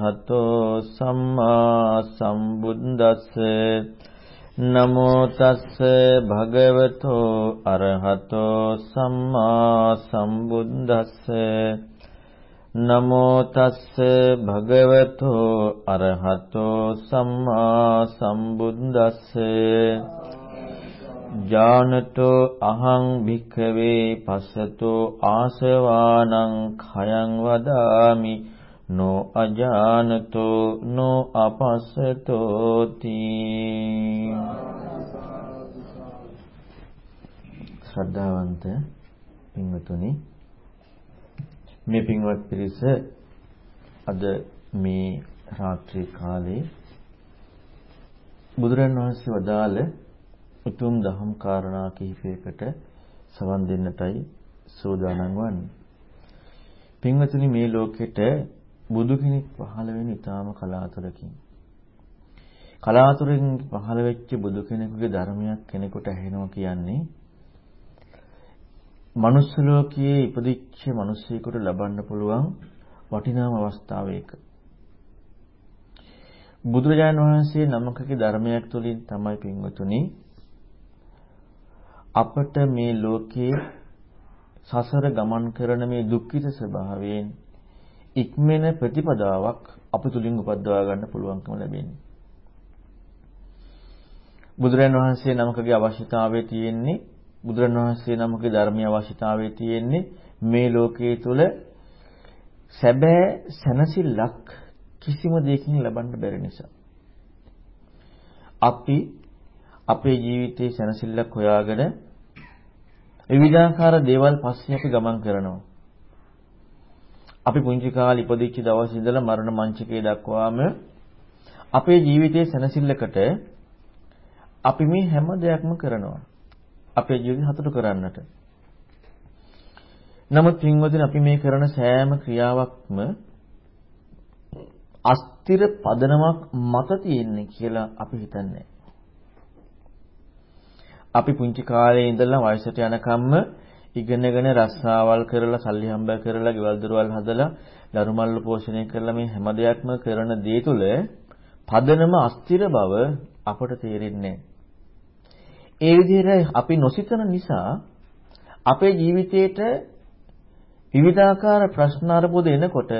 හතෝ සම්මා සම්බුද්දස්ස නමෝ තස්ස භගවතෝ අරහතෝ සම්මා සම්බුද්දස්ස නමෝ තස්ස භගවතෝ අරහතෝ සම්මා සම්බුද්දස්ස ජානතෝ අහං භික්ඛවේ පස්සතෝ ආසවානං khයං වදාමි නෝ අජානතෝ නෝ අපස්සතෝ තී ශ්‍රද්ධාවන්ත පින්වතුනි මේ පින්වත් පිරිස අද මේ රාත්‍රී කාලේ බුදුරන් වහන්සේ වදාළ උතුම් දහම් කාරණා කිහිපයකට සවන් දෙන්නටයි සූදානම් වන්නේ. පින්වතුනි මේ ලෝකෙට බුදු කෙනෙක් පහළ වෙන ඊටාම කලාතුරකින්. කලාතුරකින් පහළ වෙච්ච බුදු කෙනෙකුගේ ධර්මයක් කෙනෙකුට ඇහෙනවා කියන්නේ මනුස්ස ලෝකයේ ඉපදිච්ච මිනිසෙකුට ලබන්න පුළුවන් වටිනාම අවස්ථාව ඒක. බුදුරජාණන් වහන්සේ නමකගේ ධර්මයක් තුළින් තමයි පින්වතුනි අපට මේ ලෝකයේ සසර ගමන් කරන මේ දුක්ඛිත ස්වභාවයෙන් ඉක්මෙන ප්‍රතිපදාවක් අප තුලින් උපදවා ගන්න පුළුවන්කම ලැබෙන්නේ. බුදුරන් වහන්සේ නමකගේ අවශ්‍යතාවය තියෙන්නේ බුදුරන් වහන්සේ නමකගේ ධර්මීය අවශ්‍යතාවය තියෙන්නේ මේ ලෝකයේ තුල සැබෑ සැනසෙල්ලක් කිසිම දෙයකින් ලබන්න බැරි නිසා. අපි අපේ ජීවිතයේ සැනසෙල්ලක් හොයාගෙන විවිධාකාර දේවල් පස්සේ අපි ගමන් කරනවා. අපි පුංචි කාලේ ඉපදිච්ච දවස් ඉඳලා මරණ මංචකයේ දක්වාම අපේ ජීවිතයේ සැනසෙල්ලකට අපි මේ හැම දෙයක්ම කරනවා. අපේ ජීවිතය හතුරු කරන්නට. නමුත් පින්වදින අපි මේ කරන සෑම ක්‍රියාවක්ම අස්තිර පදනමක් මත තියෙන්නේ කියලා අපි හිතන්නේ. අපි පුංචි කාලේ ඉඳලා වයසට යනකම්ම ඉගෙනගෙන රස්සාවල් කරලා සල්ලි හම්බ කරලා ගෙවල් දොරවල් හදලා දරු මල්ල පෝෂණය කරලා මේ හැම දෙයක්ම කරන දේ තුල පදනම අස්තිර බව අපට තේරෙන්නේ ඒ විදිහට අපි නොසිතන නිසා අපේ ජීවිතේට විවිධාකාර ප්‍රශ්න අරපොද එනකොට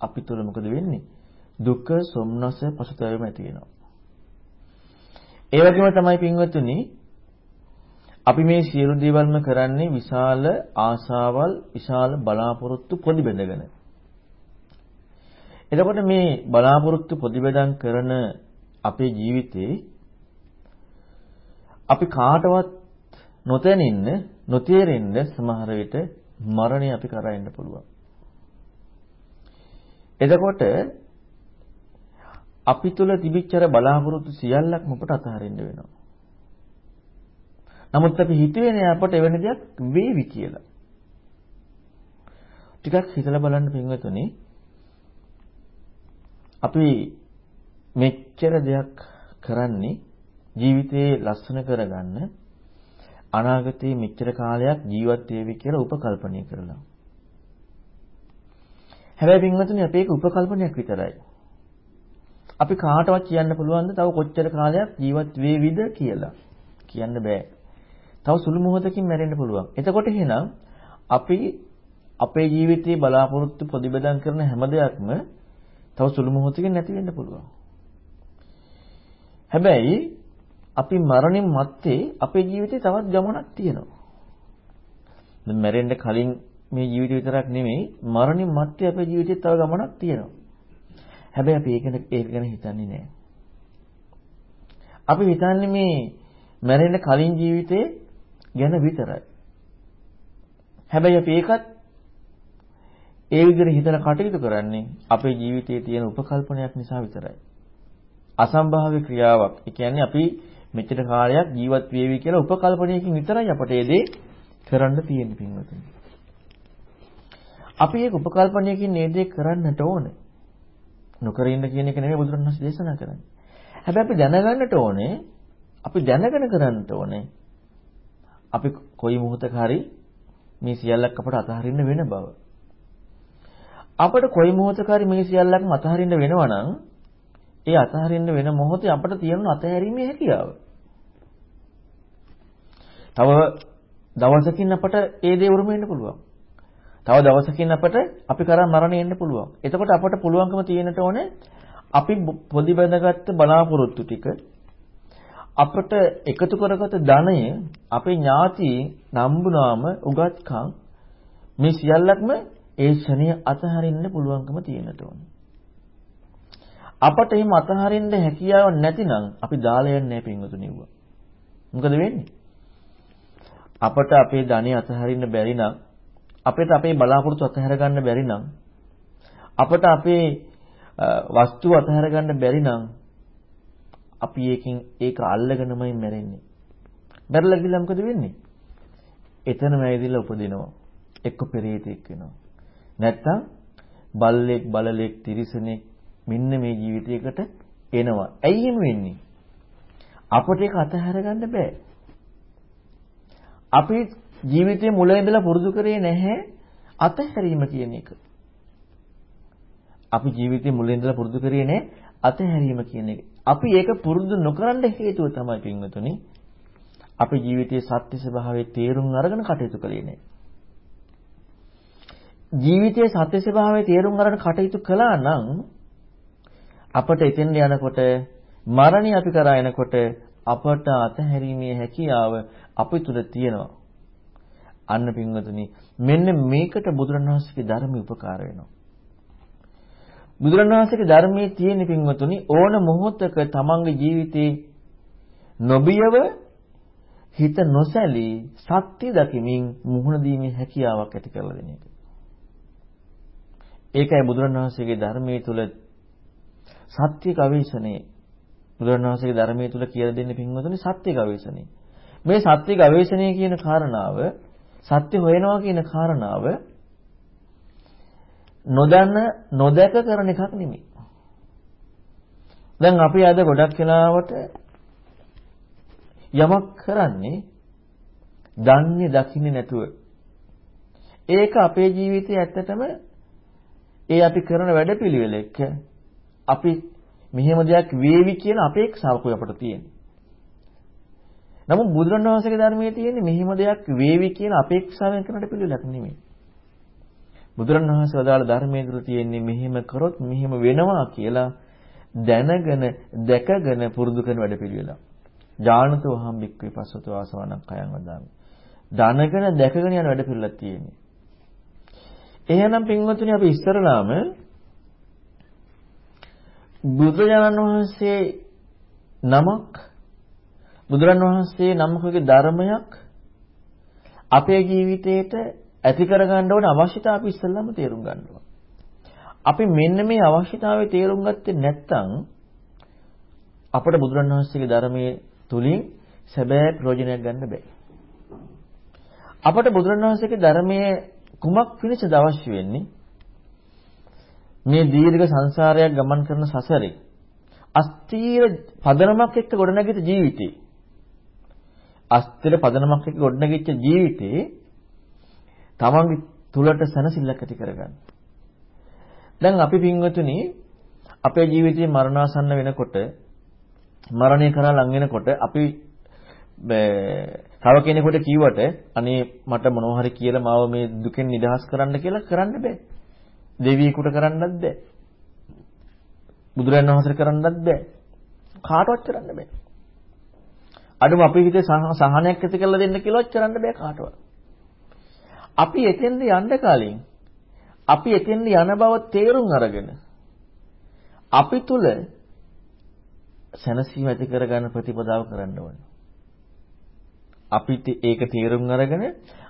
අපි තුල මොකද වෙන්නේ? දුක, සොම්නස, පසුතැවීම ඇති වෙනවා. ඒ වගේම තමයි පින්වතුනි අපි මේ සියලු දේවල්ම කරන්නේ විශාල ආශාවල්, විශාල බලාපොරොත්තු පොඩි බඳගෙන. එතකොට මේ බලාපොරොත්තු පොදිබදම් කරන අපේ ජීවිතේ අපි කාටවත් නොතැනින්න නොතේරෙන්න සමහර විට මරණය අපි කරා එන්න පුළුවන්. එතකොට අපි තුල තිබිච්ච අර බලාපොරොත්තු සියල්ලක්ම අපට අතහරින්න වෙනවා. නමුත් අපි හිතුවේ නෑ අපට එවැනි දෙයක් වේවි කියලා. ටිකක් හිතලා බලන්න පින්වතුනි. අපි මෙච්චර දෙයක් කරන්නේ ජීවිතේ ලස්සන කරගන්න අනාගතයේ මෙච්චර කාලයක් ජීවත් වෙවි කියලා උපකල්පනය කරලා. හැබැයි පින්වතුනි අපේ ඒක උපකල්පනයක් විතරයි. අපි කාටවත් කියන්න පුළුවන්ද තව කොච්චර කාලයක් ජීවත් වේවිද කියලා? කියන්න බෑ. තව සුළු මොහොතකින් මැරෙන්න පුළුවන්. එතකොට එහෙනම් අපි අපේ ජීවිතයේ බලාපොරොත්තු ප්‍රතිබදම් කරන හැම දෙයක්ම තව සුළු මොහොතකින් නැති වෙන්න පුළුවන්. හැබැයි අපි මරණින් මත්තේ අපේ ජීවිතේ තවත් ගමනක් තියෙනවා. දැන් මැරෙන්න කලින් මේ ජීවිතය විතරක් නෙමෙයි මරණින් මත්තේ අපේ ජීවිතේ තව ගමනක් තියෙනවා. හැබැයි අපි ඒක ඒක ගැන හිතන්නේ නැහැ. අපි හිතන්නේ මේ මැරෙන්න කලින් ජීවිතේ ගැන විතරයි. හැබැයි අපි ඒකත් ඒ විදිහට හිතලා කටයුතු කරන්නේ අපේ ජීවිතයේ තියෙන උපකල්පනයක් නිසා විතරයි. අසම්භාව්‍ය ක්‍රියාවක්. ඒ කියන්නේ අපි මෙච්චර කාලයක් ජීවත් වේවි කියලා උපකල්පනයකින් විතරයි අපට ඒ දේ කරන්න තියෙන්නේ පින්වතුනි. අපි ඒක උපකල්පනයකින් මේ දේ කරන්නට ඕනේ. නොකර ඉන්න කියන එක නෙමෙයි බුදුරණවහන්සේ දේශනා කරන්නේ. හැබැයි අපි දැනගන්නට ඕනේ අපි දැනගෙන කරන්නට ඕනේ. අපි කොයි මොහොතක හරි මේ සියල්ලක් අපට අතහරින්න වෙන බව. අපිට කොයි මොහොතක හරි මේ සියල්ලක්ම අතහරින්න වෙනවා නම් ඒ අතහරින්න වෙන මොහොතේ අපිට තියෙන අතහැරීමේ හැකියාව. තව දවසකින් අපට ඒ දේ උරුම වෙන්න පුළුවන්. තව දවසකින් අපට අපි කරා මරණය එන්න පුළුවන්. එතකොට අපට පුළුවන්කම තියෙනට ඕනේ අපි පොදි බඳගත්ත බලාපොරොත්තු ටික අපට එකතු කරගත ධනය අපේ ඥාති නම්බුනාම උගත්කම් මේ සියල්ලක්ම ඒ ශනිය අතහරින්න පුළුවන්කම තියෙනට ඕනේ. අපට එහෙම අතහරින්න හැකියාවක් නැතිනම් අපි දාලා යන්නේ නැහැ පින්වතුනි. මොකද වෙන්නේ? අපට අපේ ධනෙ අතහරින්න බැරි නම් අපිට අපේ බලාපොරොත්තු අතහැර ගන්න බැරි නම් අපට අපේ වස්තු අතහැර ගන්න බැරි නම් අපි ඒකෙන් ඒක අල්ලගෙනමයි මැරෙන්නේ. මැරලා ගිහලා මොකද වෙන්නේ? එතනම ඇවිදලා උපදිනවා. එක්ක පෙරේතෙක් වෙනවා. නැත්තම් බල්ලෙක් බලලෙක් තිරිසනෙක් මෙන්න මේ ජීවිතයකට එනවා. ඇයි එහෙම වෙන්නේ? අපට ඒක අතහැර ගන්න බෑ. අපි ජීවිතයේ මුල ඉඳලා පුරුදු කරේ නැහැ අතහැරීම කියන එක. අපි ජීවිතයේ මුල ඉඳලා පුරුදු කරේ නැහැ අතහැරීම කියන එක. අපි ඒක පුරුදු නොකරන්න හේතුව තමයි පින්වතුනි. අපි ජීවිතයේ සත්‍ය ස්වභාවයේ තේරුම් අරගෙන කටයුතු කළේ නැහැ. ජීවිතයේ සත්‍ය ස්වභාවයේ තේරුම් අරගෙන කටයුතු කළා නම් අපට එතෙන් යනකොට මරණය අපි කරා එනකොට අපට අතහැරීමේ හැකියාව අපි තුල තියෙනවා. අන්න පින්වතුනි මෙන්න මේකට බුදුරණවහන්සේගේ ධර්මයේ උපකාර වෙනවා. බුදුරණවහන්සේගේ ධර්මයේ තියෙන පින්වතුනි ඕන මොහොතක තමන්ගේ ජීවිතේ නොබියව හිත නොසැලී සත්‍ය දකිමින් මුහුණ දීමේ හැකියාවක් ඇති කරලා දෙන එක. ඒකයි බුදුරණවහන්සේගේ ධර්මයේ තුල සත්‍ය ගවේෂණේ බුදුරණවහන්සේගේ ධර්මයේ තුල කියලා දෙන්නේ පින්වතුනි සත්‍ය ගවේෂණේ. මේ සත්‍ය ගවේෂණය කියන කාරණාව සත්‍ය හොයනවා කියන කාරණාව නොදන්න නොදැක කරන එකක් නෙමෙයි. දැන් අපි අද ගොඩක් වෙලාවට යමක් කරන්නේ දන්නේ දකින්නේ නැතුව. ඒක අපේ ජීවිතයේ ඇත්තටම ඒ අපි කරන වැඩපිළිවෙල එක්ක අපි මෙහෙම දෙයක් වේවි කියන අපේක්ෂාවකුයි අපට තියෙන්නේ. නමුත් බුදුරණවහන්සේගේ ධර්මයේ තියෙන්නේ මෙහිම දෙයක් වේවි කියන අපේක්ෂාවෙන් කරන්නට පිළිලක් නෙමෙයි. බුදුරණවහන්සේ වදාළ ධර්මයේ තුල තියෙන්නේ මෙහිම කරොත් මෙහිම වෙනවා කියලා දැනගෙන දැකගෙන පුරුදු කරන වැඩපිළිවෙල. ඥානතෝ අහම් බික්කේ පස්සතෝ ආසවණක් කයං වදාමි. දැනගෙන දැකගෙන යන වැඩපිළිවෙලක් තියෙන්නේ. එහෙනම් පින්වතුනි අපි ඉස්සරලාම බුදුරජාණන් වහන්සේ නමක් බුදුරන් වහන්සේ නමකගේ ධර්මයක් අපේ ජීවිතේට ඇති කරගන්න ඕන අවශ්‍යතාව අපි ඉස්සෙල්ලාම තේරුම් ගන්න අපි මෙන්න මේ අවශ්‍යතාවය තේරුම් ගත්තේ නැත්නම් අපට බුදුරන් වහන්සේගේ ධර්මයේ තුලින් සැබෑ ප්‍රයෝජනයක් ගන්න බෑ. අපට බුදුරන් වහන්සේගේ ධර්මයේ කුමක් පිණිසද අවශ්‍ය වෙන්නේ? මේ දීර්ඝ සංසාරයක් ගමන් කරන සසරේ අස්තීර පදනමක් එක්ක ගොඩනැගිච්ච ජීවිතේ අස්තර පදනමක් එක්ක ගොඩනැගිච්ච ජීවිතේ තමන්ගේ තුලට සනසිල්ලක් ඇති කරගන්න. දැන් අපි පින්වතුනි අපේ ජීවිතයේ මරණාසන්න වෙනකොට මරණය කරා ලං වෙනකොට අපි තව කෙනෙකුට කිව්වට අනේ මට මොනවා හරි කියලා මාව මේ දුකෙන් නිදහස් කරන්න කියලා කරන්න බෑ. දෙවියෙකුට කරන්නත් බෑ. බුදුරජාණන් වහන්සේට කරන්නත් බෑ. කාටවත් කරන්න බෑ. අඩුම අපි හිතේ සහනයක් ඇති කරලා දෙන්න කියලාවත් කරන්න බෑ කාටවත්. අපි එතෙන්ද යන්න කලින් අපි එතෙන්ද යන බව තේරුම් අරගෙන අපි තුල සැනසීම ඇති කරගන්න ප්‍රතිපදාව කරන්න ඕනේ. අපිට ඒක තේරුම් අරගෙන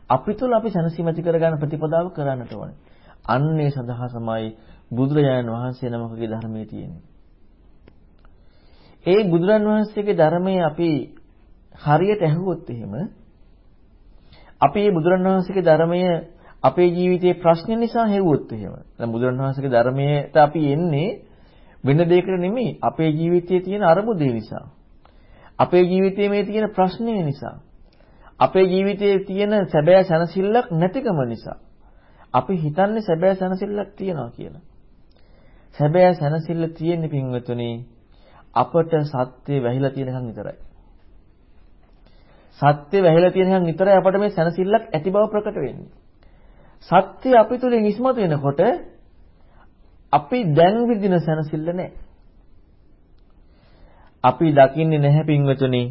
අපි තුල අපි සැනසීම ඇති කරගන්න ප්‍රතිපදාව කරන්නට ඕනේ. අන්නේ සඳහා තමයි බුදුරජාණන් වහන්සේ නමකගේ ධර්මයේ තියෙන්නේ. ඒ බුදුරන් වහන්සේගේ ධර්මයේ අපි හරියට ඇහුවොත් එහෙම අපි මේ බුදුරණවහන්සේගේ ධර්මය අපේ ජීවිතයේ ප්‍රශ්න නිසා හෙව්වොත් එහෙම දැන් බුදුරණවහන්සේගේ ධර්මයට අපි එන්නේ වෙන දෙයකට නෙමෙයි අපේ ජීවිතයේ තියෙන අරමුදේ නිසා අපේ ජීවිතයේ මේ තියෙන ප්‍රශ්නේ නිසා අපේ ජීවිතයේ තියෙන සැබෑ සැනසෙල්ලක් නැතිකම නිසා අපි හිතන්නේ සැබෑ සැනසෙල්ලක් තියනවා කියලා. සැබෑ සැනසෙල්ල තියෙන්නේ පින්වතුනි අපට සත්‍ය වැහිලා තියෙනකන් විතරයි. සත්‍ය වැහිලා තියෙනකන් විතරයි අපට මේ සැනසෙල්ලක් ඇති බව ප්‍රකට වෙන්නේ. සත්‍ය අපි තුලින් ඉස්මතු වෙනකොට අපි දැන් විඳින සැනසෙල්ල නැහැ. අපි දකින්නේ නැහැ පින්වතුනි.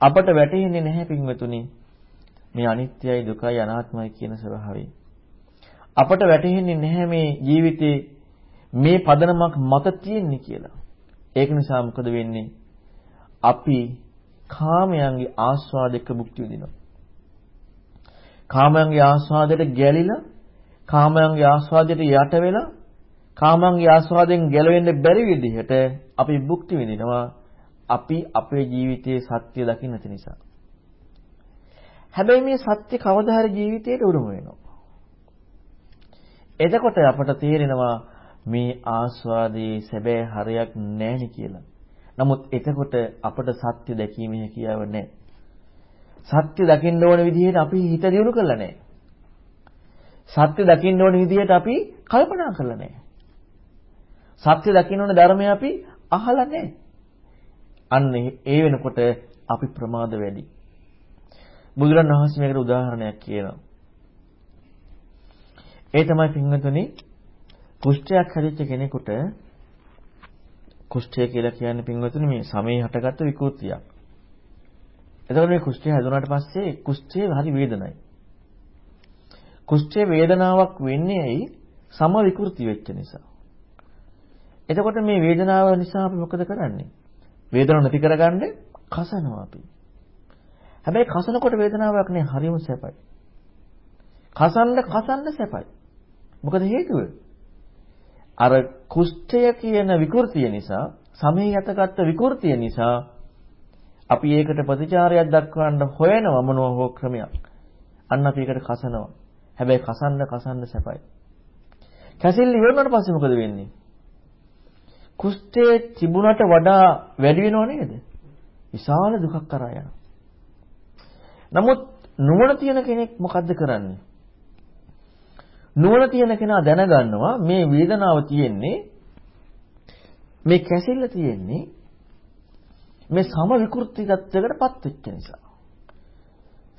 අපට වැටහෙන්නේ නැහැ පින්වතුනි. මේ අනිත්‍යයි දුකයි අනාත්මයි කියන ස්වභාවය. අපට වැටහෙන්නේ නැහැ මේ ජීවිතේ මේ පදනමක් මත තියෙන්නේ කියලා. ඒක නිසා මොකද වෙන්නේ? අපි කාමයන්ගේ ආස්වාදයක භුක්ති විඳිනවා. කාමයන්ගේ ආස්වාදයට ගැලිලා, කාමයන්ගේ ආස්වාදයට යට වෙලා, කාමයන්ගේ ආස්වාදයෙන් ගැලවෙන්න බැරි විදිහට අපි භුක්ති විඳිනවා. අපි අපේ ජීවිතයේ සත්‍ය දකින්න නැති නිසා. හැබැයි මේ සත්‍ය කවදා හරි ජීවිතේට උරුම වෙනවා. එතකොට අපට තේරෙනවා මේ ආස්වාදයේ සැබෑ හරයක් නැහැ කියලා. නමුත් එතකොට අපට සත්‍ය දැකීමේ හැකියාව නැහැ. සත්‍ය දකින්න ඕන විදිහට අපි හිත දියුණු කරලා නැහැ. සත්‍ය දකින්න ඕන විදිහට අපි කල්පනා කරලා නැහැ. සත්‍ය දකින්න ඕන ධර්මය අපි අහලා නැහැ. අන්න ඒ වෙනකොට අපි ප්‍රමාද වැඩි. බුදුරණවහන්සේ මේකට උදාහරණයක් කියනවා. ඒ තමයි පින්වතුනි කුෂ්ඨයක් හැදිච්ච කෙනෙකුට කුෂ්ඨය කියලා කියන්නේ පින්වතුනි මේ සමේ හටගත්ත විකෘතියක්. එතකොට මේ කුෂ්ඨය හැදුනාට පස්සේ කුෂ්ඨය හරි වේදනයි. කුෂ්ඨයේ වේදනාවක් වෙන්නේ ඇයි? සම විකෘති වෙච්ච නිසා. එතකොට මේ වේදනාව නිසා අපි මොකද කරන්නේ? වේදනාව නැති කරගන්න කසනවා අපි. හැබැයි කසනකොට වේදනාවක් නෑ හරිම සැපයි. කසන්න කසන්න සැපයි. මොකද හේතුව? අර කුෂ්ඨය කියන විකෘතිය නිසා, සමේ යතගත් විකෘතිය නිසා අපි ඒකට ප්‍රතිචාරයක් දක්වන්න හොයනව මොනවා හෝ ක්‍රමයක්. අන්න අපි ඒකට කසනවා. හැබැයි කසන්න කසන්න සැපයි. කැසිල්ල ඉවරනට පස්සේ මොකද වෙන්නේ? කුෂ්ඨයේ තිබුණට වඩා වැඩි වෙනව නේද? විශාල දුකක් කරා යනවා. නමුත් නුවණ තියෙන කෙනෙක් මොකද්ද කරන්නේ? නුවණ තියෙන කෙනා දැනගන්නවා මේ වේදනාව තියෙන්නේ මේ කැසිල්ල තියෙන්නේ මේ සම විකෘති தත්වයකටපත් වෙච්ච නිසා.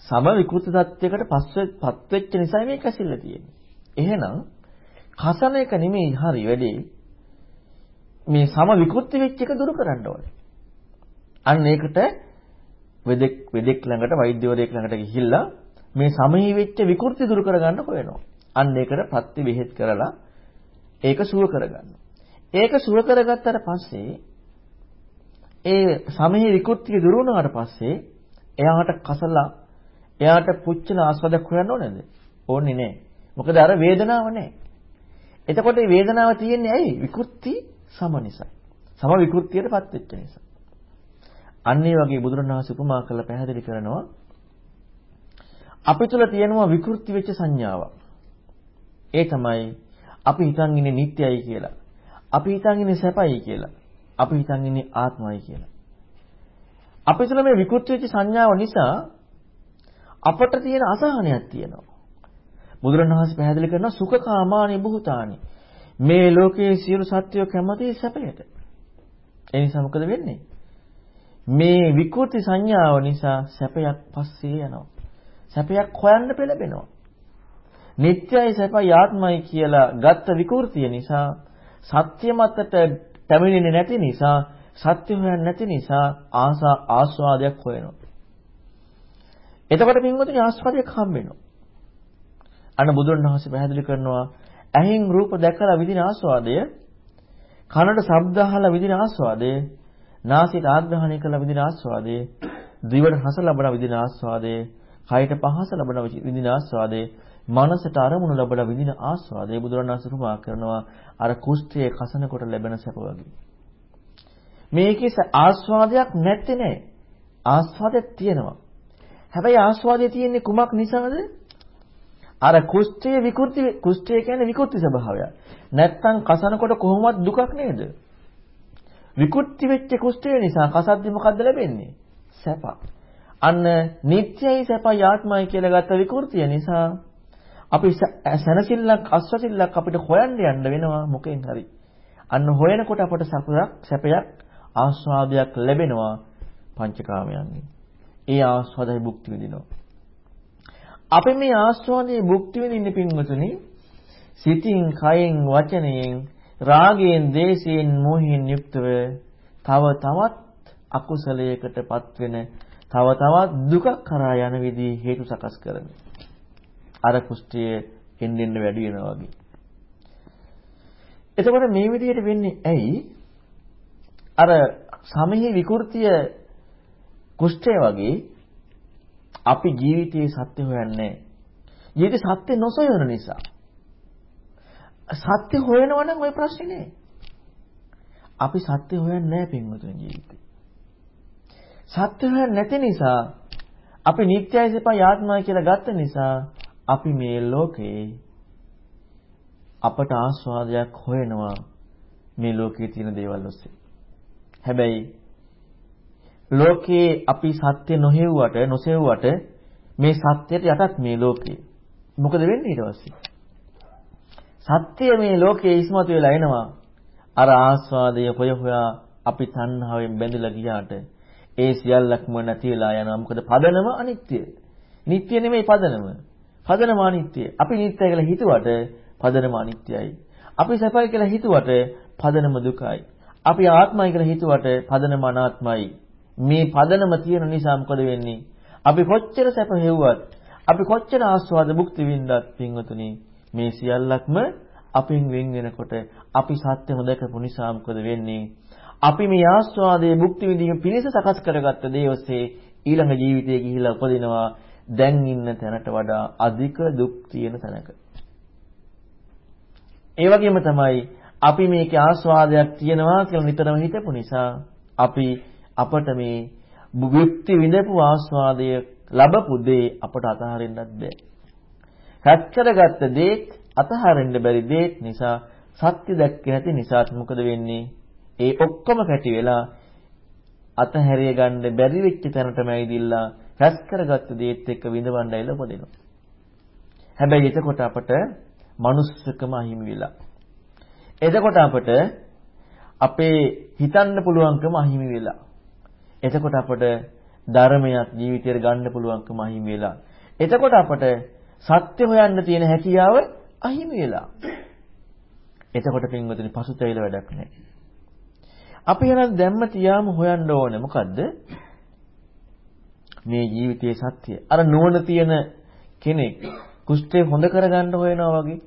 සම විකෘති தත්වයකට පස්සෙපත් වෙච්ච නිසා මේ කැසිල්ල තියෙන්නේ. එහෙනම් කසන එක නෙමෙයි හරි වැඩේ. මේ සම විකෘති වෙච්ච එක දුරු කරන්න ඕනේ. අන්න ඒකට වෙදෙක් වෙදෙක් ළඟට වෛද්‍යවරයෙක් ළඟට ගිහිල්ලා මේ සමහි වෙච්ච විකෘති දුරු කරගන්න හොයනවා. අන්න ඒකට පත්ති බෙහෙත් කරලා ඒක සුව කරගන්නවා. ඒක සුව කරගත්තට පස්සේ ඒ සමහි විකෘතිය දුරු වුණාට පස්සේ එයාට කසලා එයාට පුච්චන ආස්වාදයක් හොයන්න ඕනේද? ඕනේ නැහැ. මොකද අර වේදනාව නැහැ. එතකොට මේ වේදනාව තියෙන්නේ ඇයි? විකෘති සම නිසා. සම විකෘතියටපත් වෙච්ච නිසා. අන්න ඒ වගේ බුදුරණවහන්සේ උපමා කරලා පැහැදිලි කරනවා අපි තුල තියෙනවා විකෘති වෙච්ච සංඥාවක්. ඒ තමයි අපි හිතන් ඉන්නේ නිට්ටයයි කියලා. අපි හිතන් ඉන්නේ සැපයි කියලා. අපි හිතන් ඉන්නේ ආත්මයි කියලා. අපි තුළ මේ විකෘති වෙච්ච සංඥාව නිසා අපට තියෙන අසහනයක් තියෙනවා. බුදුරණවහන්සේ පැහැදිලි කරනවා සුඛකාමානි බුතානි. මේ ලෝකයේ සියලු සත්වයෝ කැමති සැපයට. ඒ නිසා මොකද වෙන්නේ? මේ විකෘති සංඥාව නිසා සැපයක් පස්සේ යනවා. සැපයක් හොයන්න පෙළඹෙනවා. නිත්‍යයි සැපයි ආත්මයි කියලා ගත්ත විකෘතිය නිසා සත්‍ය මතට පැමිණෙන්නේ නැති නිසා සත්‍ය හොයන්නේ නැති නිසා ආසා ආස්වාදයක් හොයනවා. එතකොට පින්වතුනි ආස්වාදයක් හම්බ වෙනවා. අන්න බුදුන් වහන්සේ පැහැදිලි කරනවා ඇහෙන් රූප දැකලා විඳින ආස්වාදය කනට ශබ්ද අහලා විඳින ආස්වාදය නාසයට ආග්‍රහණය කළ විඳින ආස්වාදය දිවට රස ලබන විඳින ආස්වාදය කයට පහස ලබන විඳින ආස්වාදය මනසට අරමුණු ලැබලා විඳින ආස්වාදය බුදුරණාහි සුරුමා කරනවා අර කුෂ්ඨයේ කසනකොට ලැබෙන සැප වගේ. මේකේ ආස්වාදයක් නැත්තේ නෑ. ආස්වාදයක් තියෙනවා. හැබැයි ආස්වාදයේ තියෙන්නේ කුමක් නිසාද? අර කුෂ්ඨයේ විකෘති කුෂ්ඨය කියන්නේ විකෘති ස්වභාවය. නැත්තම් කසනකොට කොහොමවත් දුකක් නේද? විකෘති වෙච්ච කුෂ්ඨය නිසා කසද්දි මොකද්ද ලැබෙන්නේ? සැප. අන්න නිත්‍යයි සැපයි ආත්මයි කියලා ගත්ත විකෘතිය නිසා අපි සැනසෙල්ලක් අස්වැසිල්ලක් අපිට හොයන්න යන්න වෙනවා මොකෙන් හරි. අන්න හොයනකොට අපට සපයක් සැපයක් ආස්වාදයක් ලැබෙනවා පංචකාමයන්ගෙන්. ඒ ආස්වාදයි භුක්ති විඳිනවා. අපි මේ ආස්වාදයේ භුක්ති විඳින්න පින්වතුනි සිතින්, කයෙන්, වචනයෙන්, රාගයෙන්, දේශයෙන්, මොහින් යුක්තව තව තවත් අකුසලයකටපත් වෙන තව තවත් දුකක් කරා යන විදිහේ හේතු සකස් කරන. අර කුෂ්ඨය එන්නෙන්න වැඩි වෙනවා වගේ. එතකොට මේ විදිහට වෙන්නේ ඇයි? අර සමහි විකෘතිය කුෂ්ඨය වගේ අපි ජීවිතයේ සත්‍ය හොයන්නේ ජීවිතේ සත්‍ය නොසොයන නිසා. සත්‍ය හොයනවා නම් ওই ප්‍රශ්නේ නෑ. අපි සත්‍ය හොයන්නේ නැහැ පින්වතුන් ජීවිතේ. සත්‍ය හොයන්නේ නැති නිසා අපි නිත්‍යයි සපයි ආත්මයි කියලා ගත්ත නිසා අපි මේ ලෝකේ අපට ආස්වාදයක් හොයනවා මේ ලෝකේ තියෙන දේවල් ඔස්සේ. හැබැයි ලෝකේ අපි සත්‍ය නොහෙව්වට නොසෙව්වට මේ සත්‍යයට යටත් මේ ලෝකේ. මොකද වෙන්නේ ඊට පස්සේ? සත්‍ය මේ ලෝකේ ඉස්මතු වෙලා එනවා. අර ආස්වාදය හොය හොයා අපි තණ්හාවෙන් බැඳලා ගියාට ඒ සියල්ලක්ම නැති වෙලා යනවා. මොකද පදනම අනිත්‍ය. නිට්ටය නෙමෙයි පදනම. පදනම අනිත්‍ය. අපි නිට්ටය කියලා හිතුවට පදනම අනිත්‍යයි. අපි සැපයි කියලා හිතුවට පදනම දුකයි. අපි ආත්මයි කියලා හිතුවට පදනම අනාත්මයි. මේ පදනම තියෙන නිසා මොකද වෙන්නේ? අපි කොච්චර සැප හෙව්වත්, අපි කොච්චර ආස්වාද භුක්ති විඳත් පින්වතුනි මේ සියල්ලක්ම අපින් වෙන් වෙනකොට අපි සත්‍ය නොදකපු නිසා මොකද වෙන්නේ? අපි මේ ආස්වාදයේ භුක්ති විඳීම පිණිස සකස් කරගත්ත දේ ඔස්සේ ඊළඟ ජීවිතයේ ගිහිලා උපදිනවා දැන් ඉන්න තැනට වඩා අධික දුක් තියෙන තැනක. ඒ වගේම තමයි අපි මේකේ ආස්වාදයක් තියෙනවා කියලා නිතරම හිතපු නිසා අපි අපට මේ භුක්ති විඳපු ආස්වාදය ලැබපු දේ අපට අතහරින්නත් බෑ. රැස් කරගත්ත දේ අතහරින්න බැරි දේ නිසා සත්‍ය දැක්කේ නැති නිසාත් මොකද වෙන්නේ? ඒ ඔක්කොම කැටි වෙලා අතහැරිය ගන්න බැරි වෙච්ච තැනටම ඇවිදිලා රැස් කරගත්ත දේත් එක්ක විඳවන්නයිල උපදිනවා. හැබැයි එතකොට අපට manussකම අහිමි වෙලා. එතකොට අපට අපේ හිතන්න පුළුවන්කම අහිමි වෙලා. එතකොට අපට ධර්මයක් ජීවිතයට ගන්න පුළුවන්කම අහිමි වෙලා. එතකොට අපට සත්‍ය හොයන්න තියෙන හැකියාව අහිමි වෙලා. එතකොට පින්වතුනි පසුතැවිල වැඩක් නැහැ. අපි එහෙනම් දැම්ම තියාම හොයන්න ඕනේ මොකද්ද? මේ ජීවිතයේ සත්‍ය. අර නුවණ තියෙන කෙනෙක් කුෂ්ඨය හොඳ කරගන්න හොයනවා වගේ.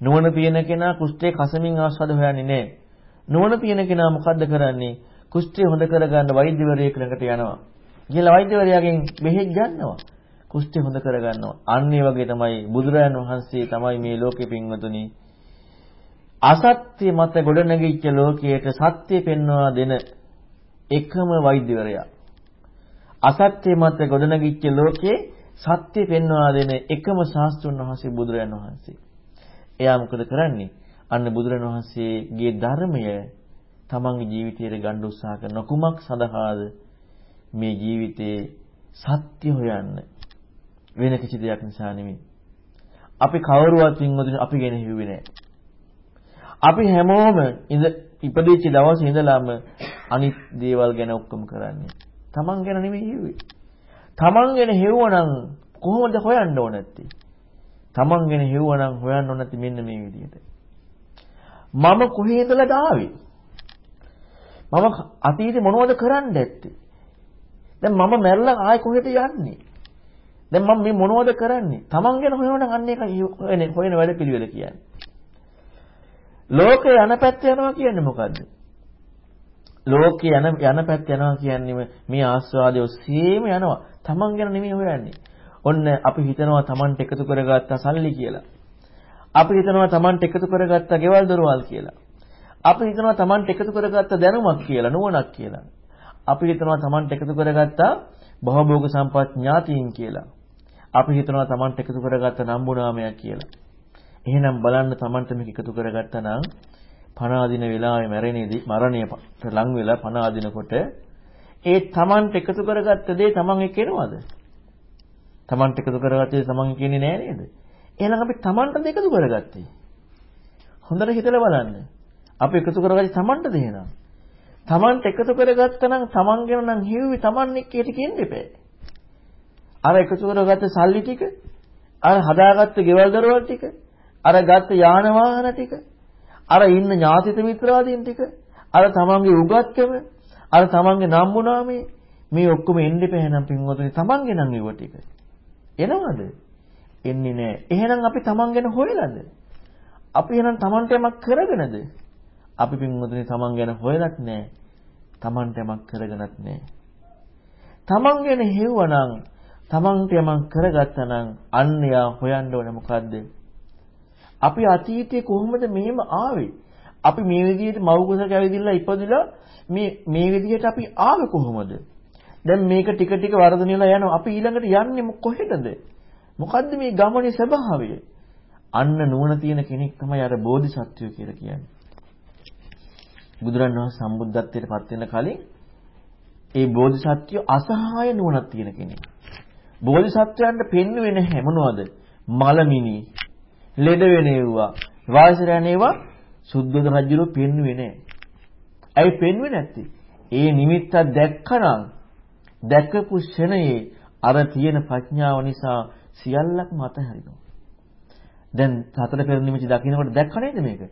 නුවණ තියෙන කෙනා කුෂ්ඨයේ කසමින් ආස්වාද හොයන්නේ නැහැ. නුවණ තියෙන කෙනා මොකද්ද කරන්නේ? කුෂ්ඨය හොඳ කරගන්න වෛද්‍යවරයෙක් ළඟට යනවා. ගිහලා වෛද්‍යවරයාගෙන් බෙහෙත් ගන්නවා. කුෂ්ඨය හොඳ කරගන්නවා. අන්න ඒ වගේ තමයි බුදුරජාණන් වහන්සේ තමයි මේ ලෝකෙ පින්වතුනි අසත්‍ය මත ගොඩනැගිච්ච ලෝකයට සත්‍ය පෙන්වා දෙන එකම වෛද්‍යවරයා. අසත්‍ය මත ගොඩනැගිච්ච ලෝකේ සත්‍ය පෙන්වා දෙන එකම ශාස්ත්‍රුන් වහන්සේ බුදුරජාණන් වහන්සේ. එයා මොකද කරන්නේ? අන්න බුදුරජාණන් වහන්සේගේ ධර්මය තමන්ගේ ජීවිතයට ගන්න උත්සාහ කරන කුමක් සඳහාද මේ ජීවිතේ සත්‍ය හොයන්න වෙන කිසි දෙයක් නිසා නෙමෙයි. අපි කවුරුවත් වින්වතුනි අපි ගැන හිව්වේ නැහැ. අපි හැමෝම ඉඳ ඉපදිච්ච දවසේ ඉඳලාම අනිත් දේවල් ගැන ඔක්කොම කරන්නේ. Taman ගැන නෙමෙයි හිව්වේ. Taman ගැන හෙව්වනම් කොහොමද හොයන්න ඕන නැත්තේ? Taman ගැන හෙව්වනම් හොයන්න ඕන නැති මෙන්න මේ විදිහට. මම කොහේ ඉඳලාද ආවේ? මම අතීතේ මොනවද කරන්න ඇත්තේ? දැන් මම මැරලා ආයෙ කොහෙද යන්නේ? දැන් මම මේ මොනවද කරන්නේ? Taman ගැන හොයනනම් අන්න ඒක හොයන වැඩ පිළිවෙල කියන්නේ. ලෝකේ යන පැත්ත යනවා කියන්නේ මොකද්ද? ලෝකේ යන යන පැත්ත යනවා කියන්නේ මේ ආස්වාදය ඔස්සේම යනවා. Taman ගැන නෙමෙයි හොයන්නේ. ඔන්න අපි හිතනවා Tamanට එකතු කරගත්ත සල්ලි කියලා. අපි හිතනවා Tamanට එකතු කරගත්ත ගෙවල් දොරවල් කියලා. අපි හිතනවා Tamanට එකතු කරගත්ත දැනුමක් කියලා, නුවණක් කියලා. අපි හිතනවා Tamanට එකතු කරගත්ත භවභෝග සම්පත් ඥාතීන් කියලා. අපි හිතනවා Tamanට එකතු කරගත්ත නම්බුනාමයක් කියලා. එහෙනම් බලන්න Tamanට මේක එකතු කරගත්තා නම් පණ අදින වෙලාවේ මැරෙනේදී මරණයට ලං වෙලා පණ අදිනකොට ඒ Tamanට එකතු කරගත්ත දේ Taman එක්ක එනවද? Tamanට එකතු කරගත්තේ Taman කියන්නේ නෑ නේද? එහෙනම් අපි Tamanටද එකතු කරගත්තේ. හොඳට හිතලා බලන්න. අපි එකතු කරගත්තේ Tamanටද එහෙනම්? Tamanට එකතු කරගත්තා නම් Taman ගැන නම් හිව්වේ Taman එක්ක ඒක කියන්න එපා. අර එකතු කරගත්ත සල්ලි ටික, අර හදාගත්ත ගෙවල් දරවල් ටික, අර ගත්ත යාන වාහන ටික, අර ඉන්න ඥාතිත මිත්‍රාදීන් ටික, අර Tamanගේ උගත්කම, අර Tamanගේ නම්බුනාමේ මේ ඔක්කොම එන්න එපා එහෙනම් පින්වතුනි Tamanගේ නම් ඒව ටික. එනවද? එන්නේ නැහැ. එහෙනම් අපි Taman ගැන හොයලාද? අපි එහෙනම් Tamanට යමක් කරගෙනද? අපි පින්වතුනි Taman ගැන හොයලත් නැහැ. Tamanට යමක් කරගෙනත් නැහැ. Taman ගැන හෙව්වනම් Tamanට යමක් කරගත්තා නම් අන්න යා හොයන්න ඕනේ මොකද්ද? අපි අතීතේ කොහොමද මෙහෙම ආවේ? අපි මේ විදිහට මව් කුසක ඇවිදින්න ඉපදිලා මේ මේ විදිහට අපි ආවේ කොහොමද? දැන් මේක ටික ටික වර්ධනයලා යනවා. අපි ඊළඟට යන්නේ කොහෙටද? මොකද්ද මේ ගමනේ ස්වභාවය? අන්න නුවණ තියෙන කෙනෙක් තමයි අර බෝධිසත්වය කියලා කියන්නේ. බුදුරන් වහන්සේ සම්බුද්ධත්වයට පත් වෙන කලින් ඒ බෝධිසත්වය අසහාය නුවණක් තියෙන කෙනෙක්. බෝධිසත්වයන්ට පෙන්වෙන්නේ නැහැ මොනවද? මලමිනි, ලෙඩ වෙනේවුවා, වාසර යනේවා සුද්ධෝද රජුරෝ පෙන්වෙන්නේ නැහැ. ඇයි පෙන්වෙන්නේ නැත්තේ? ඒ නිමිත්ත දැක්කනම් දැකපු ෂණයේ අර තියෙන ප්‍රඥාව නිසා සියල්ලක්ම අතහරිනවා. දැන් සතර පෙර නිමිති දකින්නකොට දැක්ක නේද මේක?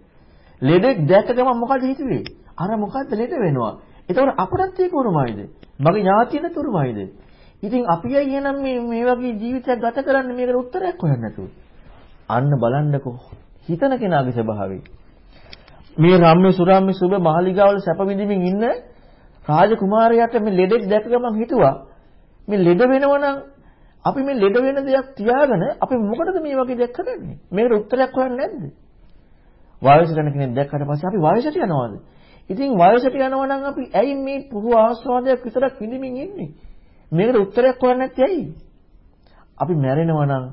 ලෙඩෙක් දැක්ක ගමන් මොකද හිතුවේ? අර මොකද්ද ලෙඩ වෙනවා. එතකොට අපටත් ඒක උරුමයිද? මගේ ඥාතියනට උරුමයිද? ඉතින් අපි අය එහෙනම් මේ මේ වගේ ජීවිතයක් ගත කරන්න මේකට උත්තරයක් හොයන්න නැතුව. අන්න බලන්නකෝ හිතන කෙනාගේ ස්වභාවය. මේ රම්ම්‍ය සුරම්ම්‍ය සුබ මාලිගාවල සැප විඳින්මින් ඉන්න රාජකුමාරයාට මේ ලෙඩෙක් දැක ගමන් හිතුවා මේ ලෙඩ වෙනවනම් අපි මේ ලෙඩ වෙන දෙයක් තියාගෙන අපි මොකටද මේ වගේ දෙයක් කරන්නේ? මේකට උත්තරයක් හොයන්නේ නැද්ද? වයසට යන කෙනෙක් දැක්කට පස්සේ අපි වයසට යනවාද? ඉතින් වයසට යනවා නම් අපි ඇයි මේ පුහු ආස්වාදයක් විතරක් විඳින්මින් ඉන්නේ? මේකට උත්තරයක් හොයන්නේ නැත්තේ ඇයි? අපි මැරෙනවා නම්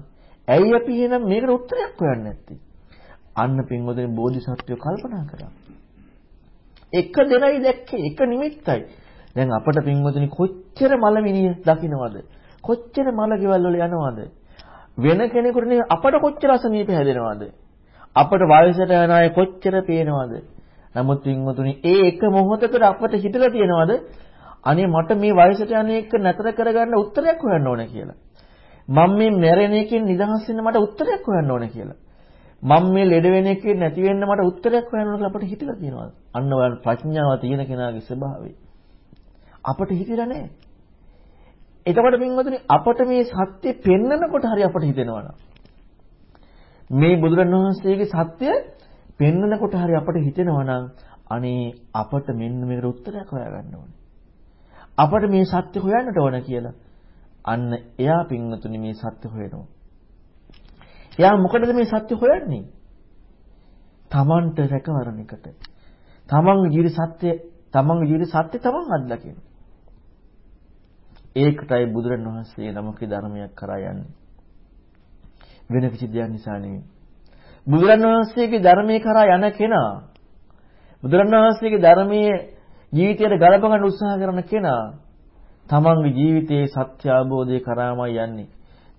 ඇයි අපි එහෙනම් මේකට උත්තරයක් හොයන්නේ නැත්තේ? අන්න පින්වදින බෝධිසත්වය කල්පනා කරා. එක දෙනයි දැක්කේ එක නිමිත්තයි. දැන් අපට පින්වදින කොච්චර මලමිනිය දකින්නවද? කොච්චර මල ගෙවල් වල යනවද? වෙන කෙනෙකුට නේ අපට කොච්චර අසනීප හැදෙනවද? අපට වයසට යන අය කොච්චර පේනවද? නමුත් වින්වතුනි ඒ එක මොහොතකට අපට හිතලා තියෙනවද? අනේ මට මේ වයසට යන එක නැතර කරගන්න උත්තරයක් හොයන්න ඕනේ කියලා. මම මේ මැරෙන එකෙන් නිදහස් වෙන්න මට උත්තරයක් හොයන්න ඕනේ කියලා. මම මේ ලෙඩ වෙන එකේ නැති වෙන්න මට උත්තරයක් හොයන්න ඕනේ අපට හිතලා තියෙනවද? අන්න ඔයන් ප්‍රඥාව තියෙන කෙනාගේ ස්වභාවය. අපට හිතලා නැහැ. එතකොට පින්වතුනි අපට මේ සත්‍ය පෙන්නකොට හරි අපට හිතෙනවා මේ බුදුරණවහන්සේගේ සත්‍ය පෙන්නකොට හරි අපට හිතෙනවා නම් අනේ අපට මෙන්න මේකට උත්තරයක් හොයාගන්න ඕනේ. අපට මේ සත්‍ය හොයන්නට ඕන කියලා. අන්න එයා පින්වතුනි මේ සත්‍ය හොයනවා. එයා මොකටද මේ සත්‍ය හොයන්නේ? තමන්ට රැකවරණ එකට. තමන්ගේ ජීවිත සත්‍ය තමන්ගේ ජීවිත සත්‍ය තමන් අත්දකින්න. ඒකටයි බුදුරණවහන්සේ නමකේ ධර්මයක් කරා යන්නේ. වෙන කිසි දෙයක් නිසා නෙවෙයි. බුදුරණවහන්සේගේ ධර්මයේ කරා යන කෙනා බුදුරණවහන්සේගේ ධර්මයේ ජීවිතයට ගලප ගන්න උත්සාහ කරන කෙනා තමන්ගේ ජීවිතයේ සත්‍ය අවබෝධය කරාමයි යන්නේ.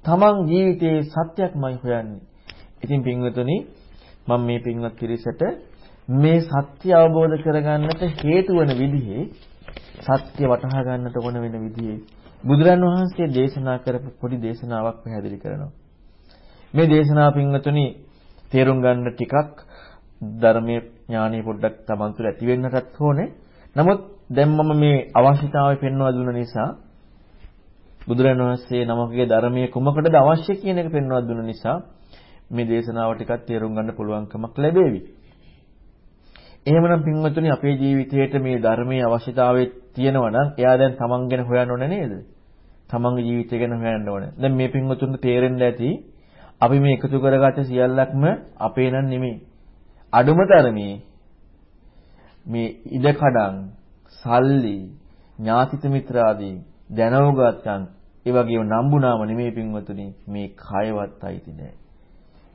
තමන් ජීවිතයේ සත්‍යක්මයි හොයන්නේ. ඉතින් පින්වතුනි මම මේ පින්වත් පිරිසට මේ සත්‍ය අවබෝධ කරගන්නට හේතු වන විදිහේ සත්‍ය වටහා ගන්නට ඕන වෙන විදිහේ බුදුරන් වහන්සේ දේශනා කරපු පොඩි දේශනාවක් පැහැදිලි කරනවා. මේ දේශනාව පින්වතුනි තේරුම් ගන්න ටිකක් ධර්මයේ ඥානෙ පොඩ්ඩක් Taman තුළ ඇති වෙන්නටත් ඕනේ. නමුත් දැන් මම මේ අවශ්‍යතාවය පෙන්වා දුන්න නිසා බුදුරන් වහන්සේ නමකගේ ධර්මයේ කුමකටද අවශ්‍ය කියන එක පෙන්වා දුන්න නිසා මේ දේශනාව ටිකක් තේරුම් ගන්න පුළුවන්කමක් ලැබෙවි. එහෙමනම් පින්වතුනි අපේ ජීවිතයේට මේ ධර්මයේ අවශ්‍යතාවය තියෙනවා නම් එයා දැන් Taman ගැන හොයන්න ඕනේ නේද? තමන්ගේ ජීවිතය ගැන හොයන්න ඕනේ. දැන් මේ පින්වතුන්ට තේරෙන්න ඇති අපි මේ එකතු කරගත්ත සියල්ලක්ම අපේ නන් නෙමෙයි. අඩුම තරමේ මේ ඉඩකඩම්, සල්ලි, ඥාතිත මිත්‍රාදී දැනුගතන් ඒ වගේම නම්බුනාම නෙමෙයි පින්වතුනි මේ කයවත් අයිති නෑ.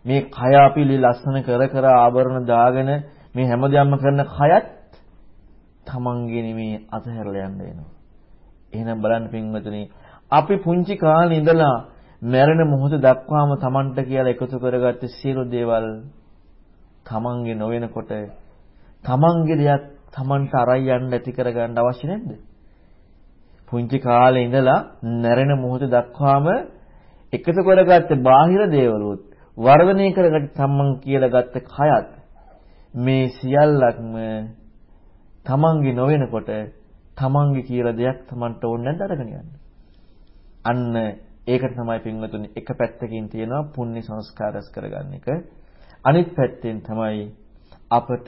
මේ කය අපි ලස්සන කර කර ආභරණ දාගෙන මේ හැමදේම කරන කයත් තමන්ගේ නෙමේ අතහැරලා යන්න වෙනවා. එහෙනම් බලන්න පින්වතුනි අපි පුංචි කාලේ ඉඳලා මරණ මොහොත දක්වාම Tamanට කියලා එකතු කරගත්ත සියලු දේවල් Tamanගේ නොවනකොට Tamanගේ දෙයක් Tamanට අරයි යන්න ඇති කරගන්න අවශ්‍ය නැද්ද? පුංචි කාලේ ඉඳලා මරණ මොහොත දක්වාම එකතු කරගත්ත බාහිර දේවලුත් වර්ධනය කරගත්ත Taman කියලා ගත්ත කයත් මේ සියල්ලක්ම Tamanගේ නොවනකොට Tamanගේ කියලා දෙයක් Tamanට ඕනේ නැද්ද අරගෙන යන්න? අන්න ඒකට තමයි පින්වතුනි එක පැත්තකින් තියෙනවා පුණ්‍ය සංස්කාර රැස් කරගන්න එක. අනිත් පැත්තෙන් තමයි අපට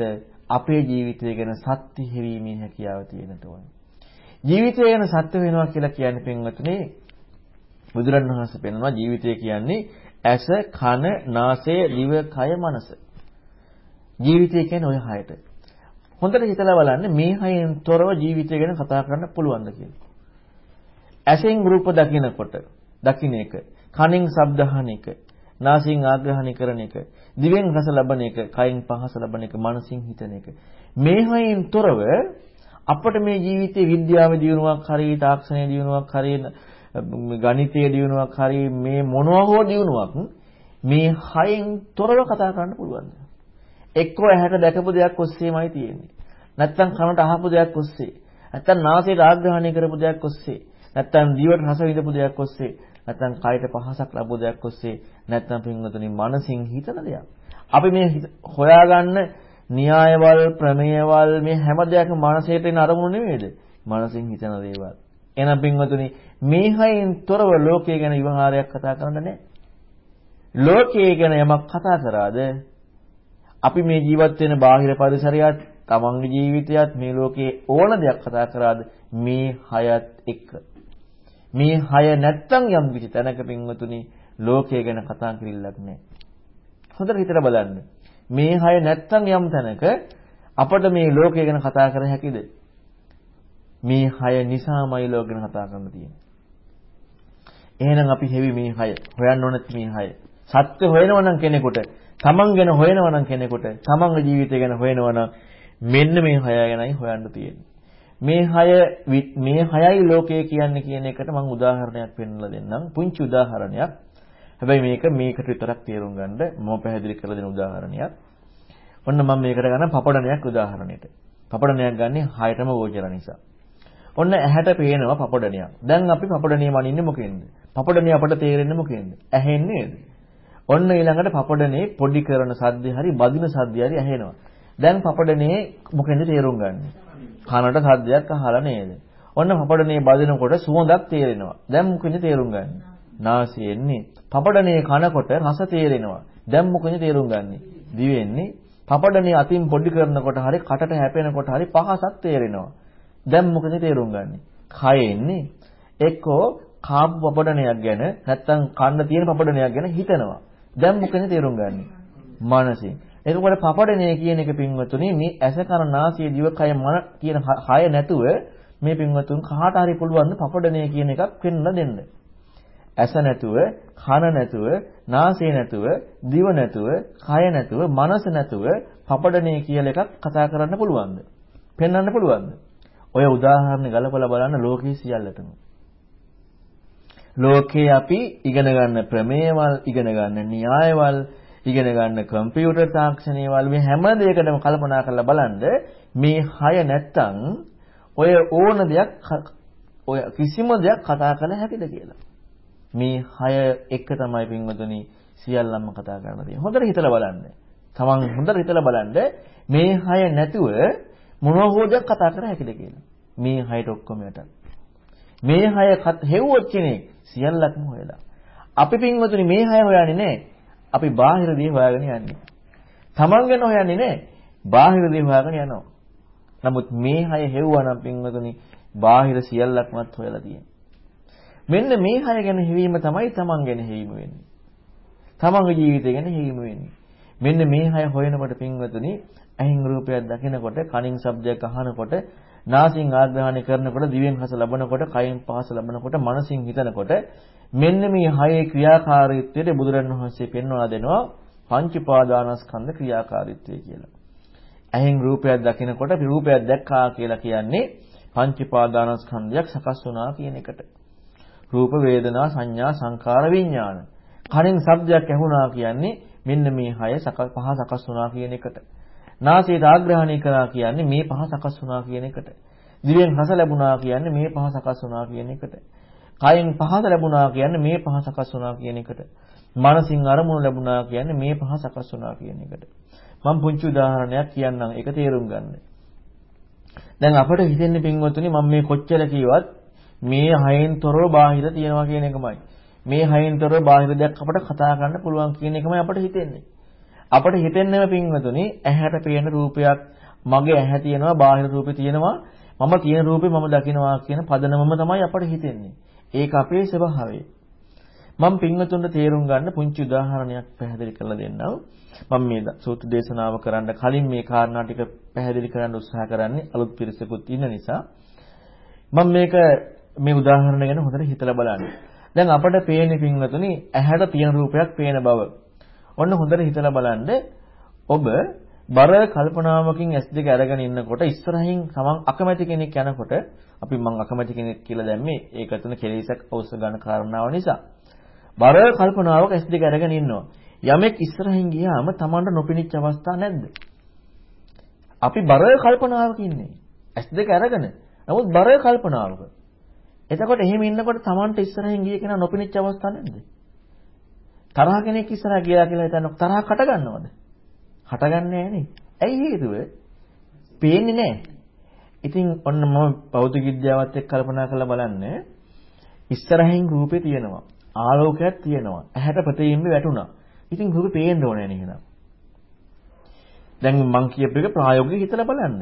අපේ ජීවිතය ගැන සත්‍ය හැවීමේ හැකියාව තියෙනට ඕනේ. ජීවිතය ගැන සත්‍ය වෙනවා කියලා කියන්නේ පින්වතුනි බුදුරණවහන්සේ පෙන්වනවා ජීවිතය කියන්නේ ඇස, කන, නාසය, දිව, කය, මනස. ජීවිතය කියන්නේ ඔය හයට. හොඳට හිතලා බලන්න මේ හයෙන් තොරව ජීවිතය ගැන කතා කරන්න පුළුවන්ද කියලා. ඇසෙන් රූප දකිනකොට දකින්න එක, කනෙන් ශබ්ද අහන එක, නාසයෙන් ආග්‍රහණය කරන එක, දිවෙන් රස ලබන එක, කයින් පහස ලබන එක, මනසින් හිතන එක. මේ හයෙන් තොරව අපට මේ ජීවිතේ විද්‍යාව දියුණුවක් හරි, තාක්ෂණයේ දියුණුවක් හරි, ගණිතයේ දියුණුවක් හරි මේ මොනවා හෝ දියුණුවක් මේ හයෙන් තොරව කතා කරන්න පුළුවන්. එක්කෝ ඇහැට දැකපු දෙයක් ඔස්සේමයි තියෙන්නේ. නැත්තම් කනට අහපු දෙයක් ඔස්සේ. නැත්තම් නාසයට ආග්‍රහණය කරපු දෙයක් ඔස්සේ. නැත්තම් දිවට රස විඳපු දෙයක් ඔස්සේ. නැත්තම් කයට පහසක් ලැබු දෙයක් ඔස්සේ. නැත්තම් පින්වතුනි මනසින් හිතන දෙයක්. අපි මේ හොයාගන්න න්‍යායවල ප්‍රමේයවල මේ හැම දෙයක්ම මනසේට එන අරමුණු නෙමෙයිද? මනසින් හිතන දේවල්. එහෙනම් පින්වතුනි මේ හයින් තොරව ලෝකය ගැන විවහාරයක් කතා කරන්න නැහැ. ලෝකය ගැන යමක් කතා කරාද අපි මේ ජීවත් වෙන බාහිර පරිසරයත් තමන්ගේ ජීවිතයත් මේ ලෝකේ ඕන දෙයක් කතා කරාද මේ හයත් එක්ක මේ හය නැත්තම් යම් කිසි තැනක පින්වතුනි ලෝකය ගැන කතා කිරිල්ලක් නැහැ. හොඳට හිතලා බලන්න. මේ හය නැත්තම් යම් තැනක අපිට මේ ලෝකය ගැන කතා කර හැකිද? මේ හය නිසාමයි ලෝක ගැන කතා කරන්න තියෙන්නේ. එහෙනම් අපි හෙවි මේ හය හොයන්න ඕනෙත් මේ හය. සත්‍ය හොයනවා නම් කෙනෙකුට තමන් ගැන හොයනවා නම් කෙනෙකුට තමන්ගේ ජීවිතය ගැන හොයනවා නම් මෙන්න මේ හය ගැනයි හොයන්න තියෙන්නේ. මේ හය මේ හයයි ලෝකය කියන්නේ කියන එකට මම උදාහරණයක් පෙන්නලා දෙන්නම්. පුංචි උදාහරණයක්. හැබැයි මේක මේකට විතරක් තේරුම් ගන්න මම පැහැදිලි කරලා දෙන උදාහරණයක්. ඔන්න මම මේකට ගන්න පපඩනයක් උදාහරණයට. පපඩනයක් ගන්නේ හයටම ගෝචර නිසා. ඔන්න ඇහැට පේනවා පපඩනියක්. දැන් අපි පපඩනිය මනින්නේ මොකෙන්ද? පපඩනිය අපට තේරෙන්නේ මොකෙන්ද? ඇහෙන් නේද? ඔන්න ඊළඟට පපඩනේ පොඩි කරන සද්දේ හරි බදින සද්දේ හරි ඇහෙනවා. දැන් පපඩනේ මොකෙන්ද තේරුම් ගන්නෙ? කනට සද්දයක් අහලා නේද? ඔන්න පපඩනේ බදිනකොට සුවඳක් තේරෙනවා. දැන් මොකෙන්ද තේරුම් ගන්නෙ? නාසයෙන්නේ. පපඩනේ කනකොට රස තේරෙනවා. දැන් මොකෙන්ද තේරුම් ගන්නෙ? දිවෙන්නේ. පපඩනේ අතින් පොඩි කරනකොට හරි කටට හැපෙනකොට හරි පහසක් තේරෙනවා. දැන් මොකද තේරුම් ගන්නෙ? කයෙන්නේ. එක්කෝ කාපු පපඩනයක් ගැන නැත්තම් කන්න තියෙන පපඩනයක් ගැන හිතනවා. දැන් මොකද තේරුම් ගන්නෙ? මනසින්. එතකොට පපඩනේ කියන එක පින්වතුනි මේ ඇස කන නාසය දිව කය මන කියන හය නැතුව මේ පින්වතුන් කාට හරි පුළුවන් පපඩනේ කියන එකක් පෙන්ලා දෙන්න. ඇස නැතුව, කන නැතුව, නාසය නැතුව, දිව නැතුව, කය නැතුව, මනස නැතුව පපඩනේ කියලා එකක් කතා කරන්න පුළුවන්ද? පෙන්වන්න පුළුවන්ද? ඔය උදාහරණ ගලපලා බලන්න ලෝකයේ සියල්ලටම. ලෝකේ අපි ඉගෙන ගන්න ප්‍රමේයවල්, ඉගෙන ගන්න න්‍යායවල්, ඉගෙන ගන්න කම්පියුටර් තාක්ෂණයවල මේ හැම දෙයකටම කල්පනා කරලා බලන්න මේ හය නැත්තම් ඔය ඕන දෙයක් ඔය කිසිම දෙයක් කතා කළ හැකිද කියලා. මේ හය එක තමයි පින්වතුනි සියල්ලම කතා කරන්න තියෙන්නේ. හොඳට හිතලා බලන්න. තමන් හොඳට හිතලා බලන්න මේ හය නැතුව මොනවා හෝ දෙයක් කතා කර හැකිද කියලා. මේ හයට ඔක්කොම යටත්. මේ හය හෙව්වොත් කෙනෙක් සියල්ලක්ම හොයලා. අපි පින්වතුනි මේ හය හොයන්නේ නැහැ. අපි බාහිර දේ හොයාගෙන යන්නේ. Taman ගැන හොයන්නේ නැහැ. බාහිර දේ හොයාගෙන යනවා. නමුත් මේ හය හෙව්වා නම් පින්වතුනි බාහිර සියල්ලක්මත් හොයලා තියෙනවා. මෙන්න මේ හය ගැන හෙවීම තමයි Taman ගැන හෙවීම වෙන්නේ. තමන්ගේ ජීවිතය ගැන හෙවීම වෙන්නේ. මෙන්න මේ හය හොයනකොට පින්වතුනි ඇහින් රූපයක් දකිනකොට, කනින් ශබ්දයක් අහනකොට, නාසයෙන් ආග්‍රහණය කරනකොට, දිවෙන් රස ලබනකොට, කයෙන් පහස ලබනකොට, මනසින් හිතනකොට මෙන්න මේ හයේ ක්‍රියාකාරීත්වයට බුදුරණවහන්සේ පෙන්වා දෙනවා පංච පාදානස්කන්ධ ක්‍රියාකාරීත්වය කියලා. ඇහෙන් රූපයක් දකිනකොට රූපයක් දැක්කා කියලා කියන්නේ පංච පාදානස්කන්ධයක් සකස් වුණා කියන එකට. රූප වේදනා සංඥා සංකාර විඥාන. කනෙන් ශබ්දයක් ඇහුණා කියන්නේ මෙන්න මේ හය පහ සකස් වුණා කියන එකට. නාසයට ආග්‍රහණය කළා කියන්නේ මේ පහ සකස් වුණා කියන එකට. දිවෙන් රස ලැබුණා කියන්නේ මේ පහ සකස් වුණා කියන එකට. කයෙන් පහස ලැබුණා කියන්නේ මේ පහ සකස් වුණා කියන එකට. මනසින් අරමුණු ලැබුණා කියන්නේ මේ පහ සකස් වුණා කියන එකට. මම පුංචි උදාහරණයක් කියන්නම් ඒක තේරුම් ගන්න. දැන් අපිට හිතෙන්නේ පින්වතුනි මම මේ කොච්චර කිව්වත් මේ හයෙන් තොරව බාහිර තියනවා කියන එකමයි. මේ හයෙන් තොරව බාහිර දෙයක් අපිට කතා කරන්න පුළුවන් කියන එකමයි අපිට හිතෙන්නේ. අපිට හිතෙන්නේම පින්වතුනි ඇහැට පේන රූපයක් මගේ ඇහැ තියෙනවා බාහිර රූපේ තියෙනවා මම තියෙන රූපේ මම දකිනවා කියන පදනමම තමයි අපිට හිතෙන්නේ. ඒක අපේ ස්වභාවය. මම පින්වතුන්ට තේරුම් ගන්න පුංචි උදාහරණයක් පැහැදිලි කරලා දෙන්නම්. මම මේ සූත්‍ර දේශනාව කරන්න කලින් මේ කාරණා ටික පැහැදිලි කරන්න උත්සාහ කරන්නේ අලුත් පිරිසකුත් ඉන්න නිසා. මම මේක මේ උදාහරණ ගැන හොඳට හිතලා බලන්න. දැන් අපිට පේන්නේ පින්වතුනි ඇහැට තියෙන රූපයක් පේන බව. ඔන්න හොඳට හිතලා බලන්න ඔබ බර කල්පනාවකින් S2 අරගෙන ඉන්නකොට ඉස්සරහින් තමන් අකමැති කෙනෙක් යනකොට අපි මං අකමැති කෙනෙක් කියලා දැම්මේ ඒක තුන කෙලෙසක් අවශ්‍ය ගන්න කාරණාව නිසා. බර කල්පනාවක S2 අරගෙන ඉන්නවා. යමෙක් ඉස්සරහින් ගියාම Tamanට නොපිනිච්ච අවස්ථා නැද්ද? අපි බර කල්පනාවක ඉන්නේ. S2 අරගෙන. නමුත් බර කල්පනාවක. එතකොට එහෙම ඉන්නකොට Tamanට ඉස්සරහින් ගිය කෙනා නොපිනිච්ච අවස්ථා නැද්ද? තරහ කෙනෙක් ඉස්සරහා ගියා කියලා හිතන්න තරහ කට ගන්නවද? හටගන්නේ නැහනේ. ඇයි හේතුව? පේන්නේ නැහැ. ඉතින් ඔන්න මම භෞතික විද්‍යාවත් එක්ක කල්පනා කරලා බලන්න ඉස්සරහින් රූපේ තියෙනවා. ආලෝකයක් තියෙනවා. ඇහැට ප්‍රතිබිම්බ වැටුණා. ඉතින් රූපේ පේන්න ඕනේ නේද? දැන් මං කියපු එක ප්‍රායෝගිකව හිතලා බලන්න.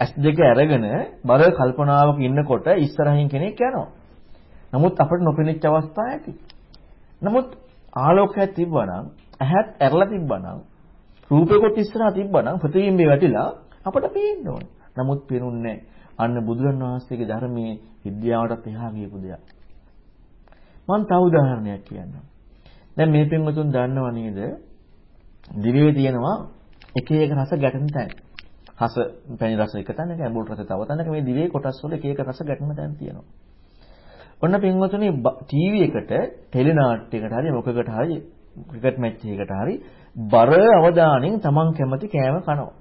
S2 අරගෙන බර කල්පනාවක ඉන්නකොට ඉස්සරහින් කෙනෙක් යනවා. නමුත් අපිට නොපෙනෙච්ච අවස්ථා ඇති. නමුත් ආලෝකයක් තිබ්බනම් ඇහත් ඇරලා තිබ්බනම් රූපෙකොත් ඉස්සරහා තිබ්බනම් ප්‍රතිබිම්බේ වැටිලා අපට පේන්න ඕනේ. නමුත් පේනුන්නේ අන්න බුදුරන් වහන්සේගේ ධර්මයේ විද්‍යාවටත් එහා ගියපු දෙයක්. මම තව උදාහරණයක් කියන්නම්. දැන් මේ පින්වතුන් දන්නව නේද? දිවේ තියෙනවා එක එක රස ගැටෙන තැන්. රස පැණි රස එක තැනක, ඇඹුල් රස තව තැනක මේ දිවේ කොටස් වල එක එක රස ගැටෙන තැන් තියෙනවා. ඔන්න පින්වතුනි ටීවී එකට, ටෙලි නාට්‍යයකට හරි මොකකට හරි ක්‍රිකට් මැච් එකකට හරි බර අවධානයෙන් Taman කැමති කෑම කනවා.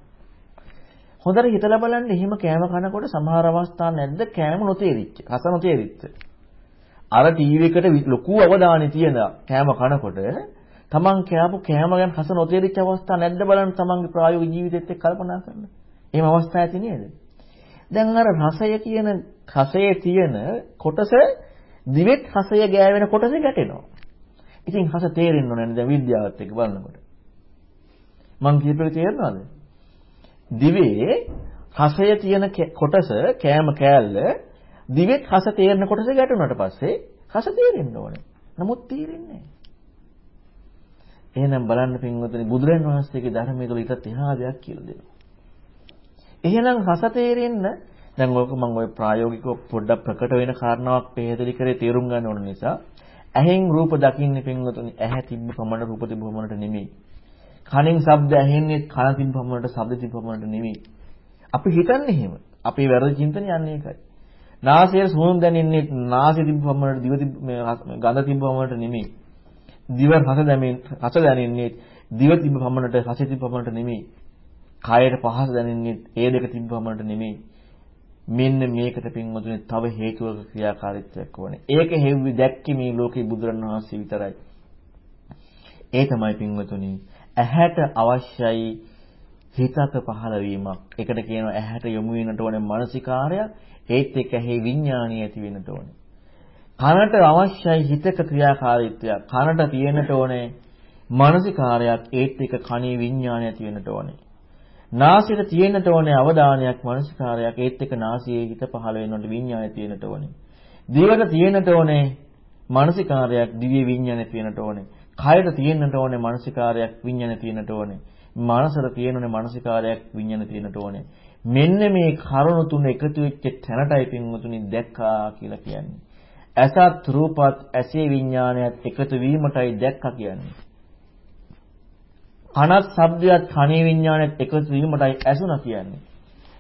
හොඳට හිතලා බලන්න එහෙම කෑම කනකොට සමහර අවස්ථා නැද්ද කෑම නොතේරිච්ච, රස නොතේරිච්ච. අර ටීවී එකට ලොකු අවධානය තියෙන කෑම කනකොට තමන් කෑපු කෑම ගැන රස නොතේරිච්ච අවස්ථා නැද්ද බලන්න තමන්ගේ ප්‍රායෝගික ජීවිතෙත් එක්ක කල්පනා කරන්න. එහෙම අවස්ථා ඇති නේද? දැන් අර රසය කියන රසයේ තියෙන කොටස දිවෙත් රසය ගෑවෙන කොටස ගැටෙනවා. ඉතින් රස තේරෙන්න ඕනේ දැන් විද්‍යාවත් එක්ක බලනකොට. මං කියපේ තේරෙනවද? දිවේ රසය තියෙන කොටස කෑම කෑල්ල දිවෙත් රස තේරෙන කොටස ගැටුණාට පස්සේ රස තේරෙන්න ඕනේ. නමුත් තේරෙන්නේ නැහැ. එහෙනම් බලන්න පින්වතුනි බුදුරන් වහන්සේගේ ධර්මයේ තුල ඊටත් එහා දෙයක් කියලා දෙනවා. එහෙනම් රස තේරෙන්න දැන් ඔක මම ওই ප්‍රායෝගිකව පොඩ්ඩක් ප්‍රකට වෙන කාරණාවක් පැහැදිලි කරේ තේරුම් ගන්න ඕන නිසා ඇහෙන් රූප දකින්නේ පින්වතුනි ඇහැ තිබ්බ පමණ රූප තිබ්බ පමණට නෙමෙයි. කනෙන් ශබ්ද ඇහෙන්නේ කන තිබ්බමකට ශබ්ද තිබ්බමකට නෙවෙයි. අපි හිතන්නේ එහෙම. අපේ වැරදි චින්තනය යන්නේ ඒකයි. නාසයේ සුවඳ දැනෙන්නේ නාසය තිබ්බමකට දිව ගඳ තිබ්බමකට නෙමෙයි. දිව රස දැනෙන්නේ රස දැනෙන්නේ දිව තිබ්බමකට රස තිබ්බමකට නෙමෙයි. කායයට පහස දැනෙන්නේ ඒ දෙක තිබ්බමකට නෙමෙයි. මෙන්න මේකට පින්වතුනි තව හේතුවක ක්‍රියාකාරීත්වයක් ඕනේ. ඒක හෙව්වි දැක්කේ මේ ලෝකේ බුදුරණවහන්සේ විතරයි. ඒ තමයි පින්වතුනි ඇහැට අවශ්‍යයි හිතක පහළවීමක්. ඒකට කියනවා ඇහැට යොමු වෙනට ඕනේ මානසිකාරයක්. ඒත් එක්ක ඇහි විඥානිය ඇති වෙනට ඕනේ. කනට අවශ්‍යයි හිතක ක්‍රියාකාරීත්වයක්. කනට තියෙනට ඕනේ මානසිකාරයක්. ඒත් එක්ක කනේ විඥානය ඇති වෙනට ඕනේ. නාසයට තියෙනට ඕනේ අවධානයක් මානසිකාරයක්. ඒත් එක්ක නාසයේ හිත පහළ වෙනකොට විඥානය තියෙනට ඕනේ. දිවට තියෙනට ඕනේ මානසිකාරයක් දිව්‍ය විඥානය තියෙනට ඕනේ. කයට තියෙන්නට ඕනේ මානසිකාරයක් විඤ්ඤාණ තියෙන්නට ඕනේ. මනසට තියෙනුනේ මානසිකාරයක් විඤ්ඤාණ තියෙන්නට ඕනේ. මෙන්න මේ කරුණු තුන එකතු වෙච්ච තැනටයි පින්වතුනි දැක්කා කියලා කියන්නේ. ඇසත් රූපත් ඇසේ විඤ්ඤාණයත් එකතු වීමටයි දැක්කා කියන්නේ. කනත් ශබ්දයත් කනේ විඤ්ඤාණයත් එකතු වීමටයි ඇසුණා කියන්නේ.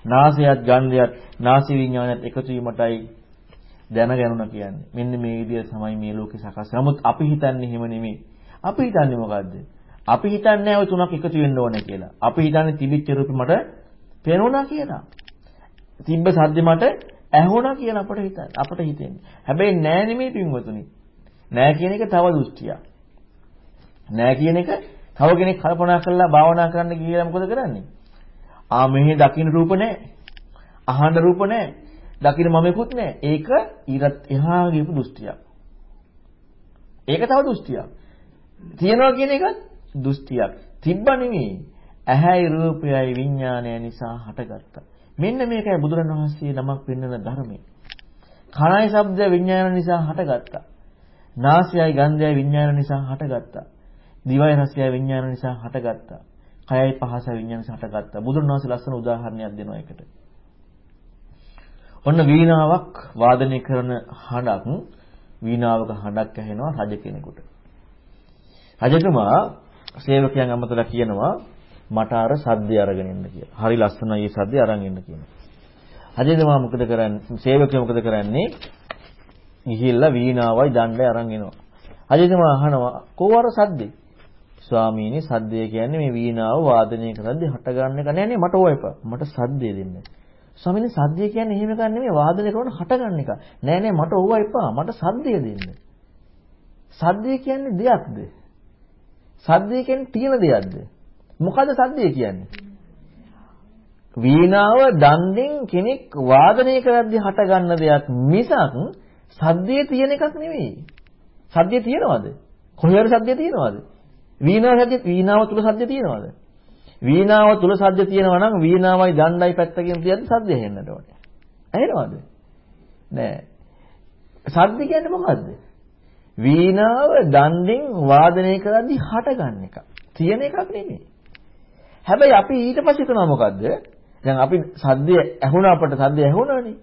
නාසයත් ගන්ධයත් නාසී විඤ්ඤාණයත් එකතු වීමටයි දැනගැනුණා කියන්නේ. මෙන්න මේ විදිහට තමයි මේ ලෝකේ සකස් නමුත් අපි හිතන්නේ එහෙම නෙමෙයි. අපි හිතන්නේ මොකද්ද? අපි හිතන්නේ ওই තුනක් එකතු වෙන්න ඕනේ කියලා. අපි හිතන්නේ තිබිච්ච රූපෙ මට පේනෝනා කියලා. තිබ්බ සද්දෙ මට ඇහුණා කියලා අපට හිතන්නේ. අපට හිතෙන්නේ. හැබැයි නෑ නෙමෙයි පින්වතුනි. නෑ කියන එක තව දෘෂ්ටියක්. නෑ කියන එක තව කෙනෙක් කල්පනා කරලා භාවනා කරන්න ගියලා මොකද කරන්නේ? ආ මෙහි දකින්න රූප නෑ. අහන්න රූප නෑ. දකින්න මමෙකුත් නෑ. ඒක ඊරත් එහා ගියපු දෘෂ්ටියක්. ඒක තව දෘෂ්ටියක්. තියනවා කියන එකත් දෘෂ්ටියක්. තිබ්බ නෙමෙයි. ඇහැයි රූපයයි විඥානය නිසා හටගත්තා. මෙන්න මේකයි බුදුරණවහන්සේ නමක් පෙන්වන ධර්මය. කනයි ශබ්ද විඥාන නිසා හටගත්තා. නාසයයි ගන්ධයයි විඥාන නිසා හටගත්තා. දිවයි රසයයි විඥාන නිසා හටගත්තා. කයයි පහසයි විඥාන නිසා හටගත්තා. බුදුරණවහන්සේ ලස්සන උදාහරණයක් දෙනවා ඒකට. ඔන්න වීණාවක් වාදනය කරන හඬක් වීණාවක හඬක් ඇහෙනවා රජ කෙනෙකුට. රජතුමා සේවකයන් අමතලා කියනවා මට අර සද්දය අරගෙන එන්න කියලා. හරි ලස්සනයි මේ සද්දය අරන් එන්න කියනවා. රජතුමා මොකද කරන්නේ? සේවකයා මොකද කරන්නේ? ගිහිල්ලා වීණාවයි දණ්ඩය අරන් එනවා. රජතුමා අහනවා කොහොර සද්දේ? ස්වාමීනි සද්දය කියන්නේ මේ වීණාව වාදනය කරද්දී හට ගන්න එක නෑ නේ මට ඕවා එපා. මට සද්දේ දෙන්න. ස්වාමීනි සද්දය කියන්නේ එහෙම එකක් නෙමෙයි වාදනය කරන හට ගන්න එක. නෑ නෑ මට ඕවා එපා. මට සද්දය දෙන්න. සද්දය කියන්නේ දෙයක්ද? සද්දය කියන්නේ තියෙන දෙයක්ද? මොකද සද්දය කියන්නේ? වීණාව දණ්ඩෙන් කෙනෙක් වාදනය කරද්දී හට ගන්න දෙයක් මිසක් සද්දේ තියෙන එකක් නෙවෙයි. සද්දේ තියෙනවද? කොහේ හරි සද්දේ තියෙනවද? වීණාව සද්දේ වීණාව තුල සද්දේ තියෙනවද? වීණාව තුල සද්ද තියෙනවා නම් වීණාවයි දණ්ඩයි පැත්තකින් තියද්දි සද්ද ඇහෙන්නට ඕනේ. ඇහෙනවද? නෑ. සද්ද කියන්නේ මොකද්ද? වීණාව දණ්ඩෙන් වාදනය කරද්දී හටගන්න එක. තියෙන එකක් නෙමෙයි. හැබැයි අපි ඊට පස්සේ හිතනවා මොකද්ද? දැන් අපි සද්දය ඇහුණා අපට සද්දය ඇහුණානේ.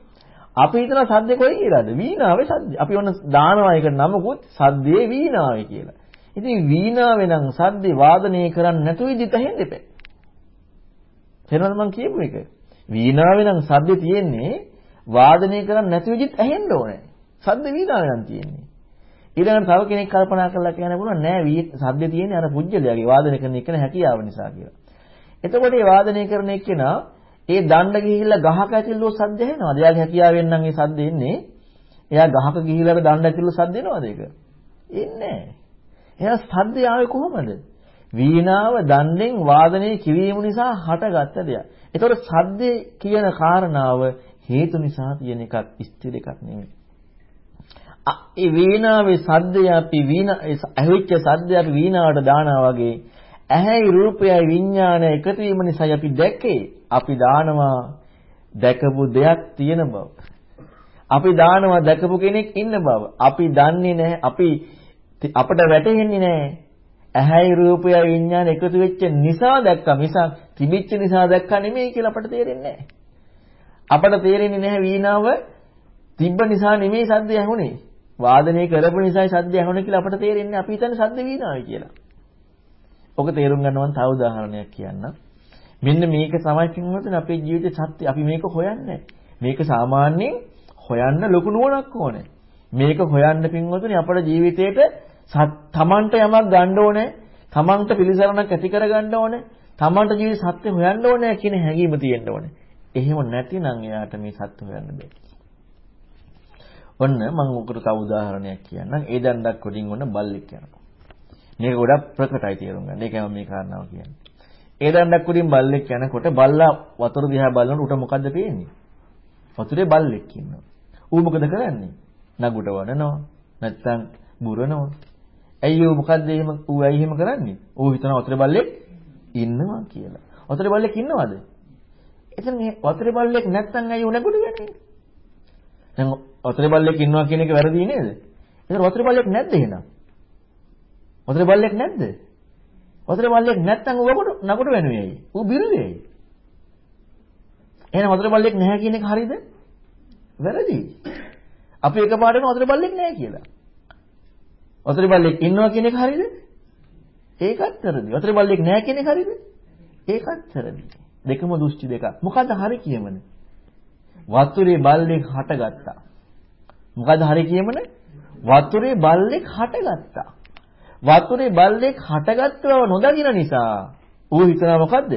අපි හිතනවා සද්දේ කොයි කියලාද? වීණාවේ සද්ද. අපි ඔන්න දානවා එක නමකුත් සද්දේ වීණාවේ කියලා. ඉතින් වීණාවේ නම් සද්දේ වාදනය කරන්නේ නැතුව ඉඳි තහෙන්න එපා. තේරෙනවද මං කියපු එක? වීණාවේ නම් සද්දේ තියෙන්නේ වාදනය කරන්නේ නැතුව ඉඳි ඇහෙන්න ඕනේ. සද්ද වීණාවේ නම් තියෙන්නේ. ඊළඟට තව කෙනෙක් කල්පනා කරලා කියන්න පුළුවන් නෑ සද්දේ තියෙන්නේ අර පුජ්‍යලයාගේ වාදනය කරන එක හැකියාව නිසා කියලා. එතකොට මේ වාදනය කරන එක්කෙනා ඒ දණ්ඩ ගිහිල්ලා ගහක ඇතුළේ සද්ද ඇහෙනවද? එයාගේ හැකියාවෙන් නම් ඒ සද්ද එන්නේ. එයා ගහක ගිහිල්ලා දණ්ඩ ඇතුළේ සද්ද එනවද ඒක? එන්නේ නැහැ. එහෙනම් සද්ද ආවේ කොහොමද? වීණාව දණ්ඩෙන් වාදනය කිරීම නිසා හටගත්ත දෙයක්. ඒතකොට සද්දේ කියන කාරණාව හේතු නිසා තියෙන එකක් ස්ථිර එකක් නෙමෙයි. ඒ වීණාවේ සද්දය අපි වීණා ඇහිච්ච සද්දය අපි වීණාවට දානවා වගේ ඇහැයි රූපයයි විඥානය එකතු වීම නිසා අපි දැක්කේ අපි දානවා දැකපු දෙයක් තියෙන බව. අපි දානවා දැකපු කෙනෙක් ඉන්න බව. අපි දන්නේ නැහැ අපි අපට වැටහෙන්නේ නැහැ. ඇහැයි රූපයයි විඥාන එකතු වෙච්ච නිසා දැක්කා මිසක් තිබිච්ච නිසා දැක්කා නෙමෙයි කියලා අපට තේරෙන්නේ නැහැ. අපට තේරෙන්නේ නැහැ වීණාව තිබ්බ නිසා නෙමෙයි සද්ද ඇහුනේ. වාදනය කරපු නිසායි සද්ද ඇහුනේ කියලා අපට තේරෙන්නේ අපි හිතන්නේ සද්ද වීණාවයි කියලා. ඔක තේරුම් ගන්න තව උදාහරණයක් කියන්නම්. මෙන්න මේක තමයි කිව්වොත් අපේ ජීවිතේ සත්‍ය අපි මේක හොයන්නේ. මේක සාමාන්‍යයෙන් හොයන්න ලොකු නුවණක් ඕනේ. මේක හොයන්න පින්වතුනි අපේ ජීවිතේට තමන්ට යමක් ගන්න ඕනේ. තමන්ට පිළිසරණක් ඇති කර ගන්න ඕනේ. තමන්ට ජීවිත සත්‍ය හොයන්න ඕනේ කියන හැඟීම තියෙන්න ඕනේ. එහෙම නැතිනම් එයාට මේ සත්‍ය හොයන්න බෑ. ඔන්න මම උකට තව උදාහරණයක් කියන්නම්. ඒ දණ්ඩක් වලින් ඔන්න බල්ලෙක් යනවා. මේක ගොඩක් ප්‍රකටයි තේරුම් ගන්න. ඒකම මේ කාරණාව කියන්නේ. ඒ දණ්ඩක් උඩින් බල්ලෙක් යනකොට බල්ලා වතුර දිහා බලනකොට උට මොකද්ද පේන්නේ? වතුරේ බල්ලෙක් ඉන්නවා. ඌ මොකද කරන්නේ? නගුට වඩනවා. නැත්තම් බුරනවා. ඇයි ඌ මොකද්ද එහෙම ඌ ඇයි එහෙම කරන්නේ? ඌ හිතනවා වතුරේ බල්ලෙක් ඉන්නවා කියලා. වතුරේ බල්ලෙක් ඉන්නවද? එතන වතුරේ බල්ලෙක් නැත්තම් ඇයි ඌ නගුට වෙන්නේ? දැන් වතුරේ බල්ලෙක් ඉන්නවා කියන එක වැරදි නේද? එතන වතුරේ බල්ලෙක් නැද්ද එහෙනම්? වතුරේ බල්ලෙක් නැද්ද? වතුරේ බල්ලෙක් නැත්තම් ඌ වකට නකට වෙනුවේ ඇයි? ඌ බිරුවේ ඇයි? එහෙනම් වතුරේ බල්ලෙක් නැහැ කියන එක හරියද? වැරදි. අපි එකපාරටම වතුරේ බල්ලෙක් නැහැ කියලා. වතුරේ බල්ලෙක් ඉන්නවා කියන එක හරියද? ඒකත් වැරදි. වතුරේ බල්ලෙක් නැහැ කියන එක හරියද? ඒකත් වැරදි. දෙකම දෘෂ්ටි දෙකක්. මොකද්ද හරි කියමන? වතුරේ බල්ලෙක් හටගත්තා. මොකද හරි කියමන? වතුරේ බල්ලෙක් හටගත්තා. වතුරේ බල්ලෙක් හටගත්ත බව නොදකින නිසා ඌ හිතනවා මොකද්ද?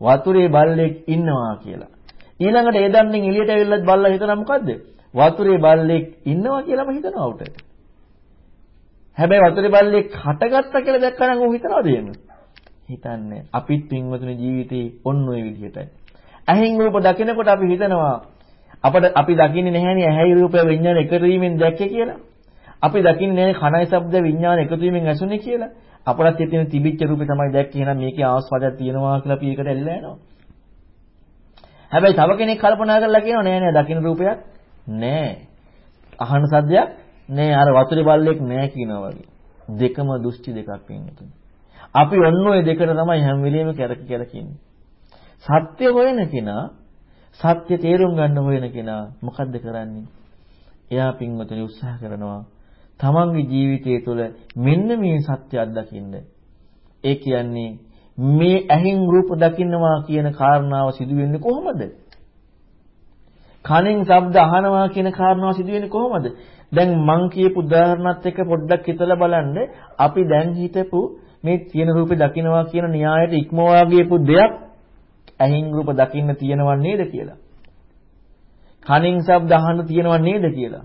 වතුරේ බල්ලෙක් ඉන්නවා කියලා. ඊළඟට ඒ දන්නේ එළියට ඇවිල්ලත් බල්ලා හිතනවා මොකද්ද? වතුරේ බල්ලෙක් ඉන්නවා කියලාම හිතනවා උට. හැබැයි වතුරේ බල්ලෙක් හටගත්තා කියලා දැක්කම ඌ හිතනවද එහෙම? හිතන්නේ. අපිත් පින්වතුනි ජීවිතේ ඔන්න ඔය විදිහටයි. ඇහෙන් රූප දකිනකොට අපි හිතනවා අපිට අපි දකින්නේ නැහැනේ ඇහැයි රූපය විඤ්ඤාණ එකතු වීමෙන් දැක්කේ කියලා. අපි දකින්නේ නැහැ කනයි ශබ්ද විඤ්ඤාණ එකතු වීමෙන් ඇසුනේ කියලා. අපරත් හිතෙන තිබිච්ච රූපේ තමයි දැක්කේ. එහෙනම් මේකේ ආස්වාදයක් තියෙනවා කියලා අපි ඒකට ඇල්ලලා යනවා. හැබැයි තව කෙනෙක් කල්පනා කරලා කියනවා නෑ නෑ දකින්න රූපයක් නෑ. අහන සද්දයක් නෑ අර වතුරේ බල්ලෙක් නෑ කියනවා වගේ. දෙකම දෘෂ්ටි දෙකක් වෙන්නේ. අපි ඔන්න ඔය දෙකට තමයි හැම වෙලෙම කැරක කැරකින්නේ. සත්‍ය හොයන කෙනා සත්‍ය තේරුම් ගන්න හොයන කෙනා මොකද්ද කරන්නේ? එයා පින්වතුනි උත්සාහ කරනවා තමන්ගේ ජීවිතය තුළ මෙන්න මේ සත්‍ය අත්දකින්න. ඒ කියන්නේ මේ ඇහෙන් රූප දකින්නවා කියන කාරණාව සිදු වෙන්නේ කොහොමද? කනෙන් ශබ්ද අහනවා කියන කාරණාව සිදු වෙන්නේ කොහොමද? දැන් මං කියපු උදාහරණත් එක්ක පොඩ්ඩක් හිතලා බලන්න අපි දැන් හිතපු මේ තියෙන රූපේ දකින්නවා කියන න්‍යායයට ඉක්මවා ගියපු දෙයක් ඇහින් රූප දකින්න තියෙනව නේද කියලා. කනින් ශබ්ද අහන්න තියෙනව නේද කියලා.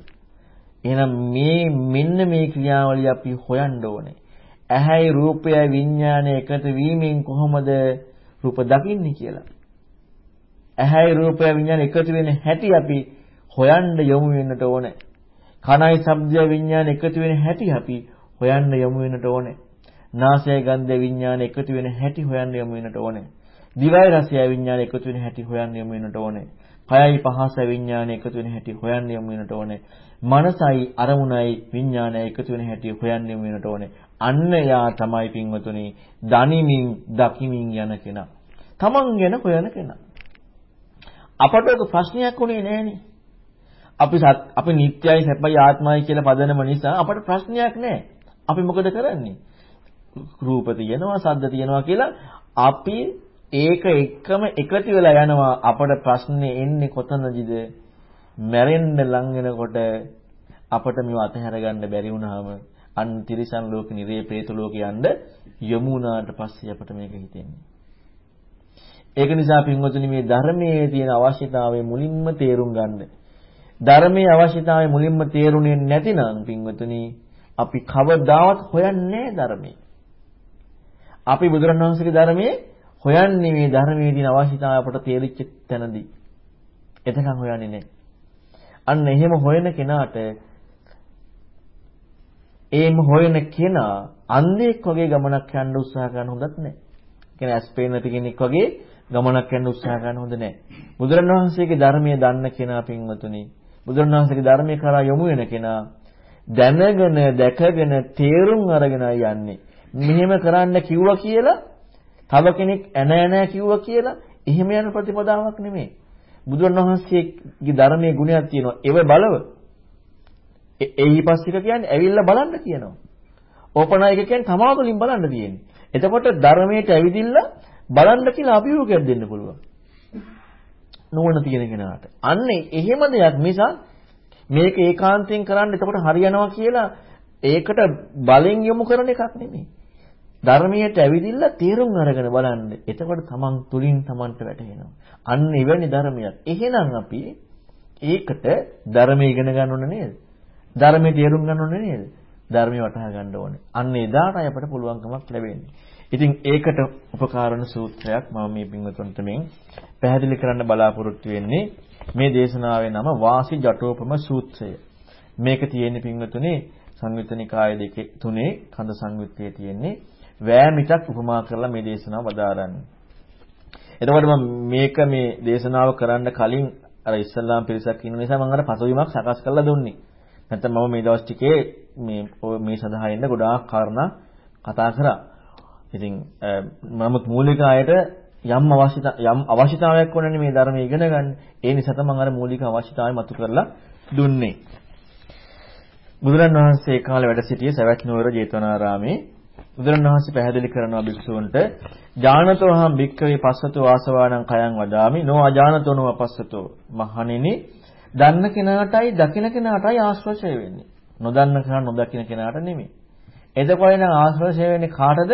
එහෙනම් මේ මෙන්න මේ ක්‍රියාවලිය අපි හොයන්න ඕනේ. ඇහැයි රූපයයි විඥානය එකතු වීමෙන් කොහොමද රූප දකින්නේ කියලා. ඇහැයි රූපයයි විඥානය එකතු වෙන හැටි අපි හොයන්න යොමු වෙන්නට ඕනේ. කනයි ශබ්දය විඥානය එකතු වෙන හැටි අපි හොයන්න යොමු වෙන්නට ඕනේ. නාසයයි ගන්ධය විඥානය එකතු වෙන හැටි හොයන්න යොමු වෙන්නට ඕනේ. දිවයි රසයයි විඥානය එකතු වෙන හැටි හොයන්න යොමු වෙන්නට ඕනේ. කයයි පහසයි විඥානය එකතු වෙන හැටි හොයන්න යොමු වෙන්නට ඕනේ. මනසයි අරමුණයි විඥානය එකතු වෙන හැටි හොයන්න යොමු වෙන්නට ඕනේ. අන්න යා තමයි පින්වතුනි දනිමින් දකිමින් යන කෙනා. තමන් ගැන හොයන කෙනා. අපට ඔක ප්‍රශ්නයක් උනේ නෑනේ. අපි අපි නිත්‍යයි සැපයි ආත්මයි කියලා පදනම නිසා අපට ප්‍රශ්නයක් නෑ. අපි මොකද කරන්නේ? රූප තියෙනවා, ශබ්ද තියෙනවා කියලා අපි ඒක එක්කම එකතු වෙලා යනවා අපට ප්‍රශ්නේ එන්නේ කොතනදද මැරෙන්න ලං වෙනකොට අපට මේව අතහැර ගන්න බැරි වුණාම අන් තිරිසන් ලෝක නිරේ പ്രേත ලෝක යන්න යමු වුණාට පස්සේ අපට මේක හිතෙන්නේ ඒක නිසා පින්වතුනි මේ ධර්මයේ තියෙන අවශ්‍යතාවය මුලින්ම තේරුම් ගන්න. ධර්මයේ අවශ්‍යතාවය මුලින්ම තේරුනේ නැතිනම් පින්වතුනි අපි කවදාවත් හොයන්නේ ධර්මයේ. අපි බුදුරණවහන්සේගේ ධර්මයේ හොයන්නේ මේ ධර්මයේ තියෙන අවශ්‍යතාවය අපට තේරිච්ච තැනදී. එතකන් හොයන්නේ නැහැ. අන්න එහෙම හොයන කෙනාට එහෙම හොයන කෙනා අන්ධෙක් වගේ ගමනක් යන්න උත්සාහ කරන හොඳත් නැහැ. කියන්නේ ඇස්පේන නැති කෙනෙක් වගේ ගමනක් යන්න උත්සාහ කරන හොඳ නැහැ. බුදුරණවහන්සේගේ ධර්මයේ දන්න කෙනා පින්වතුනි බුදුරණවහන්සේගේ ධර්මයේ කරා යොමු වෙන කෙනා දැනගෙන දැකගෙන තේරුම් අරගෙන යන්නේ. මෙහෙම කරන්න කිව්වා කියලා තව කෙනෙක් ඇන ඇන කිව්වා කියලා එහෙම යන ප්‍රතිපදාවක් නෙමෙයි. බුදුරණවහන්සේගේ ධර්මයේ ගුණයක් තියෙනවා. ඒව බලව. එහිපස්සික කියන්නේ ඇවිල්ලා බලන්න කියනවා. ඕපනායක කියන්නේ තමා තුළින් බලන්න තියෙන්නේ. එතකොට ධර්මයට ඇවිදින්න බලන්න කියලා අභියෝගයක් දෙන්න පුළුවන්. නුවණ තියෙන කෙනාට. අන්න එහෙම දෙයක් මිසක් මේක ඒකාන්තයෙන් කරන්න එතකොට හරියනවා කියලා ඒකට බලෙන් යොමු කරන එකක් නෙමෙයි. ධර්මයට ඇවිදින්න තීරුම් අරගෙන බලන්න. එතකොට තමන් තුලින් තමන්ට වැටහෙනවා. අන්න එවැනි ධර්මයක්. එහෙනම් අපි ඒකට ධර්මය ඉගෙන ගන්න ඕනේ නේද? ධර්මයේ තේරුම් ගන්න ඕනේ නේද? ධර්මය වටහා ගන්න ඕනේ. අන්න එදාටයි අපට පුළුවන්කමක් ලැබෙන්නේ. ඉතින් ඒකට උපකාරණ සූත්‍රයක් මම මේ පින්වතුන්ට මෙන් පැහැදිලි කරන්න බලාපොරොත්තු වෙන්නේ මේ දේශනාවේ නම වාසි ජටෝපම සූත්‍රය. මේක තියෙන්නේ පින්වතුනි සංයුත්ත නිකාය දෙකේ තුනේ කඳ සංයුත්තේ තියෙන්නේ වෑමිටක් උපමා කරලා මේ දේශනාව වදාරන්නේ. එතකොට මම මේක මේ දේශනාව කරන්න කලින් අර ඉස්ලාම් පිරිසක් ඉන්න නිසා මම අර පසුබිමක් සකස් කරලා දුන්නේ. නැත්නම් මම මේ දවස් ටිකේ මේ මේ සඳහා ඉන්න ගොඩාක් කාරණා කතා කරා. ඉතින් නමුත් මූලික ආයත යම් අවශ්‍යතා යම් අවශ්‍යතාවයක් වුණනේ මේ ධර්මය ඉගෙන ගන්න. ඒ නිසා තමයි අර මූලික අවශ්‍යතාවය මතු කරලා දුන්නේ. බුදුරන් වහන්සේ ඒ කාලේ වැඩ සිටියේ සවැත් නුවර ජේතවනාරාමේ බුදුරන් වහන්සේ පැහැදිලි කරනවා භික්ෂූන්ට ඥානතෝ හම් භික්ඛවේ පස්සතෝ ආසවාණං කයං වදාමි නෝ අජානතෝ නෝ අපස්සතෝ මහණෙනි දන්න කෙනාටයි දකින කෙනාටයි ආශ්‍රය වෙන්නේ. නොදන්න කෙනා නොදකින කෙනාට නෙමෙයි. එතකොට නම් ආශ්‍රය වෙන්නේ කාටද?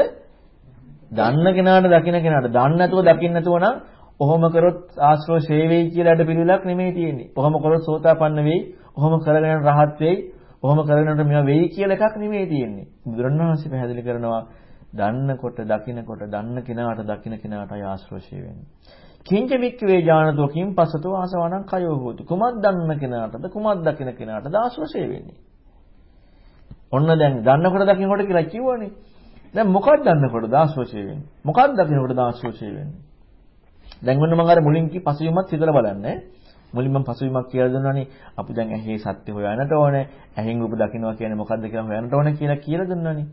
දන්න කෙනාට දකින කෙනාට. දන්නේ නැතුව දකින්න නැතුව නම් ඔහොම කරොත් ආශ්‍රය වෙයි කියලා අඩ පිළිලක් නෙමෙයි තියෙන්නේ. ඔහොම කරොත් සෝතාපන්න වෙයි. ඔහොම කරගෙන රහත් වෙයි. ඔහොම කරගෙනට මේවා වෙයි කියලා එකක් නෙමෙයි තියෙන්නේ. බුදුරණවහන්සේ පැහැදිලි කරනවා දන්නකොට දකින්නකොට දන්න කෙනාට දකින්න කෙනාටයි ආශ්‍රය වෙන්නේ. කිංච වික්කවේ ඥානතෝ කිං පසතෝ ආසවණං කයෝ හෝති. කුමක් දන්න කෙනාටද කුමක් දකින්න කෙනාටද ආශ්‍රය වෙන්නේ. ඔන්න දැන් දන්නකොට දකින්නකොට කියලා කිව්වනේ. දැන් මොකක්ද දන්නකොට දාශ්‍රය වෙන්නේ? මොකක්ද දකින්නකොට දාශ්‍රය වෙන්නේ? දැන් ඔන්න මම අර මුලින් කි පසුවිමත් හිතලා බලන්න. මුලින් මම පසුවිමක් කියලා දුන්නානේ අපි දැන් ඇහි සත්‍ය හොයන්නට ඕනේ. ඇහෙන් රූප දකින්නවා කියන්නේ මොකද්ද කියලා හොයන්නට ඕනේ කියලා කියලා දුන්නානේ.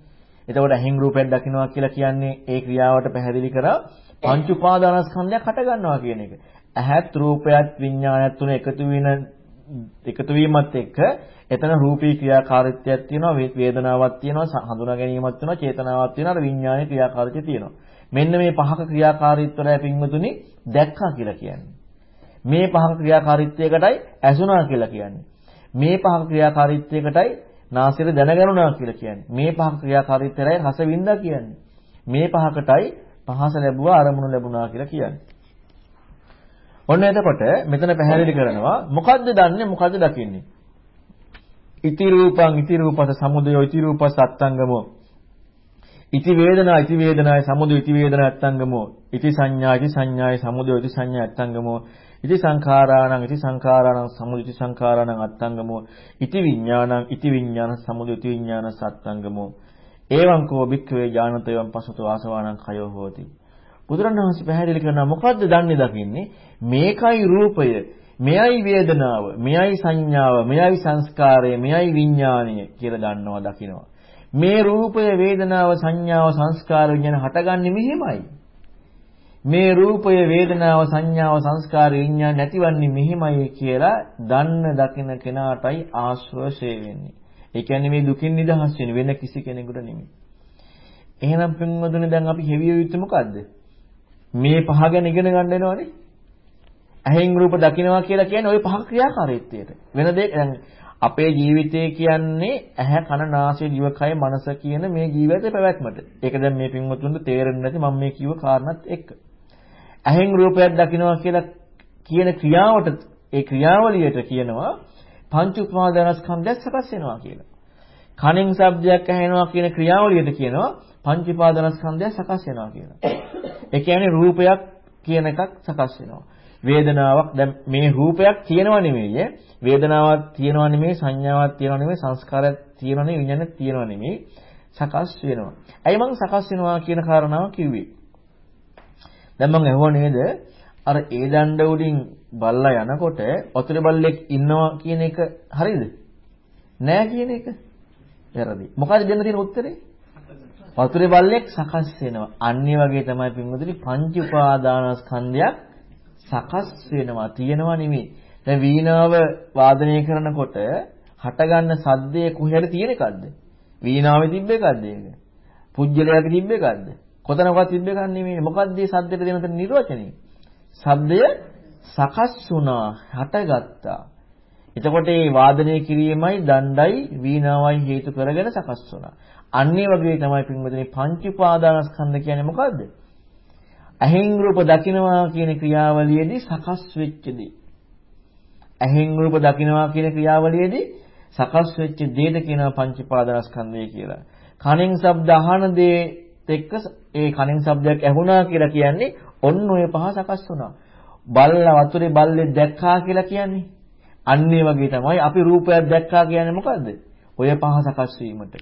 එතකොට ඇහෙන් රූපයක් දකින්නවා කියලා කියන්නේ ඒ ක්‍රියාවට පැහැදිලි කරා පංච උපාදානස්කන්ධයක් හට ගන්නවා කියන එක. ඇහත් රූපයත් විඥානයත් තුන එකතු වෙන එකතු වීමත් එක්ක එතන රූපී ක්‍රියාකාරීත්වයක් තියෙනවා වේදනාවක් තියෙනවා හඳුනා ගැනීමක් තියෙනවා චේතනාවක් තියෙනවා අර විඥානයේ ක්‍රියාකාරීත්වය තියෙනවා. මෙන්න මේ පහක ක්‍රියාකාරීත්වය පින්වතුනි දැක්කා කියලා කියන්නේ. මේ පහක ක්‍රියාකාරීත්වයකටයි ඇසුණා කියලා කියන්නේ. මේ පහක ක්‍රියාකාරීත්වයකටයි නාසයට දැනගනුණා කියලා කියන්නේ. මේ පහක ක්‍රියාකාරීත්වයයි රස වින්දා කියන්නේ. මේ පහකටයි පහස ලැබුවා අරමුණු ලැබුණා කියලා කියන්නේ. ඔන්න එතකොට මෙතන පැහැදිලි කරනවා මොකද්ද දන්නේ මොකද්ද දකින්නේ? ඉති රූපං ඉති රූපස සමුදයෝ ඉති රූපස අත්තංගමෝ ඉති වේදනා ඉති වේදනාය සමුදය ඉති වේදනා අත්තංගමෝ ඉති සංඥා ඉති සංඥාය සමුදය ඉති සංඥා අත්තංගමෝ ඉති සංඛාරාණං ඉති සංඛාරාණං සමුදය ඉති සංඛාරාණං අත්තංගමෝ. ඉති විඥානං ඉති විඥාන සමුදය ඉති විඥාන සත්තංගමෝ. එවං කෝ භික්ඛවේ ඥානතයන් පසතු ආසවාණං කයෝ හෝති. බුදුරණවහන්සේ පැහැදිලි කරනවා මොකද්ද දන්නේ දකින්නේ? මේකයි රූපය මෙයයි වේදනාව මෙයයි සංඥාව මෙයයි සංස්කාරය මෙයයි විඥානය කියලා දන්නවා දකිනවා. මේ රූපය වේදනාව සංඥාව සංස්කාර විඥාන හටගන්නේ මෙහෙමයි. මේ රූපය වේදනාව සංඥාව සංස්කාර විඥාන නැතිවන්නේ මෙහෙමයි කියලා දන්න දකින කෙනාටයි ආශ්‍රය වෙන්නේ ඒ කියන්නේ මේ දුකින් නිදහස් වෙන වෙන කිසි කෙනෙකුට නෙමෙයි. එහෙනම් පින්වතුනි දැන් අපි හෙවිය යුත්තේ මොකද්ද? මේ පහ ගැන ඉගෙන ගන්න වෙනවනේ. ඇහෙන් රූප දකින්නවා කියලා කියන්නේ ওই පහ ක්‍රියාකාරීත්වයට. වෙන දෙයක් දැන් අපේ ජීවිතය කියන්නේ ඇහැ කන නාසය දිවකය මනස කියන මේ ජීවිතේ පැවැත්මට. ඒක දැන් මේ පින්වතුන්ට තේරෙන්නේ නැති මම මේ කිව්ව කාරණාත් එක්ක. ඇහෙන් රූපයක් දකින්නවා කියලා කියන ක්‍රියාවට ඒ ක්‍රියාවලියට කියනවා පංච උපාදානස්කන්ධයක් සකස් වෙනවා කියලා. කනෙන් ශබ්දයක් ඇහෙනවා කියන ක්‍රියාවලියට කියනවා පංච උපාදානස්කන්ධයක් සකස් වෙනවා කියලා. ඒ කියන්නේ රූපයක් කියන එකක් සකස් වෙනවා. වේදනාවක් දැන් මේ රූපයක් තියෙනව නෙමෙයි වේදනාවක් තියෙනව නෙමෙයි සංඥාවක් තියෙනව නෙමෙයි සංස්කාරයක් තියෙනව නෙමෙයි විඥානයක් තියෙනව නෙමෙයි සකස් වෙනවා. ඇයි මං සකස් වෙනවා කියන කාරණාව කිව්වේ? දැන් මං අහුවා නේද අර ඒ දණ්ඩ උඩින් බල්ලා යනකොට වතුර බල්ලෙක් ඉන්නවා කියන එක හරිද? නෑ කියන එක වැරදි. මොකද දෙන්න තියෙන උත්තරේ? වතුරේ බල්ලෙක් සකස් වෙනවා. අන්නේ වගේ තමයි පින්වතුනි පංච උපාදානස්කන්ධයක් සකස් වෙනවා. තියෙනවා නෙමෙයි. දැන් වීණාව වාදනය කරනකොට හටගන්න සද්දේ කොහෙද තියෙන එකක්ද? වීණාවේ තිබ්බ එකක්ද ඒක? පුජ්‍යලයක තිබ්බ එකක්ද? කොතනකවත් තිබ්බ එකක් නෙමෙයි. මොකක්ද මේ සද්දේට දෙන නිර්වචනය? ශබ්දය සකස් වුණා, හටගත්තා. එතකොට මේ වාදනය කිරීමයි දණ්ඩයි වීණාවයි හේතු කරගෙන සකස් වුණා. අන්නේ වගේ තමයි පින්වතුනි පංච උපාදානස්කන්ධ කියන්නේ මොකද්ද? ඇහෙන් රූප දකින්නවා කියන ක්‍රියාවලියේදී සකස් වෙච්ච දේ. ඇහෙන් රූප දකින්නවා කියන ක්‍රියාවලියේදී සකස් වෙච්ච දේද කියනවා පංච උපාදානස්කන්ධය කියලා. කනෙන් ශබ්ද අහන දේ එක්ක ඒ කනෙන් ශබ්දයක් ඇහුණා කියලා කියන්නේ ඔන්න ඔය පහ සකස් වුණා. බල්ලා වතුරේ බල්ලෙක් දැක්කා කියලා කියන්නේ. අන්න වගේ තමයි අපි රූපයක් දැක්කා කියන්නේ මොකද්ද? ඔය පහ සකස් වීමට.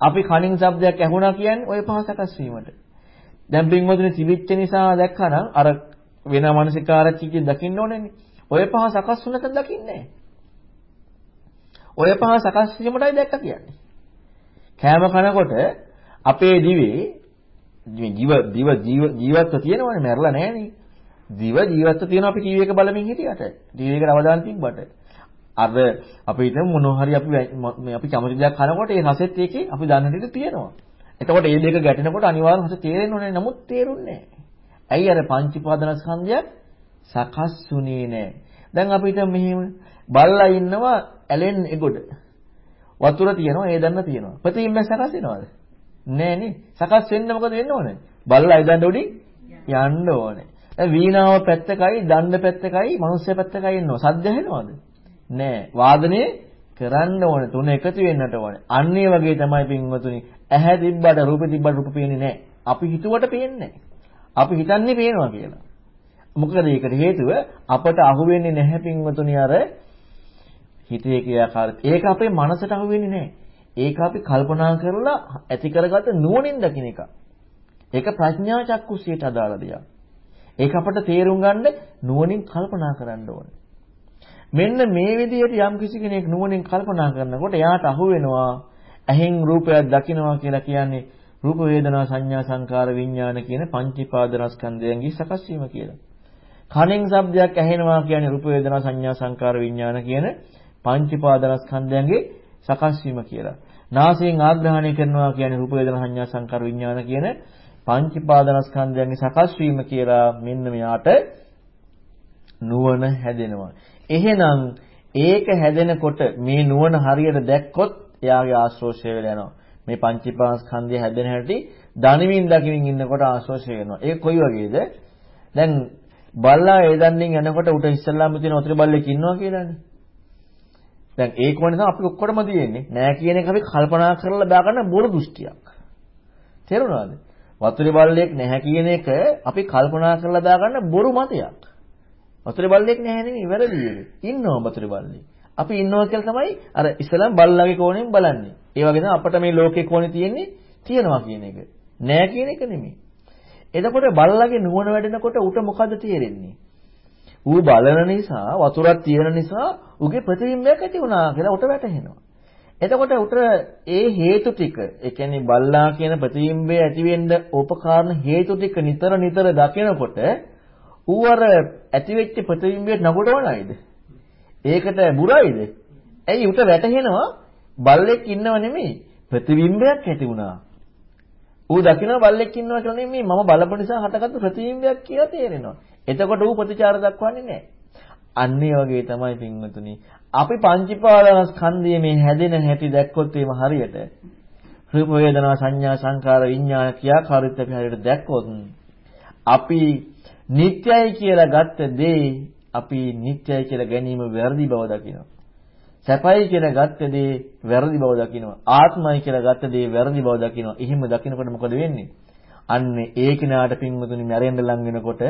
අපි කනින් ශබ්දයක් ඇහුණා කියන්නේ ඔය පහ සකස් වීමට. දැන් පින්වතුනි තිබිච්ච නිසා දැක්කනම් අර වෙන මානසිකාරච්චිකේ දකින්න ඕනේනේ. ඔය පහ සකස් වුණක දකින්නේ ඔය පහ සකස් වීමටයි දැක්ක කියන්නේ. කෑම කනකොට අපේ දිවේ ජීව දිව ජීවත්ව තියෙනවනේ මැරලා නැහනේ. දිව ජීවත්ව තියෙනවා අපි ටීවී එක බලමින් හිටියට. ටීවී එකට අවධානය තිබ්බට. අර අපි හිතමු මොනවා හරි අපි අපි කැමති දෙයක් කනකොට ඒ රසෙත් ඒකේ අපි දන්න ටික තියෙනවා. එතකොට මේ දෙක ගැටෙනකොට අනිවාර්යයෙන්ම රස තේරෙන්න ඕනේ. නමුත් තේරුන්නේ නැහැ. ඇයි අර පංච උපාදානස්කන්ධය සකස් වුණේ නැහැ. දැන් අපිට මෙහෙම බල්ලා ඉන්නවා ඇලෙන් එගොඩ. වතුර තියෙනවා ඒ දන්න තියෙනවා. ප්‍රතිබිම්බ සකස් වෙනවද? නෑ නේ. සකස් වෙන්න මොකද වෙන්න ඕනේ? බල්ලා ඉදන් උඩින් යන්න ඕනේ. දැන් වීණාව පැත්තකයි දණ්ඩ පැත්තකයි මනුස්ස පැත්තකයි ඉන්නවා. සද්ද ඇහෙනවද? නෑ. වාදනය කරන්න ඕනේ. තුන එකතු වෙන්නට ඕනේ. අන්න ඒ වගේ තමයි පින්වතුනි. ඇහැ තිබ්බට රූප තිබ්බට රූප පේන්නේ නෑ. අපි හිතුවට පේන්නේ අපි හිතන්නේ පේනවා කියලා. මොකද ඒකට හේතුව අපට අහුවෙන්නේ නැහැ පින්වතුනි අර හිතේ ක්‍රියාකාරීත්වය. ඒක අපේ මනසට අහුවෙන්නේ නැහැ. ඒක අපි කල්පනා කරලා ඇති කරගත්ත නුවණින් දකින්න එක. ඒක ප්‍රඥා චක්කුසියට අදාළ දෙයක්. ඒක අපට තේරුම් ගන්න නුවණින් කල්පනා කරන්න ඕනේ. මෙන්න මේ විදිහට යම් කිසි කෙනෙක් නුවණින් කල්පනා කරනකොට එයාට අහුවෙනවා ඇහෙන් රූපයක් දකිනවා කියලා කියන්නේ රූප වේදනා සංඥා සංකාර විඥාන කියන පංචීපාදනස්කන්ධයන්ගේ සකස් වීම කියලා. කනෙන් ශබ්දයක් ඇහෙනවා කියන්නේ රූප වේදනා සංඥා සංකාර විඥාන කියන පංචීපාදනස්කන්ධයන්ගේ සකස් වීම කියලා. නාසයෙන් ආග්‍රහණය කරනවා කියන්නේ රූප වේදනා සංඥා සංකාර විඥාන කියන පංචීපාදනස්කන්ධයන්ගේ සකස් වීම කියලා මෙන්න මෙයාට නුවණ හැදෙනවා. එහෙනම් ඒක හැදෙනකොට මේ නුවණ හරියට දැක්කොත් එයාගේ ආශ්‍රෝෂය වෙලා යනවා. මේ පංචීපාදස්කන්ධය හැදෙන හැටි දනිමින් දකිමින් ඉන්නකොට ආශ්‍රෝෂය වෙනවා. ඒක කොයි වගේද? දැන් බල්ලා ඒ දන්නින් යනකොට උට ඉස්සල්ලාම තියෙන වතුර බල්ලෙක් ඉන්නවා කියලානේ. දැන් ඒක වුණ නිසා අපි ඔක්කොටම තියෙන්නේ නෑ කියන එක අපි කල්පනා කරලා දාගන්න බොරු දෘෂ්ටියක්. තේරුණාද? වතුරේ බල්ලෙක් නැහැ කියන එක අපි කල්පනා කරලා දාගන්න බොරු මතයක්. වතුරේ බල්ලෙක් නැහැ නෙමෙයි වැරදි එක. ඉන්නවා වතුරේ බල්ලෙක්. අපි ඉන්නවා කියලා තමයි අර ඉස්සලම් බල්ලාගේ කෝණයෙන් බලන්නේ. ඒ වගේ තමයි අපිට මේ ලෝකේ කෝණේ තියෙන්නේ තියනවා කියන එක. නෑ කියන එක නෙමෙයි. එතකොට බල්ලාගේ නුවණ වැඩෙනකොට උට මොකද තේරෙන්නේ? ඌ බලන නිසා වතුරක් තියෙන නිසා ඌගේ ප්‍රතිබිම්බයක් ඇති වුණා කියලා උට වැටහෙනවා. එතකොට උට ඒ හේතු ටික, ඒ කියන්නේ බල්ලා කියන ප්‍රතිබිම්බය ඇති වෙන්න උපකාරණ හේතු ටික නිතර නිතර දකිනකොට ඌ අර ඇති වෙච්ච ප්‍රතිබිම්බයට නගොඩවනයිද? ඒකට බුරයිද? ඇයි උට වැටහෙනවා බල්ලෙක් ඉන්නව නෙමෙයි ප්‍රතිබිම්බයක් ඇති වුණා. ඌ දකිනවා බල්ලෙක් ඉන්නවා කියලා නෙමෙයි මම බලපු නිසා හටගත්තු ප්‍රතිබිම්බයක් කියලා තේරෙනවා. එතකොට ඌ ප්‍රතිචාර දක්වන්නේ නැහැ. අන්න ඒ වගේ තමයි පින්වතුනි. අපි පංචීපාදස්කන්ධයේ මේ හැදෙන හැටි දැක්කොත් එහෙම හරියට රූප වේදනා සංඥා සංකාර විඥාන ක්‍රියාකාරීත්වය අපි හරියට දැක්කොත් අපි නිට්යයි කියලා ගත්ත දේ අපි නිට්යයි කියලා ගැනීම වැරදි බව දකිනවා. සැපයි කියලා ගත්ත දේ වැරදි බව දකිනවා. ආත්මයි කියලා ගත්ත දේ වැරදි බව දකිනවා. එහෙම දකිනකොට මොකද වෙන්නේ? අන්න ඒ කෙනාට පින්වතුනි මැරෙන්න ලං වෙනකොට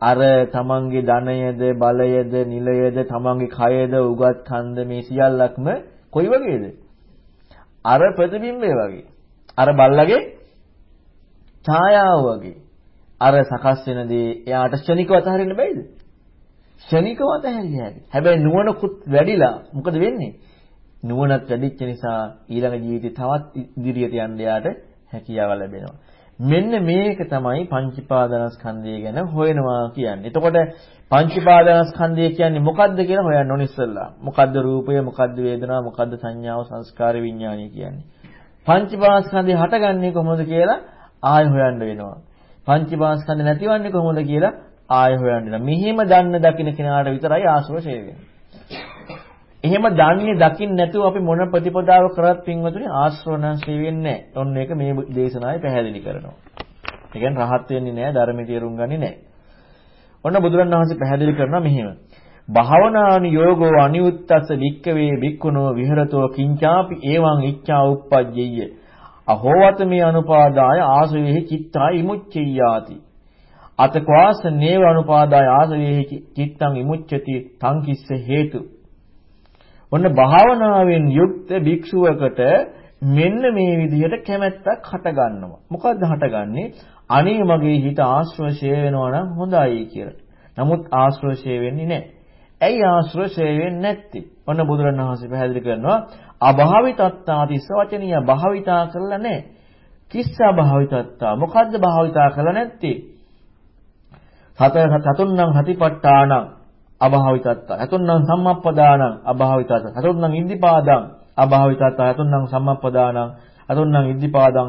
අර තමන්ගේ ධනයද බලයද නිලයද තමන්ගේ කයද උගත් කන්ද මේ සියල්ලක්ම කොයි වගේද? අර ප්‍රතිබිම්බය වගේ. අර බල්ලගේ ඡායාව වගේ. අර සකස් වෙන දේ එයාට ක්ෂණිකව අතහරින්න බැයිද? ක්ෂණිකව අතහැරිය හැකියි. හැබැයි නුවණකුත් වැඩිලා මොකද වෙන්නේ? නුවණත් වැඩිච්ච නිසා ඊළඟ ජීවිතේ තවත් ඉදිරියට යන්න යාට හැකියාව ලැබෙනවා. මෙන්න මේක තමයි පංචීපාදනස්කන්ධය ගැන හොයනවා කියන්නේ. එතකොට පංචීපාදනස්කන්ධය කියන්නේ මොකද්ද කියලා හොයන්න ඕන ඉස්සෙල්ලා. මොකද්ද රූපය, මොකද්ද වේදනාව, මොකද්ද සංඥාව, සංස්කාර විඥානය කියන්නේ. පංචීපාදස්කන්ධය හටගන්නේ කොහොමද කියලා ආයෙ හොයන්න වෙනවා. පංචීපාදස්කන්ධ නැතිවන්නේ කොහොමද කියලා ආයෙ හොයන්න වෙනවා. මෙහිම දන්න දකින්න කෙනාට විතරයි ආශ්‍රව ඡේ වෙන්නේ. එහෙම දන්නේ දකින්න නැතුව අපි මොන ප්‍රතිපදාව කරත් පින්වතුනි ආශ්‍රවණංශය වෙන්නේ නැහැ. ඔන්න ඒක මේ දේශනාවේ පැහැදිලි කරනවා. ඒ කියන්නේ රහත් වෙන්නේ නැහැ, ධර්මයේ තේරුම් ගන්නේ නැහැ. ඔන්න බුදුරණවහන්සේ පැහැදිලි කරනවා මෙහෙම. භාවනානි යෝගෝ අනියුත්තස්ස වික්කවේ වික්කුණෝ විහෙරතෝ කිංචාපි එවං ඉච්ඡා උප්පජ්ජෙය්‍ය. අහෝවත මේ අනුපාදාය ආසවේහි චිත්තා ඉමුච්චෙය්‍යාති. අතකවාස නේව අනුපාදාය ආසවේහි චිත්තං ඉමුච්චති තං කිස්ස හේතු ඔන්න භාවනාවෙන් යුක්ත භික්ෂුවකට මෙන්න මේ විදිහට කැමැත්තක් හටගන්නවා. මොකද්ද හටගන්නේ? අනේ මගේ හිත ආශ්‍රවශය වෙනවා නම් හොඳයි කියලා. නමුත් ආශ්‍රවශය වෙන්නේ නැහැ. ඇයි ආශ්‍රවශය වෙන්නේ නැත්තේ? ඔන්න බුදුරණවහන්සේ පැහැදිලි කරනවා අභාවිතත්තා තිස්ස වචනීය භාවිතා කරලා නැහැ. කිස්සා භාවිතත්තා මොකද්ද භාවිතා කරලා නැත්තේ? සත සතුන්නම් හතිපට්ඨානං අභාවිතත්ත. හතුන්නම් සම්මප්පදානං අභාවිතත්ත. හතුන්නම් ඉද්ධිපාදං අභාවිතත්ත. හතුන්නම් සම්මප්පදානං හතුන්නම් ඉද්ධිපාදං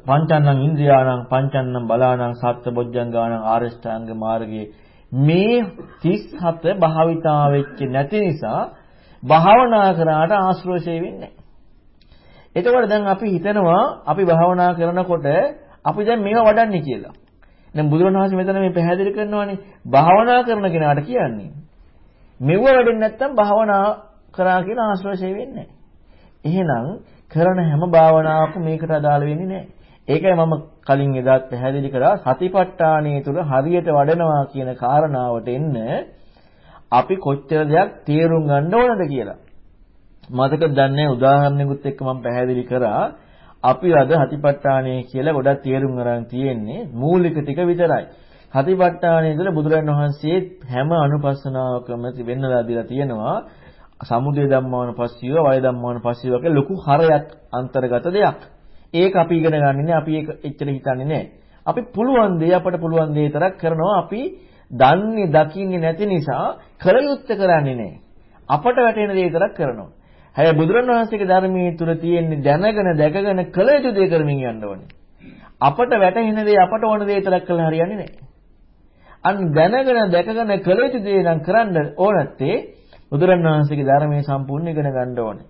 පංචන්නම් ඉන්ද්‍රියාණං පංචන්නම් බලාණං සත්ත බොජ්ජංගාණං ආරෂ්ඨාංග මාර්ගයේ මේ 37 භාවිතා වෙච්ච නැති නිසා භාවනා කරාට ආශ්‍රෝෂය වෙන්නේ එතකොට දැන් අපි හිතනවා අපි භාවනා කරනකොට අපි දැන් මේවා වඩන්නේ කියලා. දැන් බුදුරණවහන්සේ මෙතන මේ පැහැදිලි කරනවානේ භාවනා කරන කෙනාට කියන්නේ. මෙව වැඩෙන්නේ නැත්නම් භාවනා කරා කියලා ආශ්‍රෝෂය වෙන්නේ එහෙනම් කරන හැම භාවනාවක්ම මේකට අදාළ වෙන්නේ නැහැ. ඒකයි මම කලින් එදාත් පැහැදිලි කරා සතිපට්ඨානයේ තුල හරියට වඩනවා කියන කාරණාවට එන්න අපි කොච්චර දෙයක් තේරුම් ගන්න ඕනද කියලා. මතක දන්නේ උදාහරණයකුත් එක්ක මම පැහැදිලි කරා අපි අද හතිපට්ඨානය කියලා ගොඩක් තේරුම් ගන්න තියෙන්නේ මූලික ටික විතරයි. හතිපට්ඨානය තුළ බුදුරජාණන් වහන්සේ හැම අනුපස්සනාවකම වෙන්නලා දීලා තියෙනවා සමුදය ධම්මානුපස්සීව වය ධම්මානුපස්සීව කියලා ලොකු හරයක් අන්තර්ගත දෙයක්. ඒක අපි ඉගෙන ගන්නේ නැහැ. අපි ඒක එච්චර හිතන්නේ නැහැ. අපි පුළුවන් දේ අපට පුළුවන් දේ තරක් කරනවා. අපි දන්නේ දකින්නේ නැති නිසා කල යුත්තේ කරන්නේ නැහැ. අපට වැටෙන දේ තරක් කරනවා. හැබැයි බුදුරණවහන්සේගේ ධර්මයේ තුල තියෙන දැනගෙන දැකගෙන කළ යුතු දේ කරමින් යන්න ඕනේ. අපට වැටහෙන දේ අපට ඕන දේ තරක් කළා හරියන්නේ නැහැ. අන් දැනගෙන දැකගෙන කළ යුතු දේ නම් කරන්න ඕනත්තේ බුදුරණවහන්සේගේ ධර්මයේ සම්පූර්ණ ඉගෙන ගන්න ඕනේ.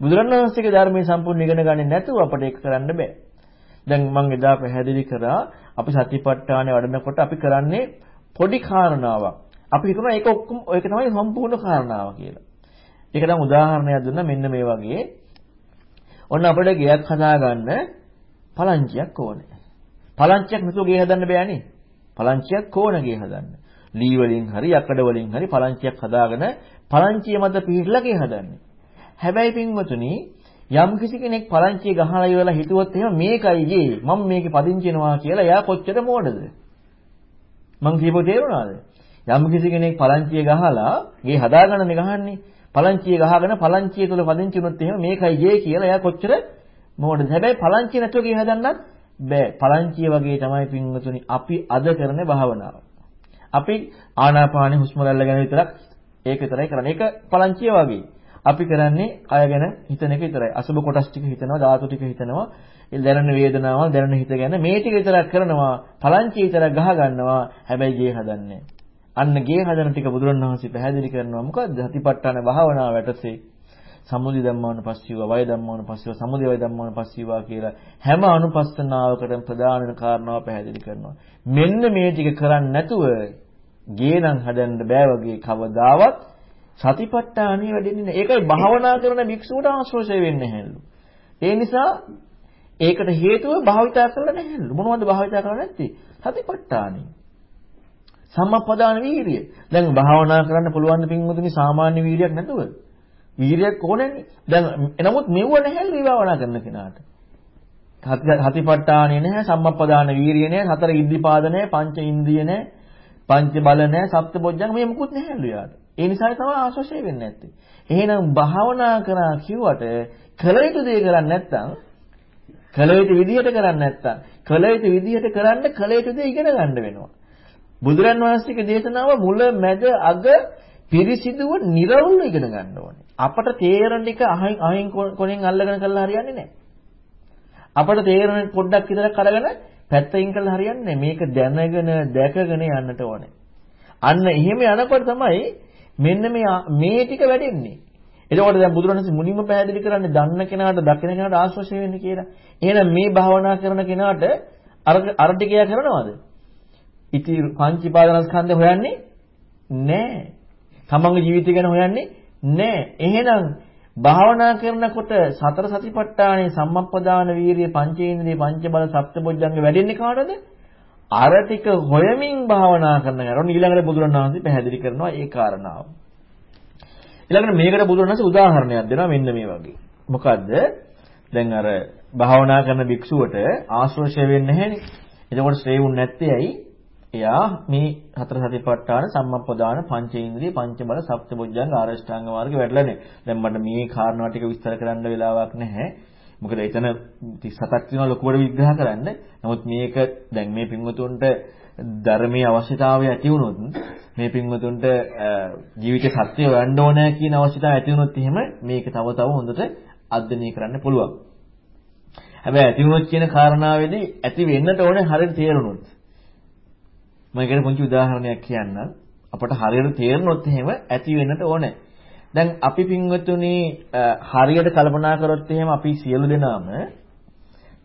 බුදුරණවහන්සේගේ ධර්මයේ සම්පූර්ණ ඉගෙන ගන්නේ නැතුව අපට ඒක කරන්න බෑ. දැන් මම එදා පැහැදිලි කරා අපි සතිපට්ඨානෙ වඩනකොට අපි කරන්නේ පොඩි කාරණාවක්. අපි හිතනවා ඒක ඔක්කොම ඒක තමයි සම්පූර්ණ කාරණාව කියලා. ඒක නම් උදාහරණයක් දුන්නා මෙන්න මේ වගේ. ඔන්න අපිට ගෙයක් හදාගන්න පලංචියක් ඕනේ. පලංචියක් නැතුව ගේ හදන්න බෑනේ. පලංචියක් ඕන ගේ හදන්න. ලී වලින් හරි යකඩ වලින් හරි පලංචියක් හදාගෙන පලංචිය මත පිහිටලා ගේ හදන්නේ. හැබැයි පින්වතුනි යම් කිසි කෙනෙක් පලංචිය ගහලා ඉවරලා හිතුවොත් එහෙම මේකයි ගේ මම මේකේ පදිංචිනවා කියලා එයා කොච්චර මෝඩද? මං කියපුව තේරුණාද? යම් කිසි කෙනෙක් පලංචිය ගහලා ගේ හදාගන්නනේ ගහන්නේ. පලංචිය ගහගෙන පලංචිය තුල පදිංචි වුණොත් එහෙම මේකයි ගේ කියලා එයා කොච්චර මොකටද හැබැයි පලංචිය නැතුව ගේ හදන්නත් බෑ. පලංචිය වගේ තමයි පින්වතුනි අපි අද කරන භාවනාව. අපි ආනාපානෙ හුස්ම රැල්ල ගැන විතරක් ඒක විතරයි කරන්නේ. ඒක පලංචිය වගේ. අපි කරන්නේ කය ගැන හිතන එක විතරයි. අසුබ කොටස් ටික හිතනවා ධාතු ටික හිතනවා දැනෙන වේදනාවල් දැනෙන හිත ගැන මේ ටික විතරක් කරනවා. පලංචිය විතරක් ගහ ගන්නවා. හැබැයි ගේ හදන්නේ අන්න ගේ හදන ටික බුදුරණවහන්සේ පැහැදිලි කරනවා. මොකද්ද? හතිපට්ඨාන භාවනාව වැටසේ. සමුදි ධම්මාන පස්සීව වය ධම්මාන පස්සීව සමුදි වය ධම්මාන පස්සීවා කියලා හැම අනුපස්සනාවකටම ප්‍රධාන කාරණාව පැහැදිලි කරනවා. මෙන්න මේ ටික කරන්නේ නැතුව ගේ නම් හදන්න බෑ වගේ කවදාවත් සතිපට්ඨානිය වැඩෙන්නේ නැහැ. ඒකයි භාවනා කරන භික්ෂුවට ආශ්‍රෝෂය වෙන්නේ නැහැලු. ඒ නිසා ඒකට හේතුව භාවිතා කරලා නැහැලු. මොනවද භාවිතා කරන්නේ නැත්තේ? සතිපට්ඨානිය. සම්මප්පදාන වීරිය. දැන් භාවනා කරන්න පුළුවන් පින්වතුනි සාමාන්‍ය වීරියක් නැතුව. වීරියක් ඕනනේ. දැන් නමුත් මෙව නැහැ විභාවනා කරන කෙනාට. හතිපට්ඨානෙ නැහැ, සම්මප්පදාන වීරිය නැහැ, හතර ඉද්ධිපාද නැහැ, පංච ඉන්ද්‍රිය නැහැ, පංච බල නැහැ, සප්තබොජ්ජංග මේ මුකුත් නැහැලු යාට. ඒ නිසා තමයි ආශ්‍රය වෙන්නේ නැත්තේ. එහෙනම් භාවනා කරා කිව්වට කල යුතු දේ කරන්නේ නැත්නම් කල යුතු විදිහට කරන්නේ නැත්නම් කල යුතු විදිහට කරන්න කල යුතු දේ ඉගෙන ගන්න වෙනවා. බුදුරන් වහන්සේගේ දේශනාව මුල මැද අග පිරිසිදුව නිර්වුල් ඉගෙන ගන්න ඕනේ. අපට තේරෙන එක අහින් අහින් කොනෙන් අල්ලගෙන කරලා හරියන්නේ නැහැ. අපට තේරෙන පොඩ්ඩක් විතර කරගෙන පැත්තකින් කරලා හරියන්නේ නැහැ. මේක දැනගෙන දැකගෙන යන්නට ඕනේ. අන්න එහෙම යනකොට තමයි මෙන්න මේ මේ ටික වැඩෙන්නේ. එතකොට දැන් බුදුරණස් මුලින්ම පැහැදිලි කරන්නේ දන්න කෙනාට දකින කෙනාට ආශ්‍රය වෙන්නේ කියලා. එහෙනම් මේ භාවනා කරන කෙනාට අර අර ටිකය කරනවද? ඉති පංචීපාදනස්කන්ධය හොයන්නේ නැහැ. තමන්ගේ ජීවිතය ගැන හොයන්නේ නැහැ. එහෙනම් භාවනා කරනකොට සතර සතිපට්ඨානේ සම්මප්පදාන වීරිය පංචේන්ද්‍රිය පංච බල සප්තබොජ්ජංග වැඩෙන්නේ කාටද? අර ටික හොයමින් භාවනා කරන කෙනාට ඊළඟට බුදුරණවහන්සේ පැහැදිලි කරනවා ඒ කාරණාව. ඊළඟට මේකට බුදුරණවහන්සේ උදාහරණයක් දෙනවා මෙන්න මේ වගේ. මොකද්ද? දැන් අර භාවනා කරන භික්ෂුවට ආශ්‍රය වෙන්නේ නැහැනේ. එතකොට ශ්‍රේ වුන් නැත්තේ ඇයි? එයා මේ හතර සතිපට්ඨාන සම්මප්පදාන පංචේන්ද්‍රිය පංච බල සප්තබොජ්ජංග ආරෂ්ඨාංග මාර්ග වැඩලා නේ. දැන් මට මේ කාරණා ටික විස්තර කරන්න වෙලාවක් නැහැ. මොකද එතන 37ක් තියෙනවා ලොකුවට විග්‍රහ කරන්න. නමුත් මේක දැන් මේ පින්වතුන්ට ධර්මයේ අවශ්‍යතාවය ඇති වුණොත් මේ පින්වතුන්ට ජීවිත සත්‍ය හොයන්න ඕන කියන අවශ්‍යතාවය ඇති වුණොත් එහෙම මේක තව තව හොඳට අධ්‍යයනය කරන්න පුළුවන්. හැබැයි ඇති වුණොත් කියන කාරණාවේදී ඇති වෙන්නට ඕනේ හරියට තේරුණොත්. මම ඒකට පුංචි උදාහරණයක් කියන්නම්. අපට හරියට තේරෙනොත් එහෙම ඇති වෙන්නට ඕනේ. දැන් අපි පින්වතුනි හරියට කල්පනා කරොත් එහෙම අපි සියලු දෙනාම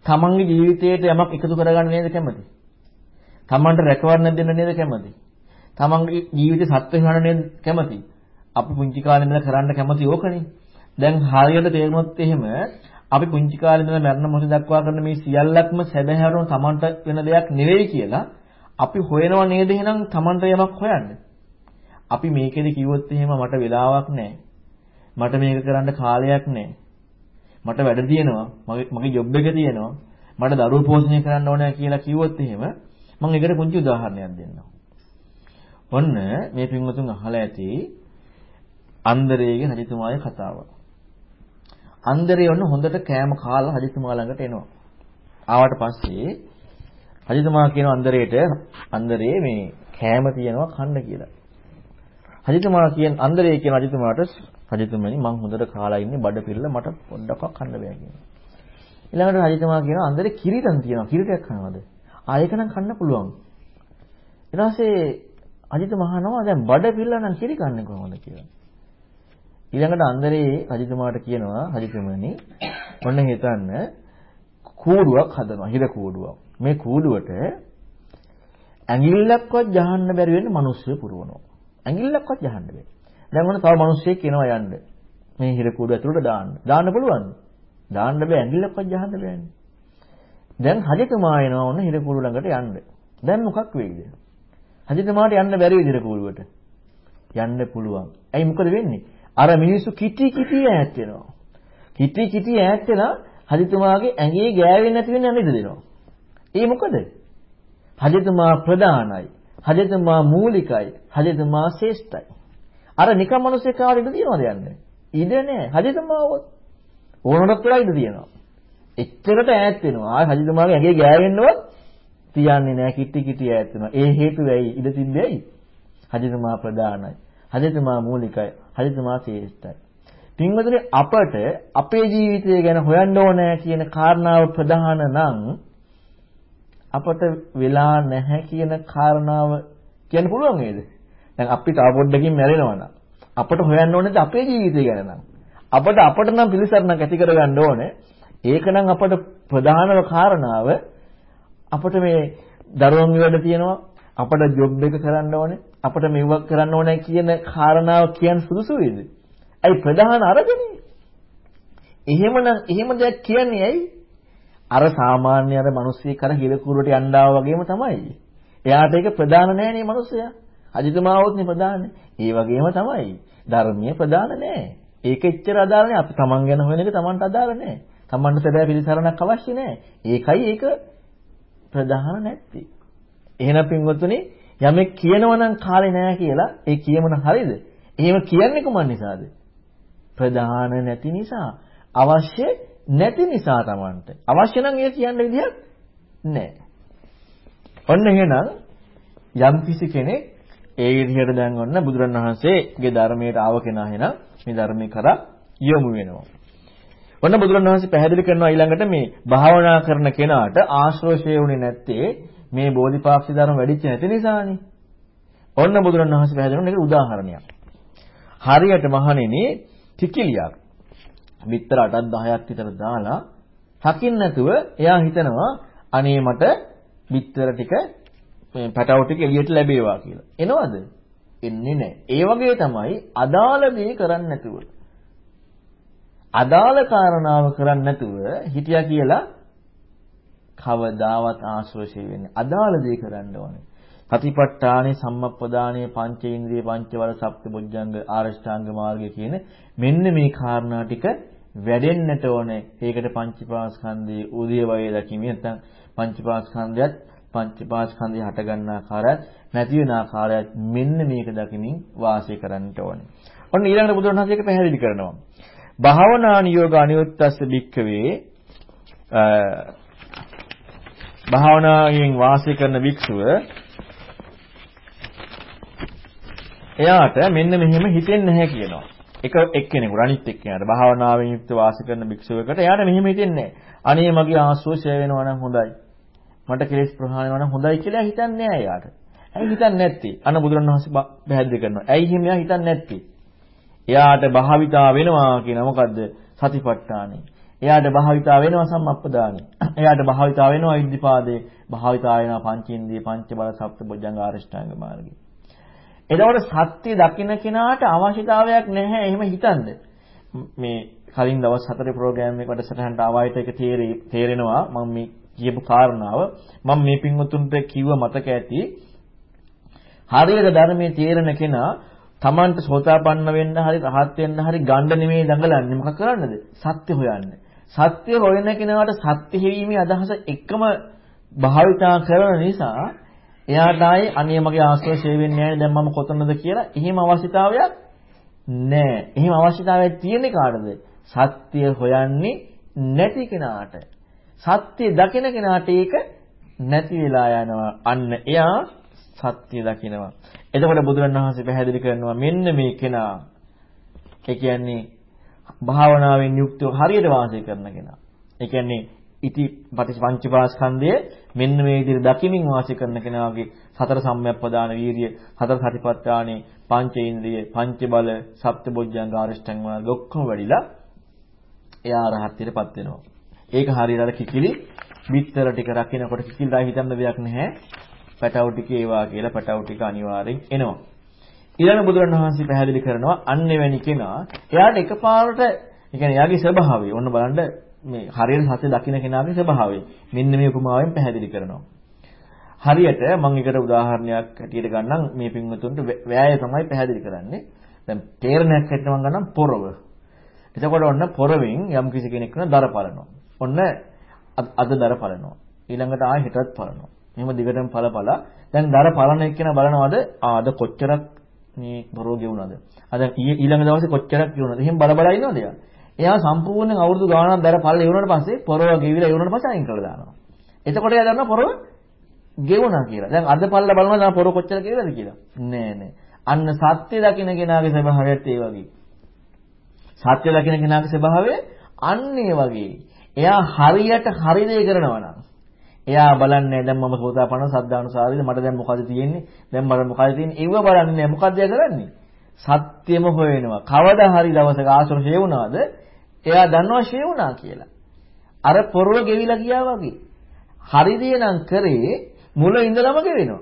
තමන්ගේ ජීවිතයට යමක් එකතු කරගන්න නේද කැමති? තමන්ට රැකවරණ දෙන්න නේද කැමති? තමන්ගේ ජීවිතේ සත්‍ය හොයන්න නේද කැමති? අපි පුංචි කාලේ ඉඳලා කරන්න කැමති ඕකනේ. දැන් හරියට තේරුනොත් එහෙම අපි පුංචි කාලේ ඉඳලා මරණ මොහොත දක්වා කරන මේ සියල්ලක්ම සැබෑවටම තමන්ට වෙන දෙයක් නෙවෙයි කියලා අපි හොයනව නේද එහෙනම් තමන්ට යමක් හොයන්න. අපි මේකෙදි කිව්වොත් එහෙම මට වෙලාවක් නැහැ. මට මේක කරන්න කාලයක් නැහැ. මට වැඩ තියෙනවා. මගේ මගේ ජොබ් එක තියෙනවා. මට දරුවෝ පෝෂණය කරන්න ඕනේ කියලා කිව්වොත් එහෙම මම ඒකට පුංචි උදාහරණයක් දෙන්නම්. ඔන්න මේ පින්වතුන් අහලා ඇති අන්දරේගේ රජතුමාගේ කතාව. අන්දරේ ඔන්න හොඳට කෑම කාලා රජතුමා ළඟට එනවා. ආවට පස්සේ රජතුමා කියන අන්දරේට අන්දරේ මේ කෑම තියනවා කන්න කියලා. රජතුමා කියන අන්දරේ කියන රජතුමාට රජතුමනි මං හොඳට කාලා ඉන්නේ බඩ පිරලා මට පොඩ්ඩක්වත් කන්න බෑ කියනවා. ඊළඟට රජතුමා කියනවා අන්දරේ කිරිතන් තියනවා කිරිතයක් කනවද? ආ ඒක නම් කන්න පුළුවන්. ඊට පස්සේ රජතුමා අහනවා දැන් බඩ පිරලා නම් කිරි කන්නේ කොහොමද කියලා. ඊළඟට අන්දරේ රජතුමාට කියනවා රජතුමනි ඔන්න හිතන්න කූඩුවක් හදනවා හිර කූඩුවක්. මේ කූඩුවට ඇඟිල්ලක්වත් ජහන්න බැරි වෙන්න මිනිස්සු පුරවනවා. ඇඟිල්ලක්වත් ජහන්න බැහැ. දැන් ඔන්න තව මිනිස්සෙක් එනවා යන්න. මේ හිර කූඩුව ඇතුළට දාන්න. දාන්න පුළුවන්ද? දාන්න බෑ ඇඟිල්ලක්වත් ජහන්න බෑනේ. දැන් රජතුමා එනවා ඔන්න හිර කූඩුව ළඟට යන්න. දැන් මොකක් වෙයිද? රජතුමාට යන්න බැරි විදිහට කූඩුවට. යන්න පුළුවන්. ඇයි මොකද වෙන්නේ? අර මිනිස්සු කිටි කිටි ඈත් වෙනවා. කිටි කිටි ඈත් වෙලා රජතුමාගේ ඇඟේ ගෑවෙන්නේ නැති වෙන්න යන්න ඉඩ දෙනවා. ඒ මොකද? රජතුමා ප්‍රධානයි. රජතුමා මූලිකයි. රජතුමා ශ්‍රේෂ්ඨයි. අර නිකම් මිනිස්සේ කාට ඉඩ තියනවද යන්නේ? ඉඩ නැහැ. රජතුමාවත් ඕනකට වඩා ඉඩ තියෙනවා. එච්චරට ඈත් වෙනවා. ආය රජතුමාගේ ඇඟේ ගෑවෙන්නවත් තියන්නේ නැහැ. කිටි කිටි ඈත් වෙනවා. ඒ හේතුව ඇයි? ඉඩ තිබ්බේ ඇයි? රජතුමා ප්‍රධානයි. රජතුමා මූලිකයි. රජතුමා ශ්‍රේෂ්ඨයි. පින්වතුනි අපට අපේ ජීවිතය ගැන හොයන්න ඕනේ කියන කාරණාව ප්‍රධාන නම් අපට වෙලා නැහැ කියන කාරණාව කියන්න පුළුවන් නේද? දැන් අපි තව පොඩ්ඩකින් මැරෙනවා නම් අපට හොයන්න ඕනේද අපේ ජීවිතය ගැන නම් අපට අපට නම් පිළිසරණක් ඇති කරගන්න ඕනේ. ඒක නම් අපට ප්‍රධානම කාරණාව අපට මේ දරුවන් වැඩ තියෙනවා අපට ජොබ් එක කරන්න ඕනේ අපට මෙව කරන්න ඕනේ කියන කාරණාව කියන්න සුදුසු වේද? ඇයි ප්‍රධාන අරගනේ? එහෙමනම් එහෙම දෙයක් කියන්නේ ඇයි? අර සාමාන්‍ය අර මිනිස්සෙක් අර හිලකුරුවට යන්නාව වගේම තමයි. එයාට ඒක ප්‍රධාන නෑ නේ මිනිස්සයා. අජිතමාවොත් නේ ප්‍රධාන. ඒ වගේම තමයි. ධර්මීය ප්‍රධාන නෑ. ඒක එච්චර අදාළ නෑ. අපි Taman ගැන හොයන එක Tamanට අදාළ නෑ. Tamanට සැබෑ පිළිසරණක් අවශ්‍ය නෑ. ඒකයි ඒක ප්‍රධාන නැත්තේ. එහෙනම් පින්වත්තුනි යමෙක් කියනවා නම් කාලේ නෑ කියලා ඒ කියමන හරියද? එහෙම කියන්නේ කුමන් නිසාද? ප්‍රධාන නැති නිසා. අවශ්‍ය නැති නිසා Tamanට. අවශ්‍ය නම් ඒක කියන්න විදිහක් නැහැ. ඔන්න එහෙනම් යම් කිසි කෙනෙක් ඒ විදිහට දැන් ඔන්න බුදුරණවහන්සේගේ ධර්මයට ආව කෙනා එහෙනම් මේ ධර්මේ කරා යොමු වෙනවා. ඔන්න බුදුරණවහන්සේ පැහැදිලි කරනවා ඊළඟට මේ භාවනා කරන කෙනාට ආශ්‍රෝෂය වුණේ නැත්තේ මේ බෝධිපාක්ෂි ධර්ම වැඩිච්ච නැති නිසානේ. ඔන්න බුදුරණවහන්සේ පැහැදිලි කරන එක උදාහරණයක්. හරියට මහණෙනි තිකිලියක් බිත්තර 8ක් 10ක් විතර දාලා රකින්න නැතුව එයා හිතනවා අනේ මට බිත්තර ටික මේ පැටව ටික එළියට ලැබේවා කියලා. එනවද? එන්නේ නැහැ. ඒ වගේ තමයි අදාළ දේ කරන්නේ නැතුව. අදාළ කාරණාව කරන්නේ නැතුව හිටියා කියලා කවදාවත් ආශ්‍රෝෂය වෙන්නේ. අදාළ දේ කරන්න ඕනේ. සතිපට්ඨානේ සම්මප්පදානේ පංචේන්ද්‍රිය පංචවල සප්තබොජ්ජංග ආරෂ්ඨාංග මාර්ගය කියන මෙන්න මේ කාරණා ටික වැඩෙන්නට ඕනේ. ඒකට පංචපාස්කන්ධයේ උදේවයේ දකිමින් නැත්නම් පංචපාස්කන්ධයත් පංචපාස්කන්ධය හට ගන්න ආකාරයත් නැති වෙන ආකාරයත් මෙන්න මේක දකිමින් වාසය කරන්නට ඕනේ. ඔන්න ඊළඟට බුදුරණවහන්සේ ඒක පැහැදිලි කරනවා. භාවනා නියෝග අනියුත්තස්ස භික්ඛවේ භාවනාවෙන් වාසය කරන භික්ෂුව එයාට මෙන්න මෙහෙම හිතෙන්නේ නැහැ කියනවා. එක එක්කෙනෙකුට අනිත් එක්කෙනාට භාවනාවෙන් යුක්ත වාසය කරන භික්ෂුවකට එයාට මෙහෙම හිතෙන්නේ අනේ මගේ ආශ්‍රෝෂය වෙනවා නම් හොඳයි. මට කෙලෙස් ප්‍රහාණය වෙනවා නම් හොඳයි කියලා හිතන්නේ නැහැ එයාට. ඇයි හිතන්නේ නැත්තේ? අන්න බුදුරණවහන්සේ පැහැදිලි කරනවා. ඇයි එහෙම එයා හිතන්නේ නැත්තේ? එයාට භාවිතා වෙනවා කියන මොකද්ද? සතිපට්ඨානෙ. එයාට භාවිතා වෙනවා සම්මප්පදානෙ. එයාට භාවිතා වෙනවා ඉද්ධිපාදේ. භාවිතා වෙනවා පංචේන්ද්‍රිය, පංච බල, සප්ත බොජ්ජංග ආරෂ්ඨාංග මාර්ගය. එතකොට සත්‍ය දකින්න කෙනාට අවශ්‍යතාවයක් නැහැ එහෙම හිතන්න. මේ කලින් දවස් හතරේ ප්‍රෝග්‍රෑම් එක වැඩසටහනට ආවයිට ඒක තේරෙනවා. මම මේ කියපු කාරණාව. මම මේ පින්වතුන්ට කිව්ව මතක ඇති. හරියට ධර්මයේ තේරෙන කෙනා Tamanට සෝතාපන්න වෙන්න හරි රහත් වෙන්න හරි ගණ්ඩ නෙමෙයි දඟලන්නේ. මොකක් කරන්නද? සත්‍ය හොයන්න. සත්‍ය හොයන කෙනාට සත්‍ය හිවීමේ අදහස එකම භාවිතා කරන නිසා එයාට ආයේ අනේ මගේ ආශ්‍රය වෙන්නේ නැහැ දැන් මම කොතනද කියලා එහෙම අවශ්‍යතාවයක් නැහැ. එහෙම අවශ්‍යතාවයක් තියෙන්නේ කාටද? සත්‍ය හොයන්නේ නැති කෙනාට. සත්‍ය දකින කෙනාට ඒක නැති වෙලා යනවා. අන්න එයා සත්‍ය දකිනවා. එතකොට බුදුරණවහන්සේ පැහැදිලි කරනවා මෙන්න මේ කෙනා ඒ කියන්නේ භාවනාවෙන් යුක්තව හරියට වාසය කරන කෙනා. ඒ කියන්නේ ඉති පටිච්චපංචපාස්කන්ධය මෙන්න මේ විදිහට දකිමින් වාසය කරන කෙනාගේ සතර සම්‍යක්පදාන වීරිය, හතර සතිපට්ඨානෙ, පංච ඉන්ද්‍රිය, පංච බල, සප්තබොජ්ජංග ආරෂ්ඨං වල ඔක්කොම වැඩිලා එයා රහත්ත්වයටපත් වෙනවා. ඒක හරියට අර කිකිලි බිත්තර ටික රකින්නකොට කිකිලිලා හිතන්න දෙයක් නැහැ. පැටවු ටික ඒවා කියලා පැටවු ටික අනිවාර්යෙන් එනවා. ඊළඟ බුදුරණවහන්සේ පැහැදිලි කරනවා අන්නේ වැනි කෙනා එයාට එකපාරට ඒ කියන්නේ එයාගේ ස්වභාවය ඔන්න බලන්න මේ හරියට සත්‍ය දකින්න කෙනාගේ ස්වභාවය. මෙන්න මේ උපමාවෙන් පැහැදිලි කරනවා. හරියට මම එකට උදාහරණයක් හැටියට ගන්නම් මේ පින්වතුන්ට වෑය තමයි පැහැදිලි කරන්නේ. දැන් තේරණයක් හැටියට මම ගන්නම් පොරව. එතකොට ඔන්න පොරවෙන් යම් කිසි කෙනෙක් වෙන දර පලනවා. ඔන්න අද දර පලනවා. ඊළඟට ආයෙ හෙටත් පලනවා. මෙහෙම දිගටම පලපල දැන් දර පලන එක්කෙනා බලනවාද ආ අද කොච්චරක් මේ පොරව ගෙවුනද? අද ඊළඟ දවසේ කොච්චරක් ගෙවුනද? එහෙම බල බල ඉන්නවද එයා? එයා සම්පූර්ණයෙන් අවුරුදු ගාණක් දැර පල්ල ඉවරනට පස්සේ පොරව ගෙවිලා ඉවරනට පස්සේ අයින් කරලා දානවා. එතකොට එයා දන්නවා පොරව ගෙවුණා කියලා. දැන් අද පල්ල බලනවා දැන් පොරව කොච්චර ගෙවිලාද කියලා. නෑ නෑ. අන්න සත්‍ය දකින්න කෙනාගේ ස්වභාවයත් ඒ වගේ. සත්‍ය දකින්න කෙනාගේ ස්වභාවය අන්න ඒ වගේ. එයා හරියට හරි දේ කරනවා නම් එයා බලන්නේ දැන් මම සෝතාපන්න සද්ධානුසාරීද මට දැන් මොකද තියෙන්නේ? දැන් මට මොකද තියෙන්නේ? ඒව බලන්නේ නැහැ. මොකද එයා කරන්නේ? සත්‍යම හොයනවා. කවදා හරි දවසක ආශ්‍රය වුණාද එයා දන්නවා ෂේ වුණා කියලා. අර පොරව ගෙවිලා ගියා වගේ. හරි දේ නම් කරේ මුල ඉඳලම ගෙවෙනවා.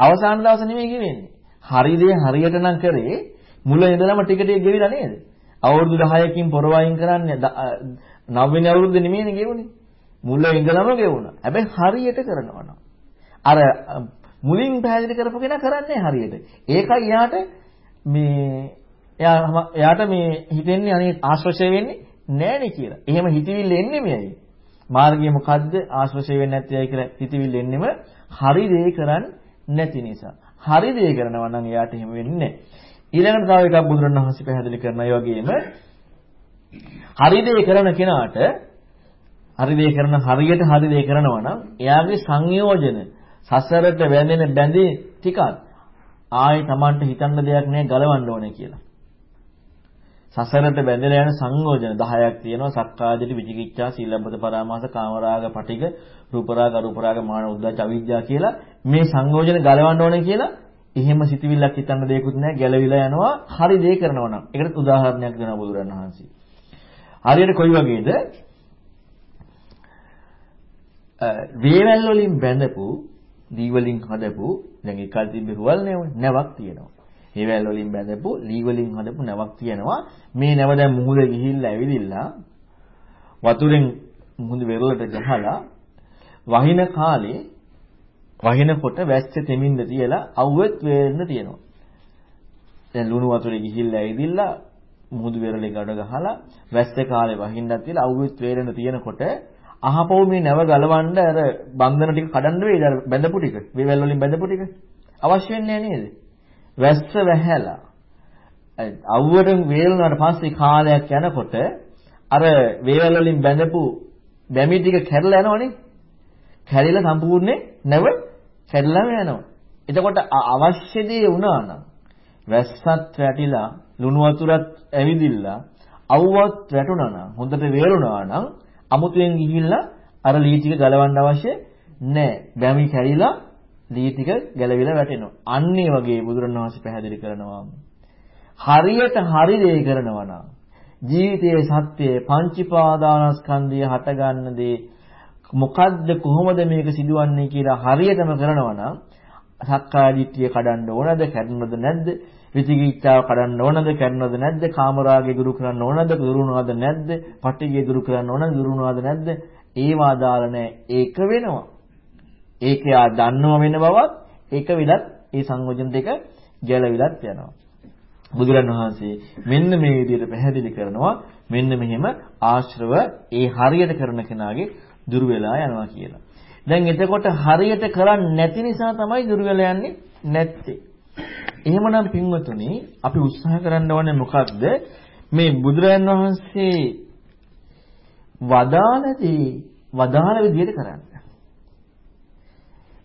අවසාන දවස නෙමෙයි ගෙවෙන්නේ. හරි දේ හරියට නම් කරේ මුල ඉඳලම ටික ටික ගෙවිලා නේද? අවුරුදු 10කින් පොරව අයින් කරන්නේ 9 වෙනි අවුරුද්දේ නෙමෙයිනේ ගෙවුනේ. මුල ඉඳලම ගෙවුණා. හැබැයි හරියට කරනවා නම්. අර මුලින් පැහැදිලි කරපු කෙනා කරන්නේ හරියට. ඒකයි යාට මේ එයා එයාට මේ හිතෙන්නේ අනේ ආශ්‍රය වෙන්නේ නෑනේ කියලා. එහෙම හිතවිල්ල එන්නේ මෙයයි. මාර්ගය මොකද්ද ආශ්‍රය වෙන්නේ නැත්තේ කියලා හිතවිල්ල එන්නෙම හරි දේ කරන්නේ නැති නිසා. හරි දේ කරනවා නම් එයාට එහෙම වෙන්නේ නැහැ. ඊළඟට තව එකක් බුදුරණවහන්සේ පැහැදිලි කරනවා ඒ වගේම හරි දේ කරන කෙනාට හරි දේ කරන හරියට හරි දේ කරනවා නම් එයාගේ සංයෝජන සසරට වැඳෙන බැඳේ ටිකක් ආයේ Tamanට හිතන්න දෙයක් නැහැ ගලවන්න ඕනේ කියලා. සසරට බැඳලා යන සංයෝජන 10ක් තියෙනවා. සක්කාදිට විචිකිච්ඡා සීලබ්බත පරාමාස කාමරාග පටික රූපරාග අරූපරාග මාන උද්දච්ච අවිද්‍යාව කියලා මේ සංයෝජන ගලවන්න ඕනේ කියලා එහෙම සිතවිල්ලක් හිතන්න දෙයක්වත් නැහැ ගැලවිලා යනවා. හරි දේ කරනවා නම්. ඒකට උදාහරණයක් දෙනවා බුදුරණන් වහන්සේ. හරියට කොයි වගේද? වේවැල් වලින් බැඳපු දී වලින් හදපු දැන් ඒ කාලේ තිබ්බ රුවල් නැවක් තියෙනවා. ඒ වැල් වලින් බැඳපු ලී වලින් හදපු නැවක් තියෙනවා. මේ නැව දැන් මුහුද ගිහිල්ලා ඇවිදිලා වතුරෙන් මුහුද වෙරළට ගහලා වහින කාලේ වහිනකොට වැස්ස තෙමින්ද තියලා අවුවෙත් වේරෙන්න තියෙනවා. දැන් ලුණු වතුරේ ගිහිල්ලා ඇවිදිලා මුහුදු වෙරළේ ගඩ ගහලා වැස්ස කාලේ වහින්නත් තියලා අවුවෙත් වේරෙන්න තියෙනකොට අහපොව මේ නැව ගලවන්න අර බන්ධන ටික කඩන්න වේද අර බැඳපු ටික වේවැල් වලින් බැඳපු ටික. අවශ්‍ය වෙන්නේ නේද? වැස්ස වැහැලා. අවුවට වේලුණාට පස්සේ කාලයක් යනකොට අර වේවැල් වලින් බැඳපු බැමි ටික කැඩලා යනවනේ. කැඩිලා සම්පූර්ණේ නැව කැඩලාම යනවා. එතකොට අවශ්‍ය දේ වුණා නම් වැස්සත් වැටිලා ලුණු වතුරත් ඇවිදිලා අවුවත් වැටුණා නම් හොඳට වේලුණා නම් අමුතුවෙන් ගිහිල්ලා අර ලී ටික ගලවන්න අවශ්‍ය නැහැ. බැමි කැරිලා දී ටික ගැලවිලා වැටෙනවා. අන්න ඒ වගේ බුදුරණවහන්සේ පැහැදිලි කරනවා. හරියට හරි දේ කරනවා නම් ජීවිතයේ සත්‍යයේ පංචීපාදානස්කන්ධය හටගන්න දේ මොකද්ද කොහොමද මේක සිදුවන්නේ කියලා හරියටම කරනවා නම් සක්කාය දිට්ඨිය කඩන්න ඕනද කැඩුණද නැද්ද විචිකිච්ඡාව කඩන්න ඕනද කැඩුණද නැද්ද? කාමරාගය දුරු කරන්න ඕනද? දුරුනවද නැද්ද? පටිගය දුරු කරන්න ඕනද? දුරුනවද නැද්ද? ඒවා දාලා නැහැ ඒක වෙනවා. ඒක යා දන්නව වෙන බවත් ඒක විලත් ඒ සංයෝජන දෙක ගැලවිලත් යනවා. බුදුරණවහන්සේ මෙන්න මේ විදිහට පැහැදිලි කරනවා. මෙන්න මෙහෙම ආශ්‍රව ඒ හරියට කරන කෙනාගේ දුර වෙලා යනවා කියලා. දැන් එතකොට හරියට කරන්නේ නැති නිසා තමයි දුර වෙලා යන්නේ නැත්තේ. එහෙමනම් පින්වතුනි අපි උත්සාහ කරන්න ඕනේ මොකක්ද? මේ බුදුරයන් වහන්සේ වදාළදී වදාළ විදිහට කරන්න.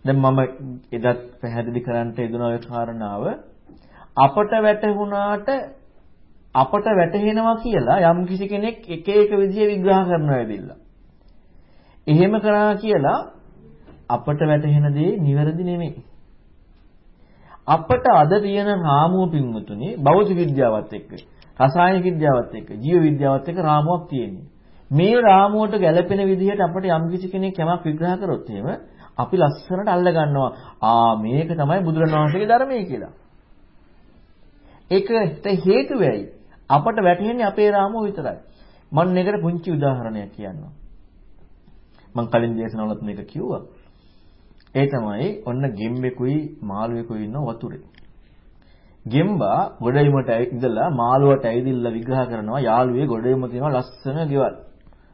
දැන් මම එදත් පැහැදිලි කරන්නට යෙදුන ඔය කාරණාව අපට වැටහුණාට අපට වැටහෙනවා කියලා යම් කිසි කෙනෙක් එක එක විදිහේ විග්‍රහ කරනවා ඇවිල්ලා. එහෙම කරා කියලා අපට වැටහෙන දේ නිවැරදි නෙමෙයි. අපට අද තියෙන රාමුව පින්වතුනි භෞතික විද්‍යාවත් එක්ක රසායනික විද්‍යාවත් එක්ක ජීව විද්‍යාවත් එක්ක රාමුවක් තියෙන්නේ. මේ රාමුවට ගැළපෙන විදිහට අපිට යම්කිසි කෙනෙක් යමක් විග්‍රහ කරොත් එහෙම අපි ලස්සනට අල්ල ගන්නවා. ආ මේක තමයි බුදුරණවහන්සේගේ ධර්මයේ කියලා. ඒකට හේතුව ඇයි? අපට වැටහෙන්නේ අපේ රාමුව විතරයි. මම මේකට පුංචි උදාහරණයක් කියන්නම්. මම කලින් දේශනාවලත් මේක කිව්වා. ඒ තමයි ඔන්න ගෙම්බෙකුයි මාළුවෙකුයි ඉන්න වතුරේ. ගෙම්බා ගොඩයිමට ඉඳලා මාළුවට ඇවිදilla විග්‍රහ කරනවා යාළුවේ ගොඩයිම තියෙනවා ලස්සන ගෙවල්.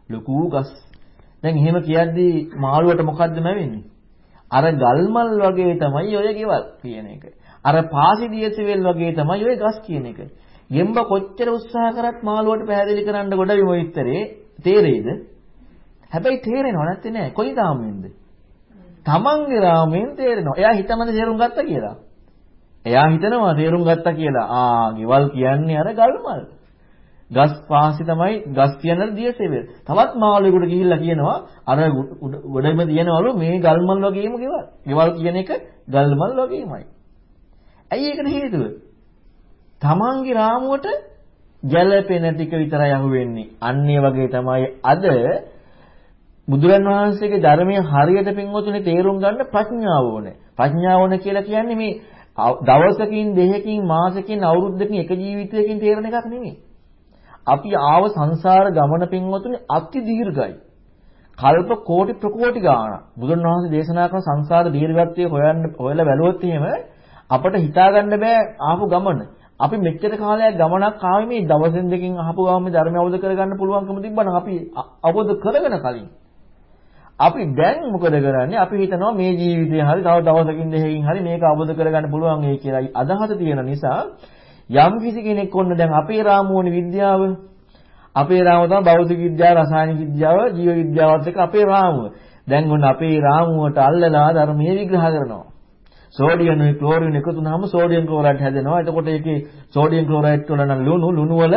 ලොකු ගස්. දැන් එහෙම කියද්දී මාළුවට මොකද්ද නැවෙන්නේ? අර ගල්මල් වගේ තමයි ඔය ගෙවල් කියන එක. අර පාසිදියසෙවල් වගේ තමයි ඔය ගස් කියන එක. ගෙම්බ කොච්චර උත්සාහ කරත් මාළුවට පැහැදිලි කරන්න ගොඩවිම විතරේ තේරෙයිද? හැබැයි තේරෙනව නැත්තේ නෑ. කොයි රාමයෙන්ද? තමන්ගේ රාමයෙන් තේරෙනවා. එයා හිතමද තේරුම් ගත්තා කියලා. එයා හිතනවා තේරුම් ගත්තා කියලා. ආ, ගෙවල් කියන්නේ අර ගල්මල්. ගස් පාසි තමයි ගස් කියන දියසෙවල්. තවත් මාළුවෙකුට ගිහිල්ලා කියනවා අර ගොඩම තියෙනවලු මේ ගල්මල් වගේම ගෙවල්. ගෙවල් කියන එක ගල්මල් වගේමයි. ඇයි ඒකට හේතුව? තමන්ගේ රාමුවට ගැළපෙන ටික විතරයි අහුවෙන්නේ. අන්නේ වගේ තමයි අද බුදුරන් වහන්සේගේ ධර්මයේ හරියට පින්වතුනි තේරුම් ගන්න ප්‍රඥාව ඕනේ. ප්‍රඥාව ඕනේ කියලා කියන්නේ මේ දවසකින් දෙකකින් මාසකින් අවුරුද්දකින් එක ජීවිතයකින් තේරෙන එකක් නෙමෙයි. අපි ආව සංසාර ගමන පින්වතුනි අති දීර්ඝයි. කල්ප කෝටි ප්‍රකෝටි ගාණක්. බුදුන් වහන්සේ දේශනා කරන සංසාර දීර්ඝත්වය හොයන්න හොයලා බැලුවොත් එහෙම අපට හිතා ගන්න බෑ ආපු ගමන. අපි මෙච්චර කාලයක් ගමනක් ආවේ මේ දවසෙන් දෙකකින් අහපු ගමන් මේ ධර්මය අවබෝධ කරගන්න පුළුවන්කම තිබ්බනම් අපි අවබෝධ කරගෙන කලින් අපි දැන් මොකද කරන්නේ? අපි හිතනවා මේ ජීවිතේ හරි තව දවසකින් දෙකකින් හරි මේක අවබෝධ කරගන්න පුළුවන් වෙයි කියලා අදහස තියෙන නිසා යම් කිසි කෙනෙක් ඔන්න දැන් අපේ රාමුවනේ විද්‍යාව අපේ රාමුව තමයි භෞතික විද්‍යාව, රසායනික විද්‍යාව, ජීව විද්‍යාවත් එක්ක අපේ රාමුව. දැන් ඔන්න අපේ රාමුවට අල්ලලා ධර්මයේ විග්‍රහ කරනවා. සෝඩියම් උයි ක්ලෝරින් එකතු වුනහම සෝඩියම් ක්ලෝරයිඩ් හැදෙනවා. එතකොට ඒකේ සෝඩියම් ක්ලෝරයිඩ් වල නම් ලුණු ලුණු වල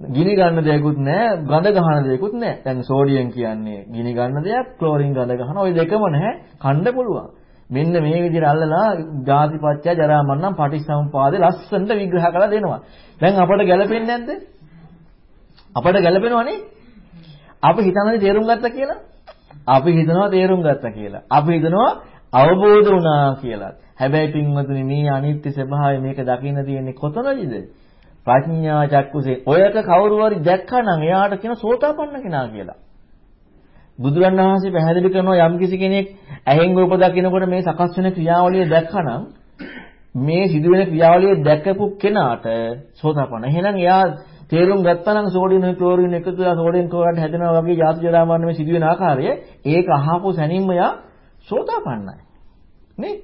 ගිනි ගන්න දෙයක්වත් නැහැ, ගඳ ගහන දෙයක්වත් නැහැ. දැන් සෝඩියම් කියන්නේ ගිනි ගන්න දෙයක්, ක්ලෝරින් ගඳ ගහන ওই දෙකම නැහැ. කන්න පුළුවන්. මෙන්න මේ විදිහට අල්ලලා ජාතිපත්‍ය ජරා මරණ පටිච්චසමුපාදේ ලස්සනට විග්‍රහ කරලා දෙනවා. දැන් අපට ගැළපෙන්නේ නැද්ද? අපට ගැළපෙනවනේ. අපි හිතන්නේ තේරුම් ගත්තා කියලා. අපි හිතනවා තේරුම් ගත්තා කියලා. අපි හිතනවා අවබෝධ වුණා කියලා. හැබැයි පින්වතුනි මේ අනිත්‍ය ස්වභාවය මේක දකින්න තියෙන්නේ කොතනදද? ප්‍රඥා චක්කුසේ ඔයක කවුරු හරි දැක්කනම් එයාට කියන සෝතාපන්න කෙනා කියලා. බුදුරන් වහන්සේ පැහැදිලි කරනවා යම්කිසි කෙනෙක් ඇහෙන් රූප දකිනකොට මේ සකස් වෙන ක්‍රියාවලිය දැක්කනම් මේ සිදුවෙන ක්‍රියාවලිය දැකපු කෙනාට සෝතාපන්න. එහෙනම් එයා තේරුම් ගත්තා නම් සෝඩියම් ක්ලෝරින් එකතු වෙලා සෝඩියම් ක්ලෝරයිඩ් හැදෙනවා වගේ ජාති ජරා මරණ මේ සිදුවෙන ආකාරය ඒක අහපු සැනින්ම යා සෝතාපන්නයි. නේ?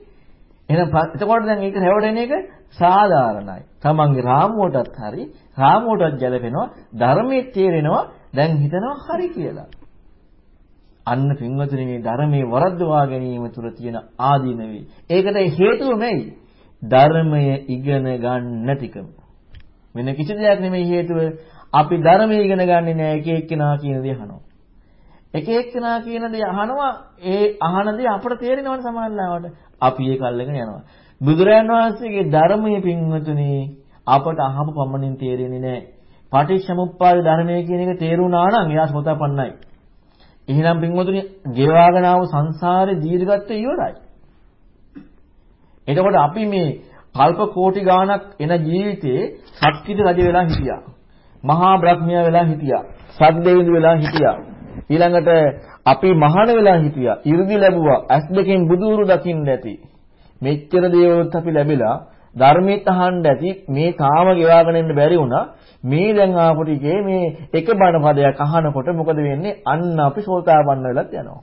එහෙනම් එතකොට දැන් ඒක රැවටෙන එක සාධාරණයි. තමන්ගේ රාමුවටත් හරි රාමුවටත් ගැලපෙනවා ධර්මයේ තේරෙනවා දැන් හිතනවා හරි කියලා. අන්න පින්වතුනි මේ ධර්මයේ වරද්දවා ගැනීම තුළ තියෙන ආදීනවේ. ඒකට හේතුව මෙයි. ධර්මය ඉගෙන ගන්න නැතිකම. වෙන කිසි දෙයක් නෙමෙයි හේතුව. අපි ධර්මය ඉගෙන ගන්නේ නැහැ එක එක්කෙනා කියන දේ අහනවා. එක එක්කෙනා කියන දේ අහනවා ඒ අහන දේ අපට තේරෙනවනේ සමානලාවට. අපි ඒක අල්ලගෙන යනවා. බුදුරයන් වහන්සේගේ ධර්මයේ පින්වතුනි අපට අහපු පමණින් තේරෙන්නේ නැහැ. පටිච්චසමුප්පාද ධර්මයේ කියන එක තේරුණා නම් එයා සෝතාපන්නයි. එහෙනම් පින්වතුනි ගෙවාගෙන ආව සංසාරේ දීර්ඝත්වය ඉවරයි. එතකොට අපි මේ කල්ප කෝටි ගාණක් එන ජීවිතේ සත්‍විත රජ වෙලා හිටියා. මහා බ්‍රහ්මයා වෙලා හිටියා. සද්දේවිඳු වෙලා හිටියා. ඊළඟට අපි මහාන වෙලා හිටියා. 이르දි ලැබුවා. ඇස් දෙකෙන් බුදුරු දකින්න ඇති. මෙච්චර දේවලුත් අපි ලැබිලා ධර්මයට අහන්න ඇති මේ තාම ගෙවාගෙන ඉන්න බැරි වුණා. මේ දැන් ආපු ටිකේ මේ එක බණ පදයක් අහනකොට මොකද වෙන්නේ? අන්න අපි සෝතාපන්න වෙලත් යනවා.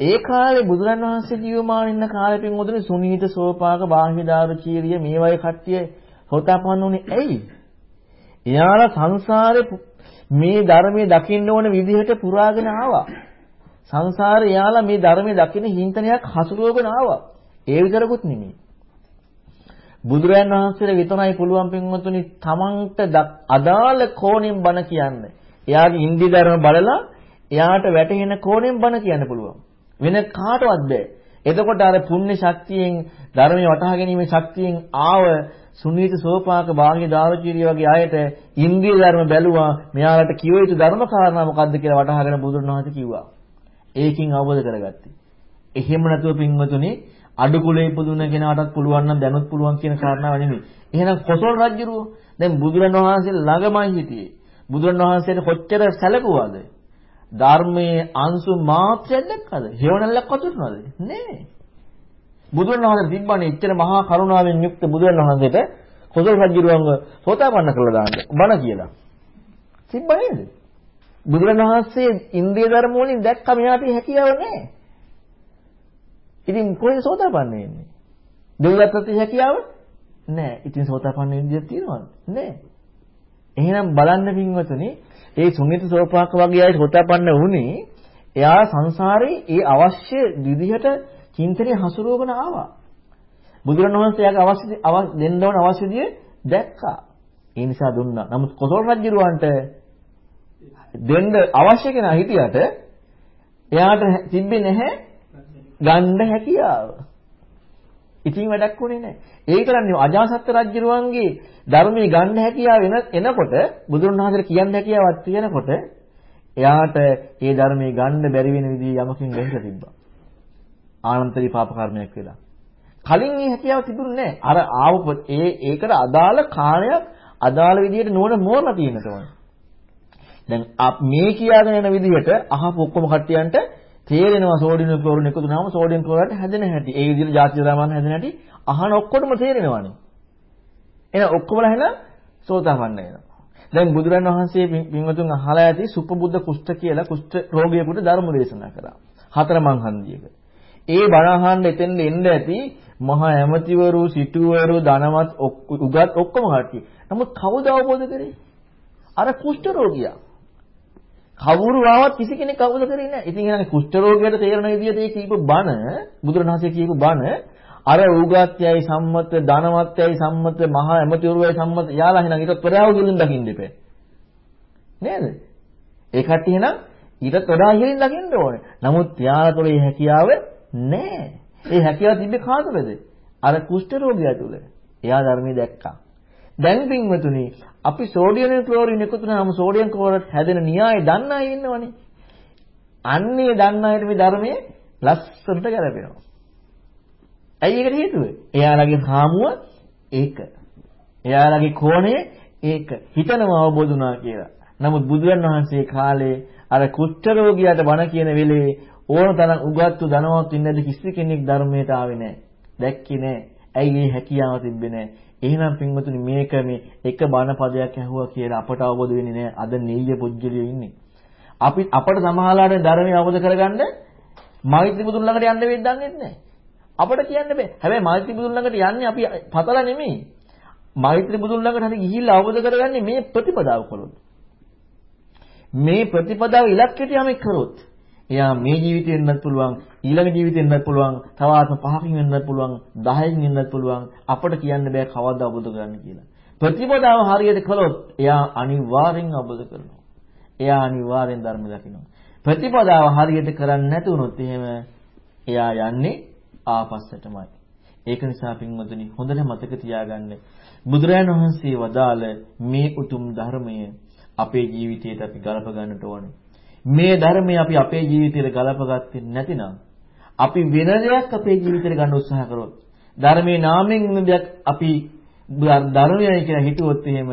ඒ කාලේ බුදුරන් වහන්සේ ජීවමාන ඉන්න කාලේ පින්වතුනි සුනීත සෝපාක බාහිදාරු චීරිය මේ වගේ කට්ටිය සෝතාපන්න උනේ ඇයි? එයාලා සංසාරේ මේ ධර්මයේ දකින්න ඕන විදිහට පුරාගෙන ආවා. සංසාරේ එයාලා මේ ධර්මයේ දකින්න හින්තනයක් හසුරුවගෙන ආවා. ඒ විතරකුත් නෙමෙයි. බුදුරයන් වහන්සේට විතරයි පුළුවන් පින්වතුනි තමන්ට අදාළ කෝණයෙන් බණ කියන්න. එයාගේ ඉන්ද්‍රිය ධර්ම බලලා එයාට වැටහෙන කෝණයෙන් බණ කියන්න පුළුවන්. වෙන කාටවත් බෑ. එතකොට අර පුණ්‍ය ශක්තියෙන් ධර්මයේ වටහා ගැනීමේ ශක්තියෙන් ආව සුනීත සෝපාක භාග්‍ය දාවචීරිය වගේ අයට ඉන්ද්‍රිය ධර්ම බැලුවා මෙයාලට කිව යුතු ධර්ම කාරණා මොකද්ද කියලා වටහාගෙන බුදුන් වහන්සේ කිව්වා. ඒකින් අවබෝධ කරගත්තේ. එහෙම නැතුව පින්වතුනි අඩු කුලේ ඉපදුන කෙනාටත් පුළුවන් නම් දැනුත් පුළුවන් කියන කාරණාව නෙමෙයි. එහෙනම් කොසල් රජුරුව දැන් බුදුරණවහන්සේ ළඟමයි හිටියේ. බුදුරණවහන්සේට කොච්චර සැලකුවාද? ධර්මයේ අංශු මාත්‍රයක් දැක්කද? හේවණල්ලක් වතුරනවද? නෑ. බුදුරණවහන්සේ තිබ්බනේ ඉච්ඡර මහා කරුණාවෙන් යුක්ත බුදුරණවහන්සේට කොසල් රජුරුවන්ව සෝතාපන්න කළා දාන්න බණ කියලා. තිබ්බ නේද? බුදුරණවහන්සේ ඉන්ද්‍රිය ධර්ම වලින් දැක්ක මෙයාට හැකියාව නෑ. ඉතින් කොහෙද සෝතාපන්න වෙන්නේ? දෙවියන්ට හැකියාව නෑ. ඉතින් සෝතාපන්න වෙන්න දෙයක් තියෙනවද? නෑ. එහෙනම් බලන්න පින්වතුනි, ඒ සුන්නිත සෝපාක වගේ අය සෝතාපන්න වුණේ එයා සංසාරේ ඒ අවශ්‍ය විදිහට චින්තනය හසුරුවගෙන ආවා. බුදුරණවහන්සේ යාගේ අවශ්‍ය දෙන්න ඕන අවශ්‍ය දේ දැක්කා. ඒ නිසා දුන්නා. නමුත් කොසල් රජුරවන්ට දෙන්න අවශ්‍ය කෙනා හිටියට එයාට තිබ්බේ නැහැ ගන්න හැකියාව. ඉතින් වැඩක් වුණේ නැහැ. ඒ කරන්නේ අජාසත් රජුරුවන්ගේ ධර්මයේ ගන්න හැකියාව එනකොට බුදුරණවහන්සේට කියන්න හැකියාවක් තියෙනකොට එයාට ඒ ධර්මයේ ගන්න බැරි වෙන විදිහ යමකින් වෙහෙලා තිබ්බා. ආනන්තරී පාප කර්මයක් වෙලා. කලින් මේ හැකියාව තිබුණේ නැහැ. අර ආව ඒ ඒකට අදාළ කාණයක් අදාළ විදිහට නෝන මෝරලා තියෙනට ඕන. දැන් මේ කියාගෙන යන විදිහට අහපු ඔක්කොම කට්ටියන්ට තේරෙනවා සෝඩියම් ක්ලෝරින් එකතු වුණාම සෝඩියම් ක්ලෝරයිඩ් හැදෙන හැටි. ඒ විදිහට ජාතික දාමන හැදෙන හැටි අහන ඔක්කොටම තේරෙනවානේ. එහෙනම් ඔක්කොමලා එහෙනම් සෝතාපන්න වෙනවා. දැන් බුදුරන් වහන්සේ පින්වතුන් අහලා ඇති සුපබුද්ධ කුෂ්ඨ කියලා කුෂ්ඨ රෝගියෙකුට ධර්ම දේශනා කරා. හතර මං හන්දියක. ඒ බණ අහන්න එතෙන් එන්න ඇති මහා ඇමතිවරු, සිටුවරු, ධනවත් උගත් ඔක්කොම කට්ටිය. නමුත් කවුද අවබෝධ කරේ? අර කුෂ්ඨ රෝගියා. කවුරු ආවත් කිසි කෙනෙක් අවබෝධ කරේ නැහැ. ඉතින් එහෙනම් කුෂ්ඨ රෝගයට තේරෙන විදිහට ඒ කියපු බණ, බුදුරණවහන්සේ කියපු බණ අර උගත්යයි සම්මත, ධනවත්යයි සම්මත, මහා ඇමතිවරුයි සම්මත යාලා එහෙනම් ඊටත් වඩා උගලින් දකින්න දෙපේ. නේද? ඒ කට්ටිය එහෙනම් ඊටත් වඩා ඉහළින් දකින්න ඕනේ. නමුත් යාලා තුළ මේ හැකියාව නැහැ. ඒ හැකියාව තිබ්බේ කාටද? අර කුෂ්ඨ රෝගියා තුල. එයා ධර්මයේ දැක්කා. දැන් පින්වතුනි අපි සෝඩියම් ක්ලෝරින් එකතු කරාම සෝඩියම් ක්ලෝරයිඩ් හැදෙන න්‍යාය දන්න අය ඉන්නවනේ. අන්නේ දන්න අයට මේ ධර්මයේ ලස්සනට ගැලපෙනවා. ඇයි ඒකට හේතුව? එයාලගේ හාමුව ඒක. එයාලගේ කෝණය ඒක. හිතනව අවබෝධ වුණා කියලා. නමුත් බුදුරන් වහන්සේ කාලේ අර කුෂ්ඨ රෝගියාට බණ කියන වෙලේ ඕන තරම් උගත්තු ධනවත් ඉන්නද කිසි කෙනෙක් ධර්මයට ආවේ නැහැ. දැක්කේ නැහැ. ඇයි මේ හැකියාව තිබ්බේ නැහැ. එහෙනම් පින්වතුනි මේක මේ එක බණ පදයක් ඇහුවා කියලා අපට අවබෝධ වෙන්නේ නැහැ. අද නෙయ్య පුජ්‍යලියෝ ඉන්නේ. අපි අපට සමහරලාට ධර්මය අවබෝධ කරගන්න මෛත්‍රී බුදුන් ළඟට යන්න වෙද්ද දන්නේ නැහැ. අපට කියන්න බෑ. හැබැයි මෛත්‍රී බුදුන් ළඟට යන්නේ අපි පතලා නෙමෙයි. මෛත්‍රී බුදුන් ළඟට හරි ගිහිල්ලා අවබෝධ කරගන්නේ මේ ප්‍රතිපදාව කළොත්. මේ ප්‍රතිපදාව ඉලක්කයට යමෙක් කරොත් එයා මේ ජීවිතේ වෙන්නත් පුළුවන් ඊළඟ ජීවිතේ වෙන්නත් පුළුවන් තව ආත්ම පහකින් වෙන්නත් පුළුවන් 10කින් වෙන්නත් පුළුවන් අපට කියන්න බෑ කවදා අවබෝධ කරගන්න කියලා. ප්‍රතිපදාව හරියට කළොත් එයා අනිවාර්යෙන් අවබෝධ කරනවා. එයා අනිවාර්යෙන් ධර්ම දකිනවා. ප්‍රතිපදාව හරියට කරන්නේ නැති වුණොත් එහෙම එයා යන්නේ ආපස්සටමයි. ඒක නිසා පින්වතුනි හොඳට මතක තියාගන්න බුදුරජාණන් වහන්සේ වදාළ මේ උතුම් ධර්මය අපේ ජීවිතයට අපි ගලප ගන්නට ඕනේ. මේ ධර්මය අපි අපේ ජීවිතයට ගලපගත්තේ නැතිනම් අපි වෙන දෙයක් අපේ ජීවිතයට ගන්න උත්සාහ කරොත් ධර්මයේ නාමයෙන් වෙන දෙයක් අපි ධර්මයයි කියලා හිතුවොත් එහෙම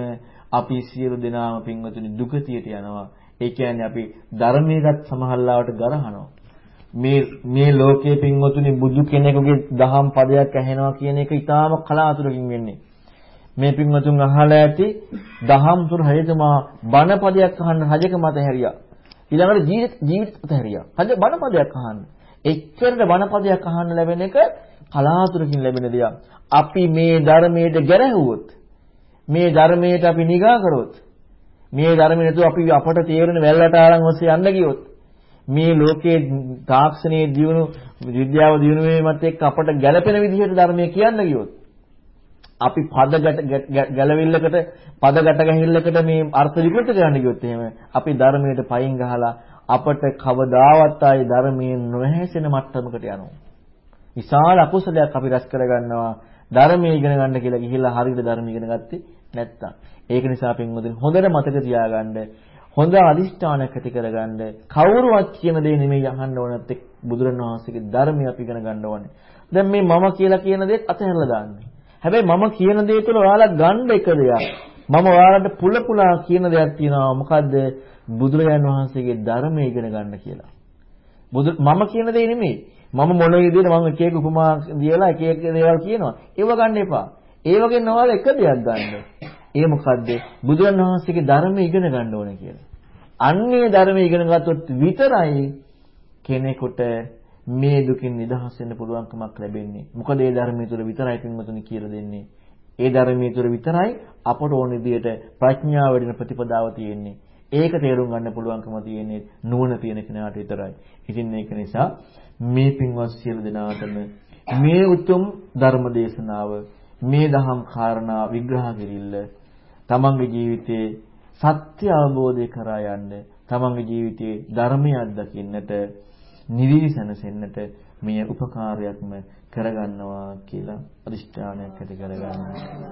අපි සියලු දෙනාම පින්වතුනි දුකතියට යනවා. ඒ කියන්නේ අපි ධර්මයේවත් සමහරලාවට ගරහනවා. මේ මේ ලෝකයේ පින්වතුනි බුදු කෙනෙකුගේ දහම් පදයක් ඇහෙනවා කියන එක ඊටාම කලාතුරකින් වෙන්නේ. මේ පින්වතුන් අහලා ඇති දහම් තුර හරියටම බණ පදයක් අහන්න රජක මත හැරියා. ඊළඟට ජීවිත ජීවිත මත හැරියා. රජ බණ පදයක් අහන්න. එච්චරට බණ පදයක් අහන්න ලැබෙන එක කලාතුරකින් ලැබෙන දෙයක්. අපි මේ ධර්මයට ගැරහුවොත් මේ ධර්මයට අපි නිගා කරොත් මේ ධර්මය නැතුව අපි අපට තේරෙන වැල්ලට ආරන් ඔස්සේ යන්න ගියොත් මේ ලෝකයේ තාක්ෂණයේ දියුණු විද්‍යාව දියුණු වීමත් එක්ක අපට ගැළපෙන විදිහට ධර්මය කියන්න ගියොත් අපි පද ගැලවිල්ලකට පද ගැට ගැහිල්ලකට මේ අර්ථ විකෘත කරන්න ගියොත් එහෙම අපි ධර්මයට පයින් ගහලා අපට කවදාවත් ආයේ ධර්මයෙන් නොහැසෙන මට්ටමකට යනවා. විශාල අකුසලයක් අපි රැස් කරගන්නවා ධර්මයේ ඉගෙන ගන්න කියලා ගිහිල්ලා හරියට ධර්ම ඉගෙන ගත්තේ නැත්තම්. ඒක නිසා පින්වතුනි හොඳට මතක තියාගන්න හොඳ අදිෂ්ඨානයක් ඇති කරගන්න කවුරුවත් කියන දේ නෙමෙයි අහන්න ඕනත් එක් බුදුරණවහන්සේගේ ධර්මය අපි ඉගෙන ගන්න ඕනේ. දැන් මේ මම කියලා කියන දේත් අතහැරලා දාන්න. හැබැයි මම කියන දේ තුළ ඔයාලා ගන්න එක දෙයක්. මම ඔයාලට පුල පුලා කියන දෙයක් තියෙනවා. මොකද්ද? බුදුරජාන් වහන්සේගේ ධර්මය ඉගෙන ගන්න කියලා. බුදු මම කියන දේ නෙමෙයි. මම මොන විදිහට මම එක එක උපමා දීලා එක එක දේවල් කියනවා. ඒව ගන්න එපා. ඒ වගේ නෝවල එක දෙයක් ගන්න. ඒ මොකද්ද? බුදුරන් වහන්සේගේ ධර්මය ඉගෙන ගන්න ඕනේ කියලා. අන්නේ ධර්මය ඉගෙන ගත්තොත් විතරයි කෙනෙකුට මේ දුකින් නිදහස් වෙන්න පුළුවන්කමක් ලැබෙන්නේ. මොකද ඒ ධර්මයේ තුල විතරයි පින්වතුනි කියලා දෙන්නේ. ඒ ධර්මයේ තුල විතරයි අපට ඕන විදිහට ප්‍රඥාව වැඩෙන ප්‍රතිපදාව තියෙන්නේ. ඒක තේරුම් ගන්න පුළුවන්කම තියෙන්නේ නුවණ තියෙන කෙනාට විතරයි. ඉතින් ඒක නිසා මේ පින්වත් සියලු දෙනාටම මේ උතුම් ධර්ම දේශනාව මේ දහම් කාරණා විග්‍රහ කිරිල්ල තමන්ගේ ජීවිතයේ සත්‍ය අවබෝධය කරා යන්න තමන්ගේ ජීවිතයේ ධර්මය අත්දකින්නට නිවිවි සැනසෙන්නට මේ උපකාරයක්ම කරගන්නවා කියලා අදිෂ්ඨානයක් ඇති කරගන්නවා.